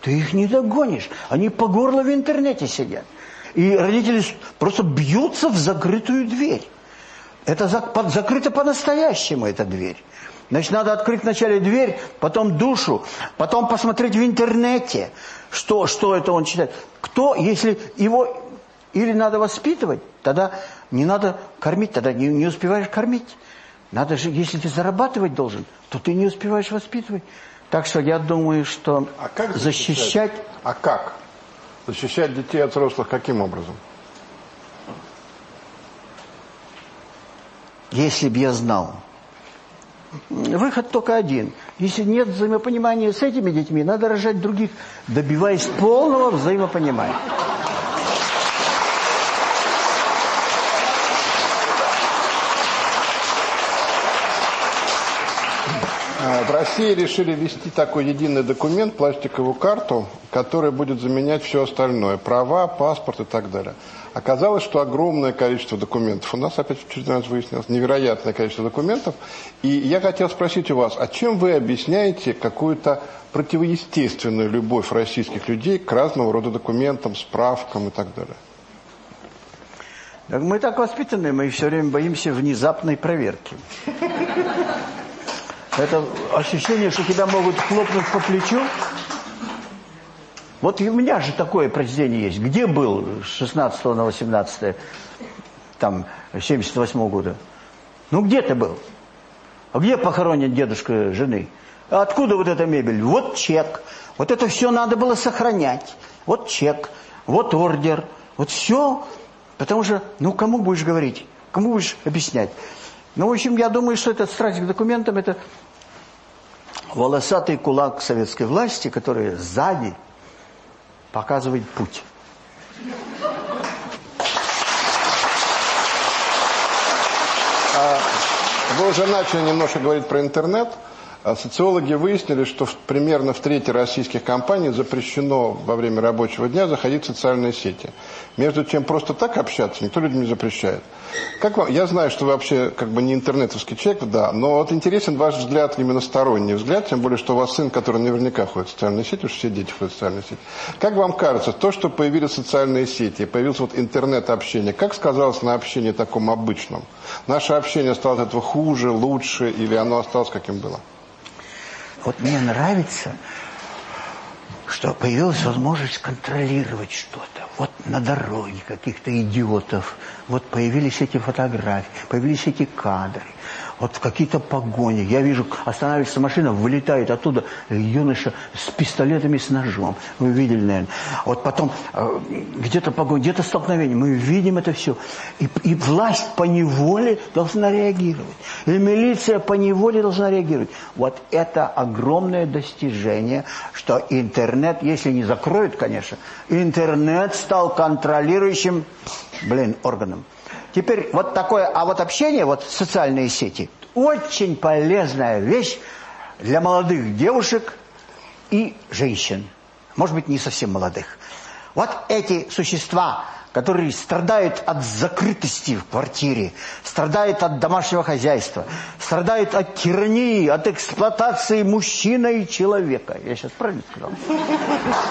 Ты их не догонишь. Они по горло в интернете сидят. И родители просто бьются в закрытую дверь. Это закрыто по-настоящему, эта дверь. Значит, надо открыть вначале дверь, потом душу, потом посмотреть в интернете, что, что это он читает. Кто, если его или надо воспитывать, тогда не надо кормить, тогда не, не успеваешь кормить. Надо же, если ты зарабатывать должен, то ты не успеваешь воспитывать. Так что я думаю, что а как защищать... А как? Защищать детей от взрослых каким образом? если бы я знал. Выход только один. Если нет взаимопонимания с этими детьми, надо рожать других, добиваясь полного взаимопонимания. В России решили ввести такой единый документ, пластиковую карту, который будет заменять все остальное. Права, паспорт и так далее. Оказалось, что огромное количество документов. У нас опять в очередной раз выяснилось невероятное количество документов. И я хотел спросить у вас, а чем вы объясняете какую-то противоестественную любовь российских людей к разного рода документам, справкам и так далее? Так мы так воспитаны, мы все время боимся внезапной проверки. Это ощущение, что тебя могут хлопнуть по плечу. Вот и у меня же такое произведение есть. Где был с 16 на 18 там, 78 -го года? Ну, где ты был? А где похоронен дедушка жены? А откуда вот эта мебель? Вот чек. Вот это все надо было сохранять. Вот чек, вот ордер. Вот все. Потому что, ну, кому будешь говорить? Кому будешь объяснять? Ну, в общем, я думаю, что этот страсть к документам – это волосатый кулак советской власти, который сзади показывает путь. А Вы уже начали немножко говорить про интернет. А Социологи выяснили, что примерно в трети российских компаний запрещено во время рабочего дня заходить в социальные сети. Между тем, просто так общаться никто людям не запрещает. Как вам, я знаю, что вы вообще как бы не интернетовский человек, да, но вот интересен ваш взгляд, именно сторонний взгляд, тем более, что у вас сын, который наверняка ходит в социальные сети, уж все дети ходят в социальные сети. Как вам кажется, то, что появились социальные сети, появилось вот интернет-общение, как сказалось на общении таком обычном? Наше общение стало от этого хуже, лучше, или оно осталось каким было? Вот мне нравится, что появилась возможность контролировать что-то. Вот на дороге каких-то идиотов. Вот появились эти фотографии, появились эти кадры. Вот какие-то погони. Я вижу, останавливается машина, вылетает оттуда юноша с пистолетами, с ножом. Вы видели, наверное. Вот потом э, где-то погонь, где-то столкновение. Мы видим это все. И, и власть по неволе должна реагировать. И милиция по неволе должна реагировать. Вот это огромное достижение, что интернет, если не закроют, конечно, интернет стал контролирующим, блин, органом. Теперь вот такое, а вот общение, вот социальные сети, очень полезная вещь для молодых девушек и женщин. Может быть, не совсем молодых. Вот эти существа, которые страдают от закрытости в квартире, страдают от домашнего хозяйства, страдают от тирании, от эксплуатации мужчины и человека. Я сейчас правильно сказал?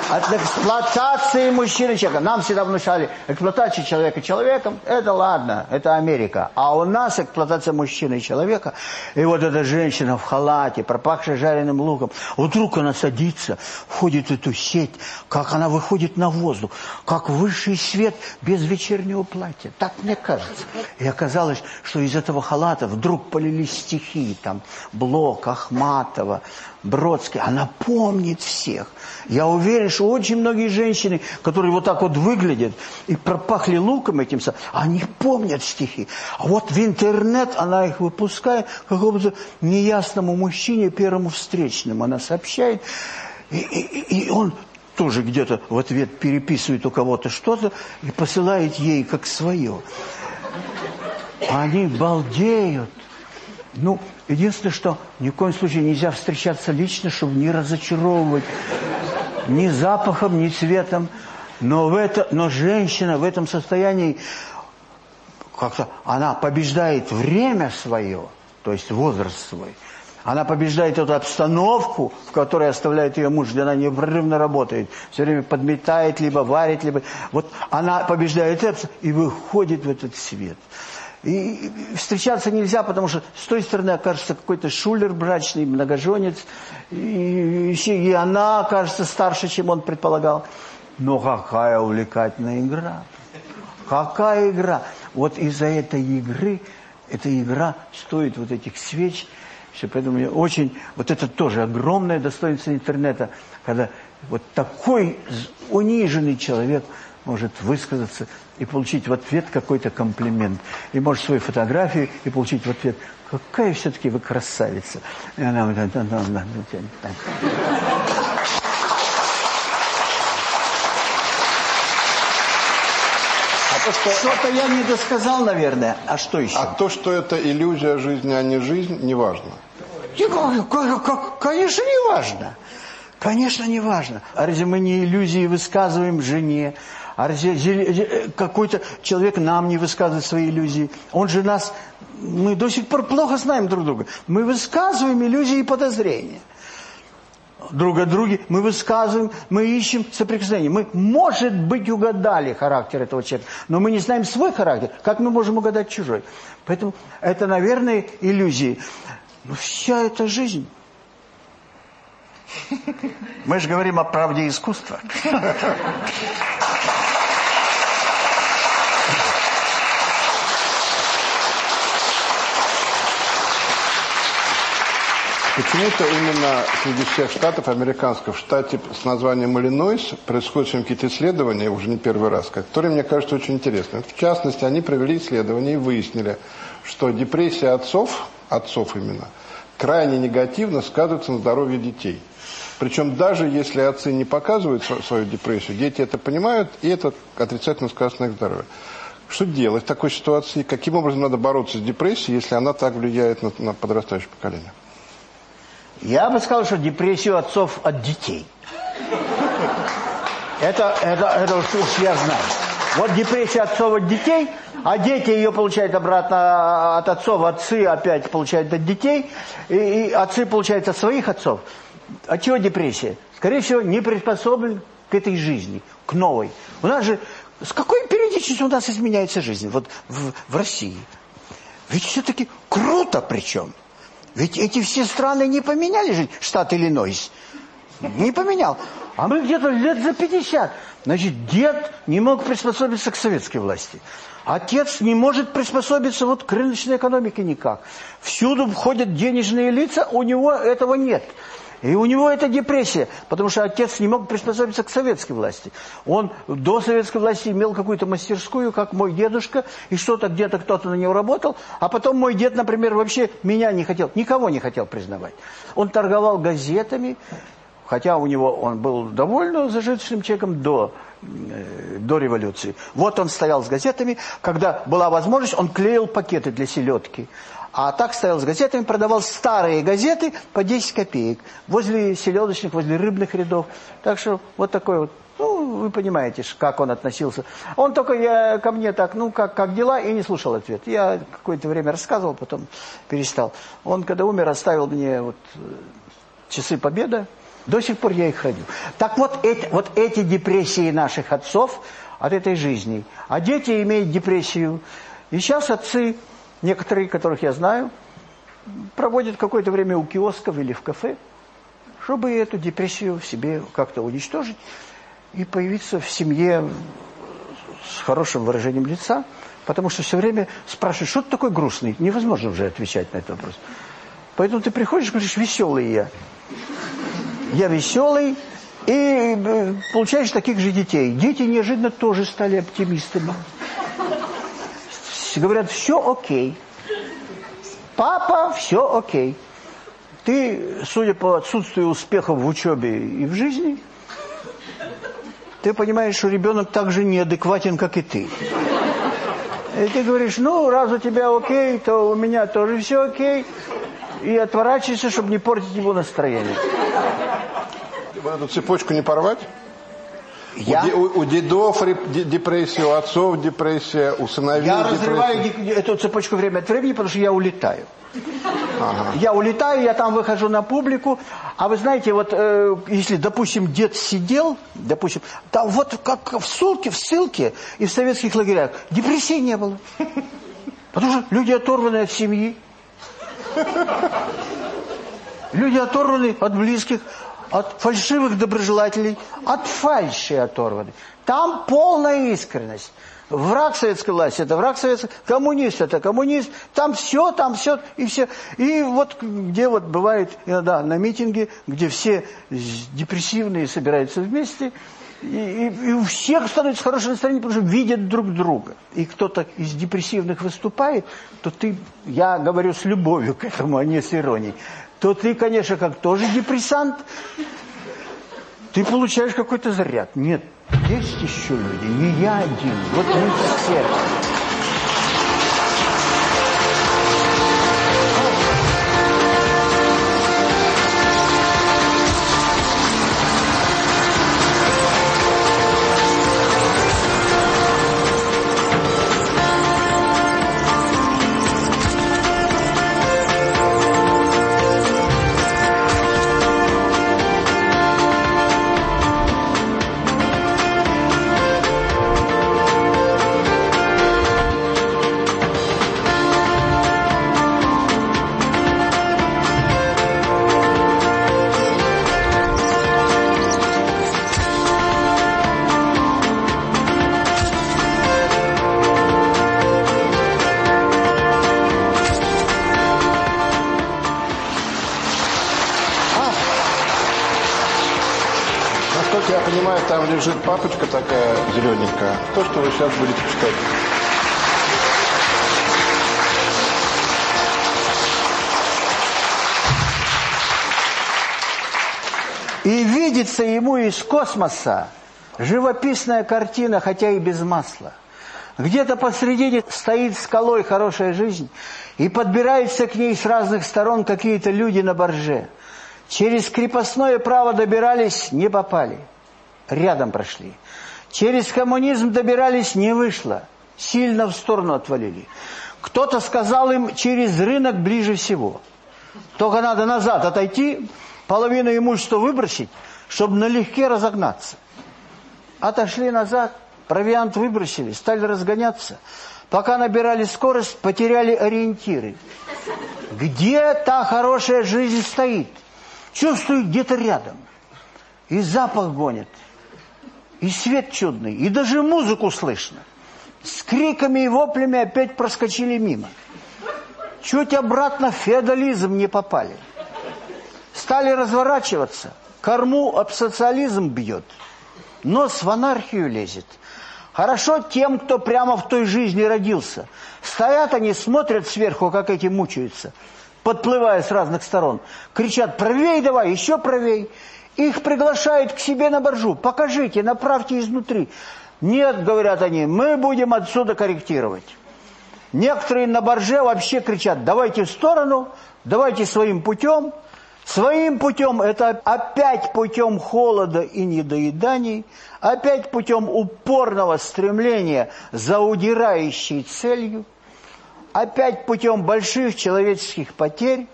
От эксплуатации мужчины и человека. Нам всегда внушали, эксплуатация человека человеком, это ладно, это Америка. А у нас эксплуатация мужчины и человека. И вот эта женщина в халате, пропахшая жареным луком, вдруг она садится, входит в эту сеть, как она выходит на воздух, как высший свет без вечернего платья. Так мне кажется. И оказалось, что из этого халата вдруг полились стихи, там, Блок, Ахматова, Бродский. Она помнит всех. Я уверен, что очень многие женщины, которые вот так вот выглядят и пропахли луком этим, они помнят стихи. А вот в интернет она их выпускает какому-то неясному мужчине, первому встречному. Она сообщает, и, и- и он тоже где-то в ответ переписывает у кого-то что-то и посылает ей как свое. Они балдеют. Ну, единственное, что ни в коем случае нельзя встречаться лично, чтобы не разочаровывать ни запахом, ни цветом. Но, в это, но женщина в этом состоянии, как-то, она побеждает время свое, то есть возраст свой. Она побеждает эту обстановку, в которой оставляет ее муж, где она непрерывно работает, все время подметает, либо варит, либо... Вот она побеждает это и выходит в этот свет. И встречаться нельзя, потому что с той стороны окажется какой-то шулер брачный, многоженец, и, и она окажется старше, чем он предполагал. Но какая увлекательная игра! Какая игра! Вот из-за этой игры, эта игра стоит вот этих свеч, все, поэтому мне очень, вот это тоже огромное достоинство интернета, когда вот такой униженный человек может высказаться и получить в ответ какой-то комплимент. И может свою фотографию и получить в ответ «Какая все-таки вы красавица!» И она вот так, то, что... Что-то я не досказал, наверное. А что еще? А то, что это иллюзия жизни, а не жизнь, неважно. Конечно, не важно. Конечно, не важно. А разве мы не иллюзии высказываем жене? А разве зе- какой-то человек нам не высказывает свои иллюзии? Он же нас... Мы до сих пор плохо знаем друг друга. Мы высказываем иллюзии и подозрения. Друг о друге мы высказываем, мы ищем соприкосновение. Мы, может быть, угадали характер этого человека, но мы не знаем свой характер. Как мы можем угадать чужой? Поэтому это, наверное, иллюзии. Но вся эта жизнь... Мы же говорим о правде искусства. Почему-то именно среди всех штатов американских, в штате с названием Иллинойс происходят какие-то исследования, уже не первый раз, которые, мне кажется, очень интересны. В частности, они провели исследования и выяснили, что депрессия отцов, отцов именно, крайне негативно сказывается на здоровье детей. Причем даже если отцы не показывают св- свою депрессию, дети это понимают, и это отрицательно сказывается на их здоровье. Что делать в такой ситуации? Каким образом надо бороться с депрессией, если она так влияет на, на подрастающее поколение? Я бы сказал, что депрессию отцов от детей. Это, это, это уж, я знаю. Вот депрессия отцов от детей, а дети ее получают обратно от отцов, отцы опять получают от детей, и, и отцы получают от своих отцов. От чего депрессия? Скорее всего, не приспособлен к этой жизни, к новой. У нас же, с какой периодичностью у нас изменяется жизнь, вот в, в России? Ведь все-таки круто причем. Ведь эти все страны не поменяли жизнь, штат Иллинойс. Не поменял. А мы где-то лет за 50. Значит, дед не мог приспособиться к советской власти. Отец не может приспособиться вот к рыночной экономике никак. Всюду входят денежные лица, у него этого нет. И у него это депрессия, потому что отец не мог приспособиться к советской власти. Он до советской власти имел какую-то мастерскую, как мой дедушка, и что-то где-то кто-то на него работал, а потом мой дед, например, вообще меня не хотел, никого не хотел признавать. Он торговал газетами, хотя у него он был довольно зажиточным человеком до, э, до революции. Вот он стоял с газетами, когда была возможность, он клеил пакеты для селедки. А так стоял с газетами, продавал старые газеты по 10 копеек. Возле селедочных, возле рыбных рядов. Так что вот такой вот, ну, вы понимаете, как он относился. Он только я, ко мне так, ну, как, как дела, и не слушал ответ. Я какое-то время рассказывал, потом перестал. Он, когда умер, оставил мне вот э, часы победы. До сих пор я их храню. Так вот эти, вот эти депрессии наших отцов от этой жизни. А дети имеют депрессию. И сейчас отцы, некоторые, которых я знаю, проводят какое-то время у киосков или в кафе, чтобы эту депрессию в себе как-то уничтожить и появиться в семье с хорошим выражением лица, потому что все время спрашивают, что ты такой грустный? Невозможно уже отвечать на этот вопрос. Поэтому ты приходишь говоришь, веселый я. Я веселый, и э, получаешь таких же детей. Дети неожиданно тоже стали оптимистами. Говорят, все окей. Папа, все окей. Ты, судя по отсутствию успехов в учебе и в жизни, ты понимаешь, что ребенок так же неадекватен, как и ты. И ты говоришь, ну, раз у тебя окей, то у меня тоже все окей. И отворачиваешься, чтобы не портить его настроение. Эту цепочку не порвать? Я? У, у- у дедов депрессия, у отцов депрессия, у сыновей Я депрессия. разрываю эту цепочку время от времени, потому что я улетаю. Я улетаю, я там выхожу на публику. А вы знаете, вот э, если, допустим, дед сидел, допустим, там вот как в ссылке, в ссылке и в советских лагерях, депрессии не было. Потому что люди оторваны от семьи. Люди оторваны от близких, от фальшивых доброжелателей, от фальши оторваны. Там полная искренность. Враг советской власти – это враг советской, коммунист – это коммунист. Там все, там все, и все. И вот где вот бывает иногда на митинге, где все депрессивные собираются вместе, И, и, и у всех становится хорошее настроение, потому что видят друг друга. И кто-то из депрессивных выступает, то ты, я говорю с любовью к этому, а не с иронией, то ты, конечно, как тоже депрессант, ты получаешь какой-то заряд. Нет, есть еще люди, не я один. Вот мы все. То, что вы сейчас будете читать. И видится ему из космоса живописная картина, хотя и без масла. Где-то посредине стоит скалой хорошая жизнь, и подбираются к ней с разных сторон какие-то люди на борже. Через крепостное право добирались, не попали. Рядом прошли. Через коммунизм добирались, не вышло. Сильно в сторону отвалили. Кто-то сказал им, через рынок ближе всего. Только надо назад отойти, половину имущества выбросить, чтобы налегке разогнаться. Отошли назад, провиант выбросили, стали разгоняться. Пока набирали скорость, потеряли ориентиры. Где та хорошая жизнь стоит? Чувствую где-то рядом. И запах гонит. И свет чудный. И даже музыку слышно. С криками и воплями опять проскочили мимо. Чуть обратно в феодализм не попали. Стали разворачиваться. Корму об социализм бьет. Нос в анархию лезет. Хорошо тем, кто прямо в той жизни родился. Стоят они, смотрят сверху, как эти мучаются, подплывая с разных сторон. Кричат, правей давай, еще правей. Их приглашают к себе на боржу. Покажите, направьте изнутри. Нет, говорят они, мы будем отсюда корректировать. Некоторые на борже вообще кричат, давайте в сторону, давайте своим путем. Своим путем это опять путем холода и недоеданий, опять путем упорного стремления за удирающей целью, опять путем больших человеческих потерь.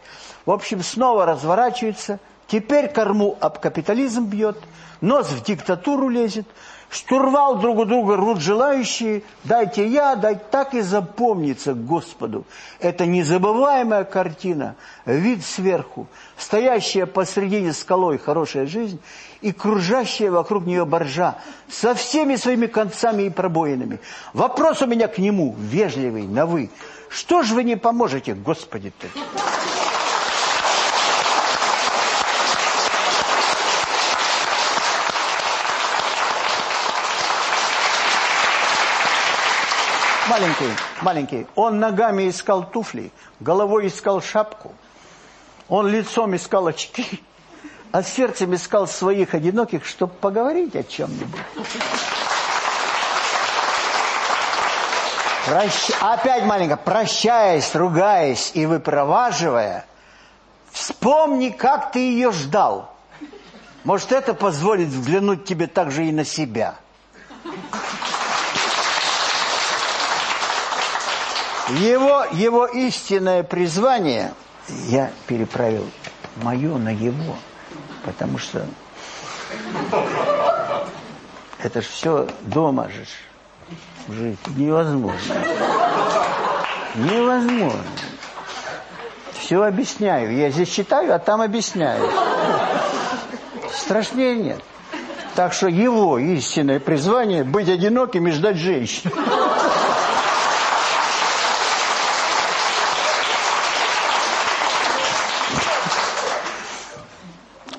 В общем, снова разворачивается. Теперь корму об капитализм бьет, нос в диктатуру лезет, штурвал друг у друга рвут желающие, дайте я, дайте так и запомнится Господу. Это незабываемая картина, вид сверху, стоящая посредине скалой хорошая жизнь и кружащая вокруг нее боржа со всеми своими концами и пробоинами. Вопрос у меня к нему, вежливый, на «вы». Что ж вы не поможете, Господи-то? Маленький, маленький. Он ногами искал туфли, головой искал шапку. Он лицом искал очки, а сердцем искал своих одиноких, чтобы поговорить о чем-нибудь. Прощ... Опять маленько, прощаясь, ругаясь и выпроваживая, вспомни, как ты ее ждал. Может, это позволит взглянуть тебе также и на себя. Его, его истинное призвание, я переправил мое на его, потому что это ж все дома же жить невозможно. Невозможно. Все объясняю. Я здесь читаю, а там объясняю. Страшнее нет. Так что его истинное призвание быть одиноким и ждать женщин.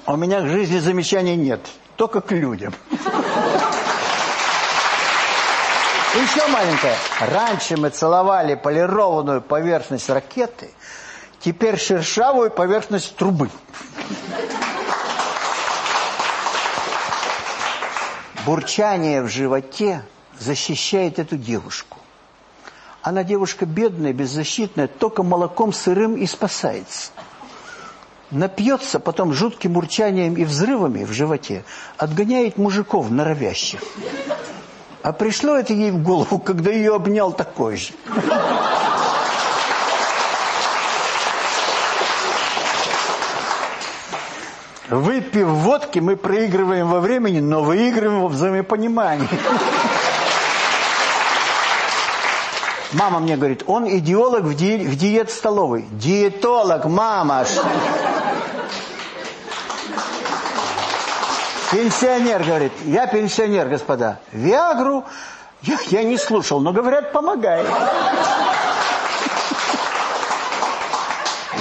У меня к жизни замечаний нет, только к людям. Еще маленькая. Раньше мы целовали полированную поверхность ракеты, теперь шершавую поверхность трубы. Бурчание в животе защищает эту девушку. Она девушка бедная, беззащитная, только молоком сырым и спасается. Напьется потом жутким урчанием и взрывами в животе, отгоняет мужиков норовящих. А пришло это ей в голову, когда ее обнял такой же. Выпив водки, мы проигрываем во времени, но выигрываем во взаимопонимании. Мама мне говорит, он идеолог в, ди в диет-столовой. Диетолог, мама. Пенсионер, говорит. Я пенсионер, господа. Виагру я, я не слушал, но, говорят, помогает.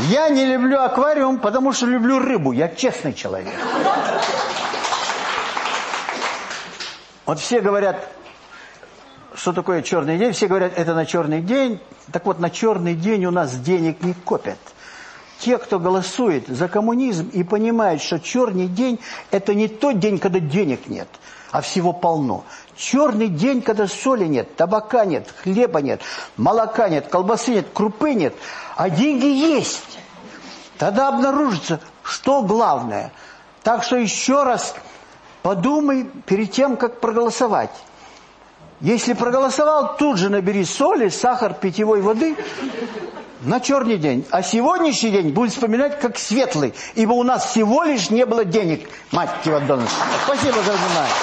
Я не люблю аквариум, потому что люблю рыбу. Я честный человек. Вот все говорят, что такое черный день? Все говорят, это на черный день. Так вот, на черный день у нас денег не копят. Те, кто голосует за коммунизм и понимает, что черный день – это не тот день, когда денег нет, а всего полно. Черный день, когда соли нет, табака нет, хлеба нет, молока нет, колбасы нет, крупы нет, а деньги есть. Тогда обнаружится, что главное. Так что еще раз подумай перед тем, как проголосовать. Если проголосовал, тут же набери соли, сахар, питьевой воды на черный день. А сегодняшний день будет вспоминать как светлый, ибо у нас всего лишь не было денег. Мать его Спасибо за внимание.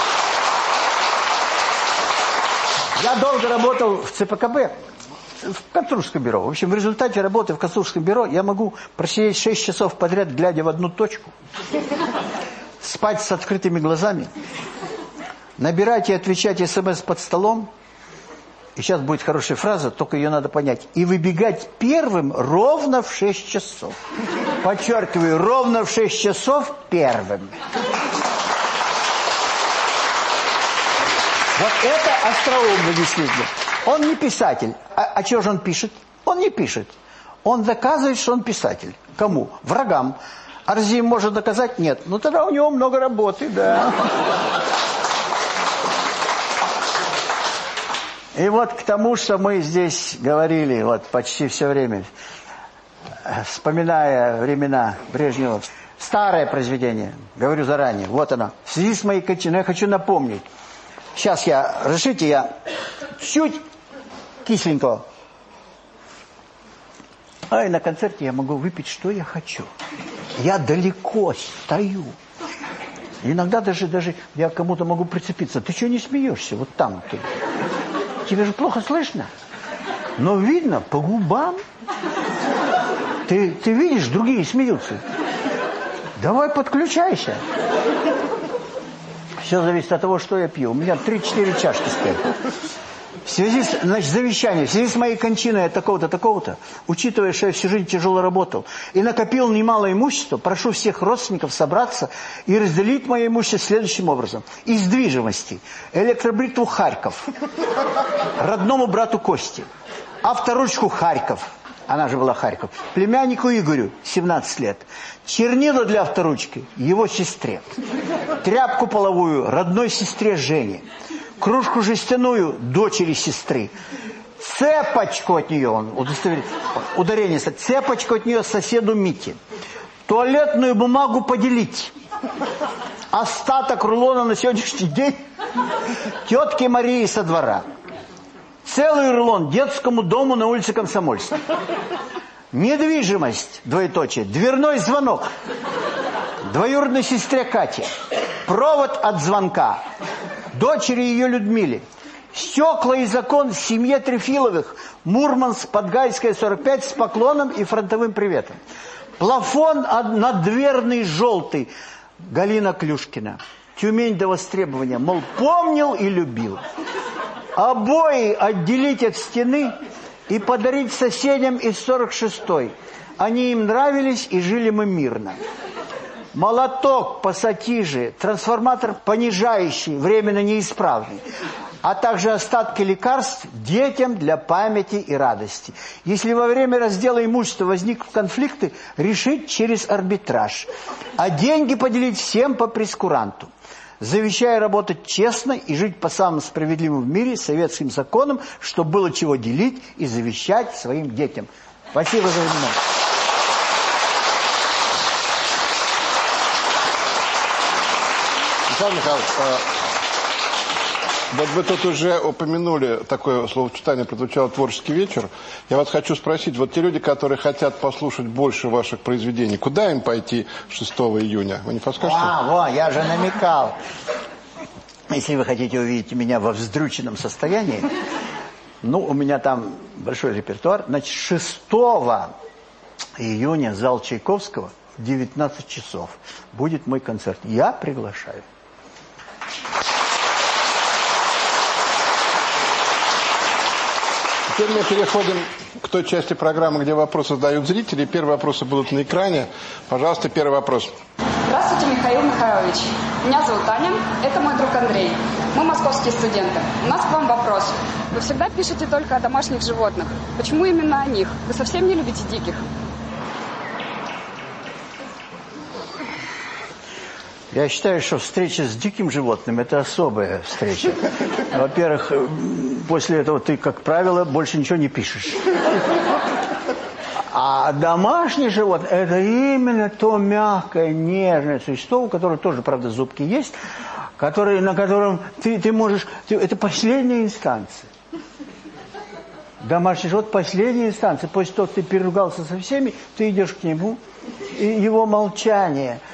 Я долго работал в ЦПКБ, в конструкторском бюро. В общем, в результате работы в конструкторском бюро я могу просидеть 6 часов подряд, глядя в одну точку, спать с открытыми глазами, набирать и отвечать смс под столом, и сейчас будет хорошая фраза, только ее надо понять, и выбегать первым ровно в 6 часов. Подчеркиваю, ровно в 6 часов первым. Вот это остроумно действительно. Он не писатель. А, а что же он пишет? Он не пишет. Он доказывает, что он писатель. Кому? Врагам. Арзим может доказать? Нет. Ну тогда у него много работы, да. И вот к тому, что мы здесь говорили вот почти все время, вспоминая времена Брежнева, старое произведение, говорю заранее, вот оно. В связи с моей кончиной я хочу напомнить, Сейчас я, разрешите, я чуть кисленького. А и на концерте я могу выпить, что я хочу. Я далеко стою. Иногда даже, даже я кому-то могу прицепиться. Ты что не смеешься? Вот там ты. Тебе же плохо слышно. Но видно по губам. Ты, ты видишь, другие смеются. Давай подключайся. Все зависит от того, что я пью. У меня 3-4 чашки стоят. В связи с, значит, завещание, в связи с моей кончиной от такого-то, такого-то, учитывая, что я всю жизнь тяжело работал и накопил немало имущества, прошу всех родственников собраться и разделить мое имущество следующим образом. Из движимости. Электробритву Харьков. Родному брату Кости. Авторучку Харьков она же была Харьков, племяннику Игорю, 17 лет, чернила для авторучки его сестре, тряпку половую родной сестре Жене, кружку жестяную дочери сестры, цепочку от нее, он удостоверит, ударение, цепочку от нее соседу Мите, туалетную бумагу поделить, остаток рулона на сегодняшний день тетке Марии со двора – Целый рулон детскому дому на улице Комсомольской. Недвижимость, двоеточие, дверной звонок, двоюродной сестре Кате, провод от звонка, дочери ее Людмиле, стекла и закон в семье Трефиловых, Мурманск, Подгайская, 45, с поклоном и фронтовым приветом. Плафон наддверный желтый, Галина Клюшкина. Тюмень до востребования, мол, помнил и любил. Обои отделить от стены и подарить соседям из 46-й. Они им нравились и жили мы мирно. Молоток пассатижи, трансформатор понижающий, временно неисправный. а также остатки лекарств детям для памяти и радости. Если во время раздела имущества возникнут конфликты, решить через арбитраж, а деньги поделить всем по прескуранту. Завещая работать честно и жить по самым справедливым в мире советским законам, чтобы было чего делить и завещать своим детям. Спасибо за внимание. Михаил Михайлович, а, вот вы тут уже упомянули, такое словосочетание прозвучало «творческий вечер». Я вас хочу спросить, вот те люди, которые хотят послушать больше ваших произведений, куда им пойти 6 июня? Вы не подскажете? А, во, я же намекал. Если вы хотите увидеть меня во вздрученном состоянии, ну, у меня там большой репертуар. Значит, 6 июня зал Чайковского в 19 часов будет мой концерт. Я приглашаю. Теперь мы переходим к той части программы, где вопросы задают зрители. Первые вопросы будут на экране. Пожалуйста, первый вопрос. Здравствуйте, Михаил Михайлович. Меня зовут Таня, это мой друг Андрей. Мы московские студенты. У нас к вам вопрос. Вы всегда пишете только о домашних животных. Почему именно о них? Вы совсем не любите диких? Я считаю, что встреча с диким животным – это особая встреча. Во-первых, после этого ты, как правило, больше ничего не пишешь. А домашнее животное – это именно то мягкое, нежное существо, у которого тоже, правда, зубки есть, который, на котором ты, ты можешь… Ты, это последняя инстанция. Домашний живот – последняя инстанция. После того, ты переругался со всеми, ты идешь к нему, и его молчание –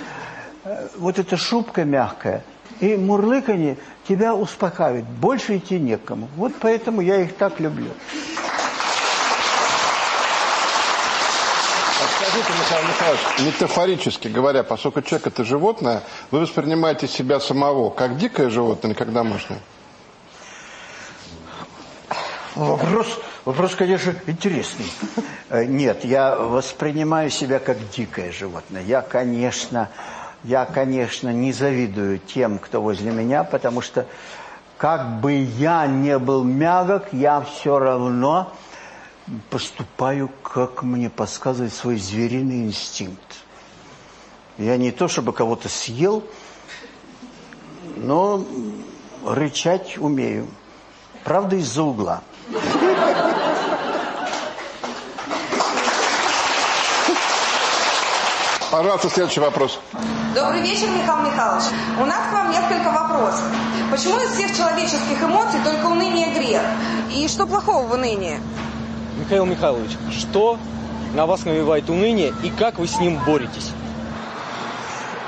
вот эта шубка мягкая и мурлыканье тебя успокаивает. Больше идти некому. Вот поэтому я их так люблю. Скажите, Михаил Михайлович, метафорически говоря, поскольку человек это животное, вы воспринимаете себя самого как дикое животное или как домашнее? Вопрос, вопрос, конечно, интересный. Э, нет, я воспринимаю себя как дикое животное. Я, конечно, я, конечно, не завидую тем, кто возле меня, потому что как бы я не был мягок, я все равно поступаю, как мне подсказывает свой звериный инстинкт. Я не то, чтобы кого-то съел, но рычать умею. Правда, из-за угла. Пожалуйста, следующий вопрос. Добрый вечер, Михаил Михайлович. У нас к вам несколько вопросов. Почему из всех человеческих эмоций только уныние грех? И что плохого в унынии? Михаил Михайлович, что на вас навевает уныние и как вы с ним боретесь?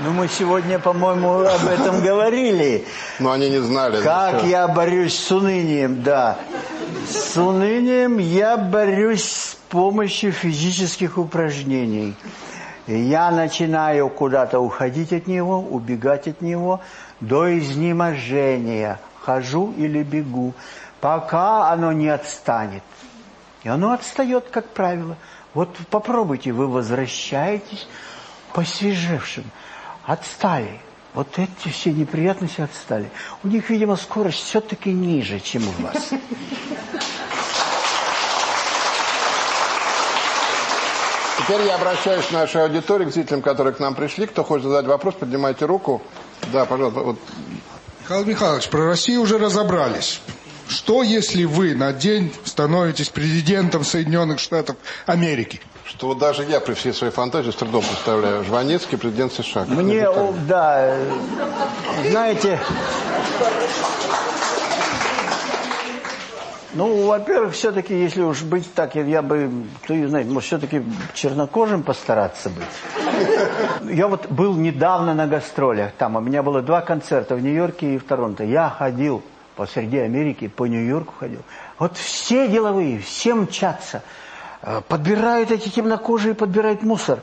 Ну, мы сегодня, по-моему, об этом говорили. Но они не знали. Как я борюсь с унынием, да. С унынием я борюсь с помощью физических упражнений. Я начинаю куда-то уходить от него, убегать от него, до изнеможения. Хожу или бегу, пока оно не отстанет. И оно отстает, как правило. Вот попробуйте, вы возвращаетесь посвежевшим. Отстали. Вот эти все неприятности отстали. У них, видимо, скорость все-таки ниже, чем у вас. Теперь я обращаюсь к нашей аудитории, к зрителям, которые к нам пришли. Кто хочет задать вопрос, поднимайте руку. Да, пожалуйста. Вот. Михаил Михайлович, про Россию уже разобрались. Что, если вы на день становитесь президентом Соединенных Штатов Америки? Что вот даже я при всей своей фантазии с трудом представляю. Жванецкий, президент США. Мне, о, да, знаете, ну, во-первых, все-таки, если уж быть так, я, бы, кто ее знает, может, все-таки чернокожим постараться быть. Я вот был недавно на гастролях, там у меня было два концерта в Нью-Йорке и в Торонто. Я ходил посреди Америки, по Нью-Йорку ходил. Вот все деловые, все мчатся, э, подбирают эти темнокожие, подбирают мусор.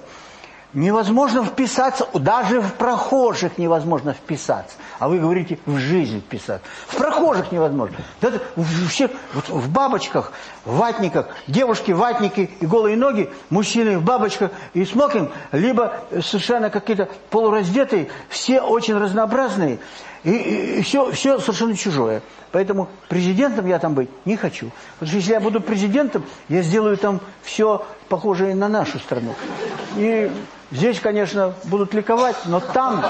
Невозможно вписаться, даже в прохожих невозможно вписаться. А вы говорите, в жизнь вписаться. В прохожих невозможно. Да, в, всех, вот в бабочках, в ватниках, девушки, ватники и голые ноги, мужчины в бабочках и смокинг, либо совершенно какие-то полураздетые, все очень разнообразные. И, и, и все, все совершенно чужое. Поэтому президентом я там быть не хочу. Потому что если я буду президентом, я сделаю там все похожее на нашу страну. И здесь, конечно, будут ликовать, но там...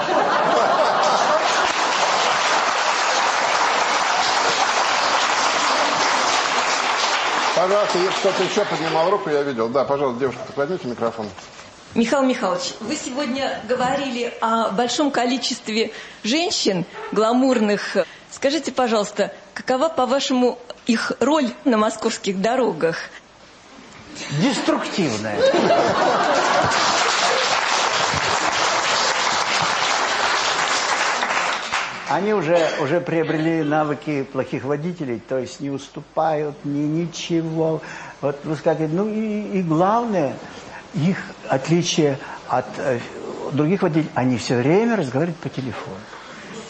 Пожалуйста, если кто-то еще поднимал руку, я видел. Да, пожалуйста, девушка, возьмите микрофон. Михаил Михайлович, вы сегодня говорили о большом количестве женщин гламурных. Скажите, пожалуйста, какова, по-вашему, их роль на московских дорогах? Деструктивная. Они уже, уже приобрели навыки плохих водителей, то есть не уступают, ни ничего. Вот вы скажете, ну и, и главное – их отличие от э, других водителей, они все время разговаривают по телефону.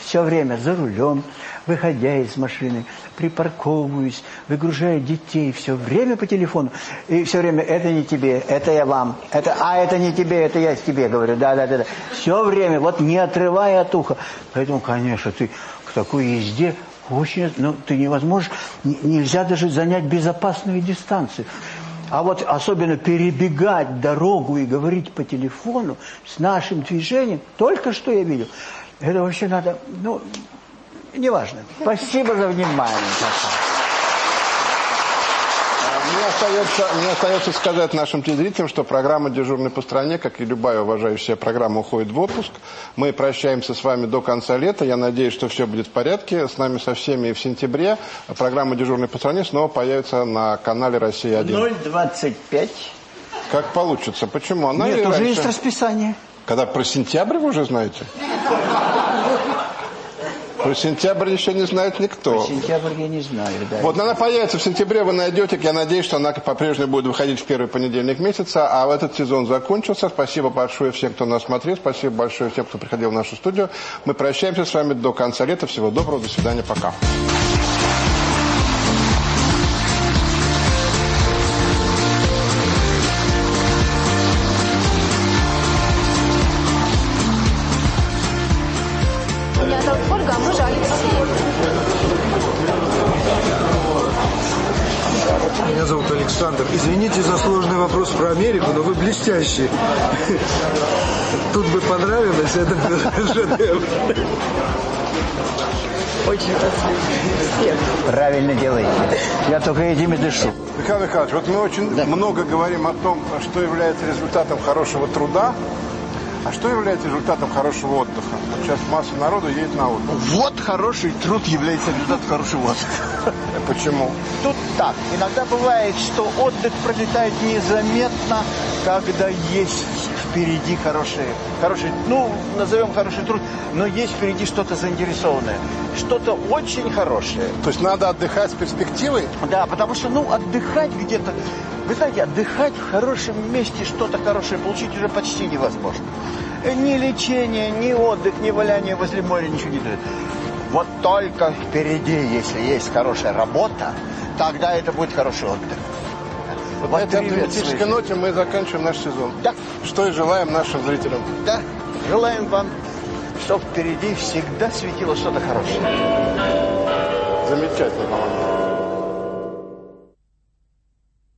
Все время за рулем, выходя из машины, припарковываюсь, выгружая детей, все время по телефону. И все время, это не тебе, это я вам, это, а это не тебе, это я тебе говорю, да-да-да. Все время, вот не отрывая от уха. Поэтому, конечно, ты к такой езде очень, ну, ты невозможно, нельзя даже занять безопасную дистанцию. А вот особенно перебегать дорогу и говорить по телефону с нашим движением, только что я видел, это вообще надо, ну, неважно. Спасибо за внимание. Мне остается, мне остается сказать нашим телезрителям, что программа «Дежурный по стране», как и любая уважающая программа, уходит в отпуск. Мы прощаемся с вами до конца лета. Я надеюсь, что все будет в порядке. С нами со всеми и в сентябре. Программа «Дежурный по стране» снова появится на канале «Россия-1». 0,25. Как получится? Почему? Она Нет, уже раньше... есть расписание. Когда про сентябрь вы уже знаете? Про сентябрь еще не знает никто. Про сентябрь я не знаю, да. Вот она появится в сентябре, вы найдете. Я надеюсь, что она по-прежнему будет выходить в первый понедельник месяца. А в этот сезон закончился. Спасибо большое всем, кто нас смотрел. Спасибо большое всем, кто приходил в нашу студию. Мы прощаемся с вами до конца лета. Всего доброго. До свидания. Пока. Извините за сложный вопрос про Америку, но вы блестящий. Тут бы понравилось, это шедевр. Очень Правильно делаете. Я только этим и дышу. Михаил Михайлович, вот мы очень много говорим о том, что является результатом хорошего труда, а что является результатом хорошего отдыха? Вот сейчас масса народу едет на отдых. Вот хороший труд является результатом хорошего отдыха. Почему? Тут так. Иногда бывает, что отдых пролетает незаметно, когда есть впереди хороший, хороший, ну, назовем хороший труд, но есть впереди что-то заинтересованное, что-то очень хорошее. То есть надо отдыхать с перспективой? Да, потому что, ну, отдыхать где-то, вы знаете, отдыхать в хорошем месте, что-то хорошее получить уже почти невозможно. Ни лечение, ни отдых, ни валяние возле моря ничего не дает. Вот только впереди, если есть хорошая работа, тогда это будет хороший отдых. Вот на этой оптимистической ноте мы заканчиваем наш сезон. Да. Что и желаем нашим зрителям. Да. Желаем вам, чтобы впереди всегда светило что-то хорошее. Замечательно, по-моему.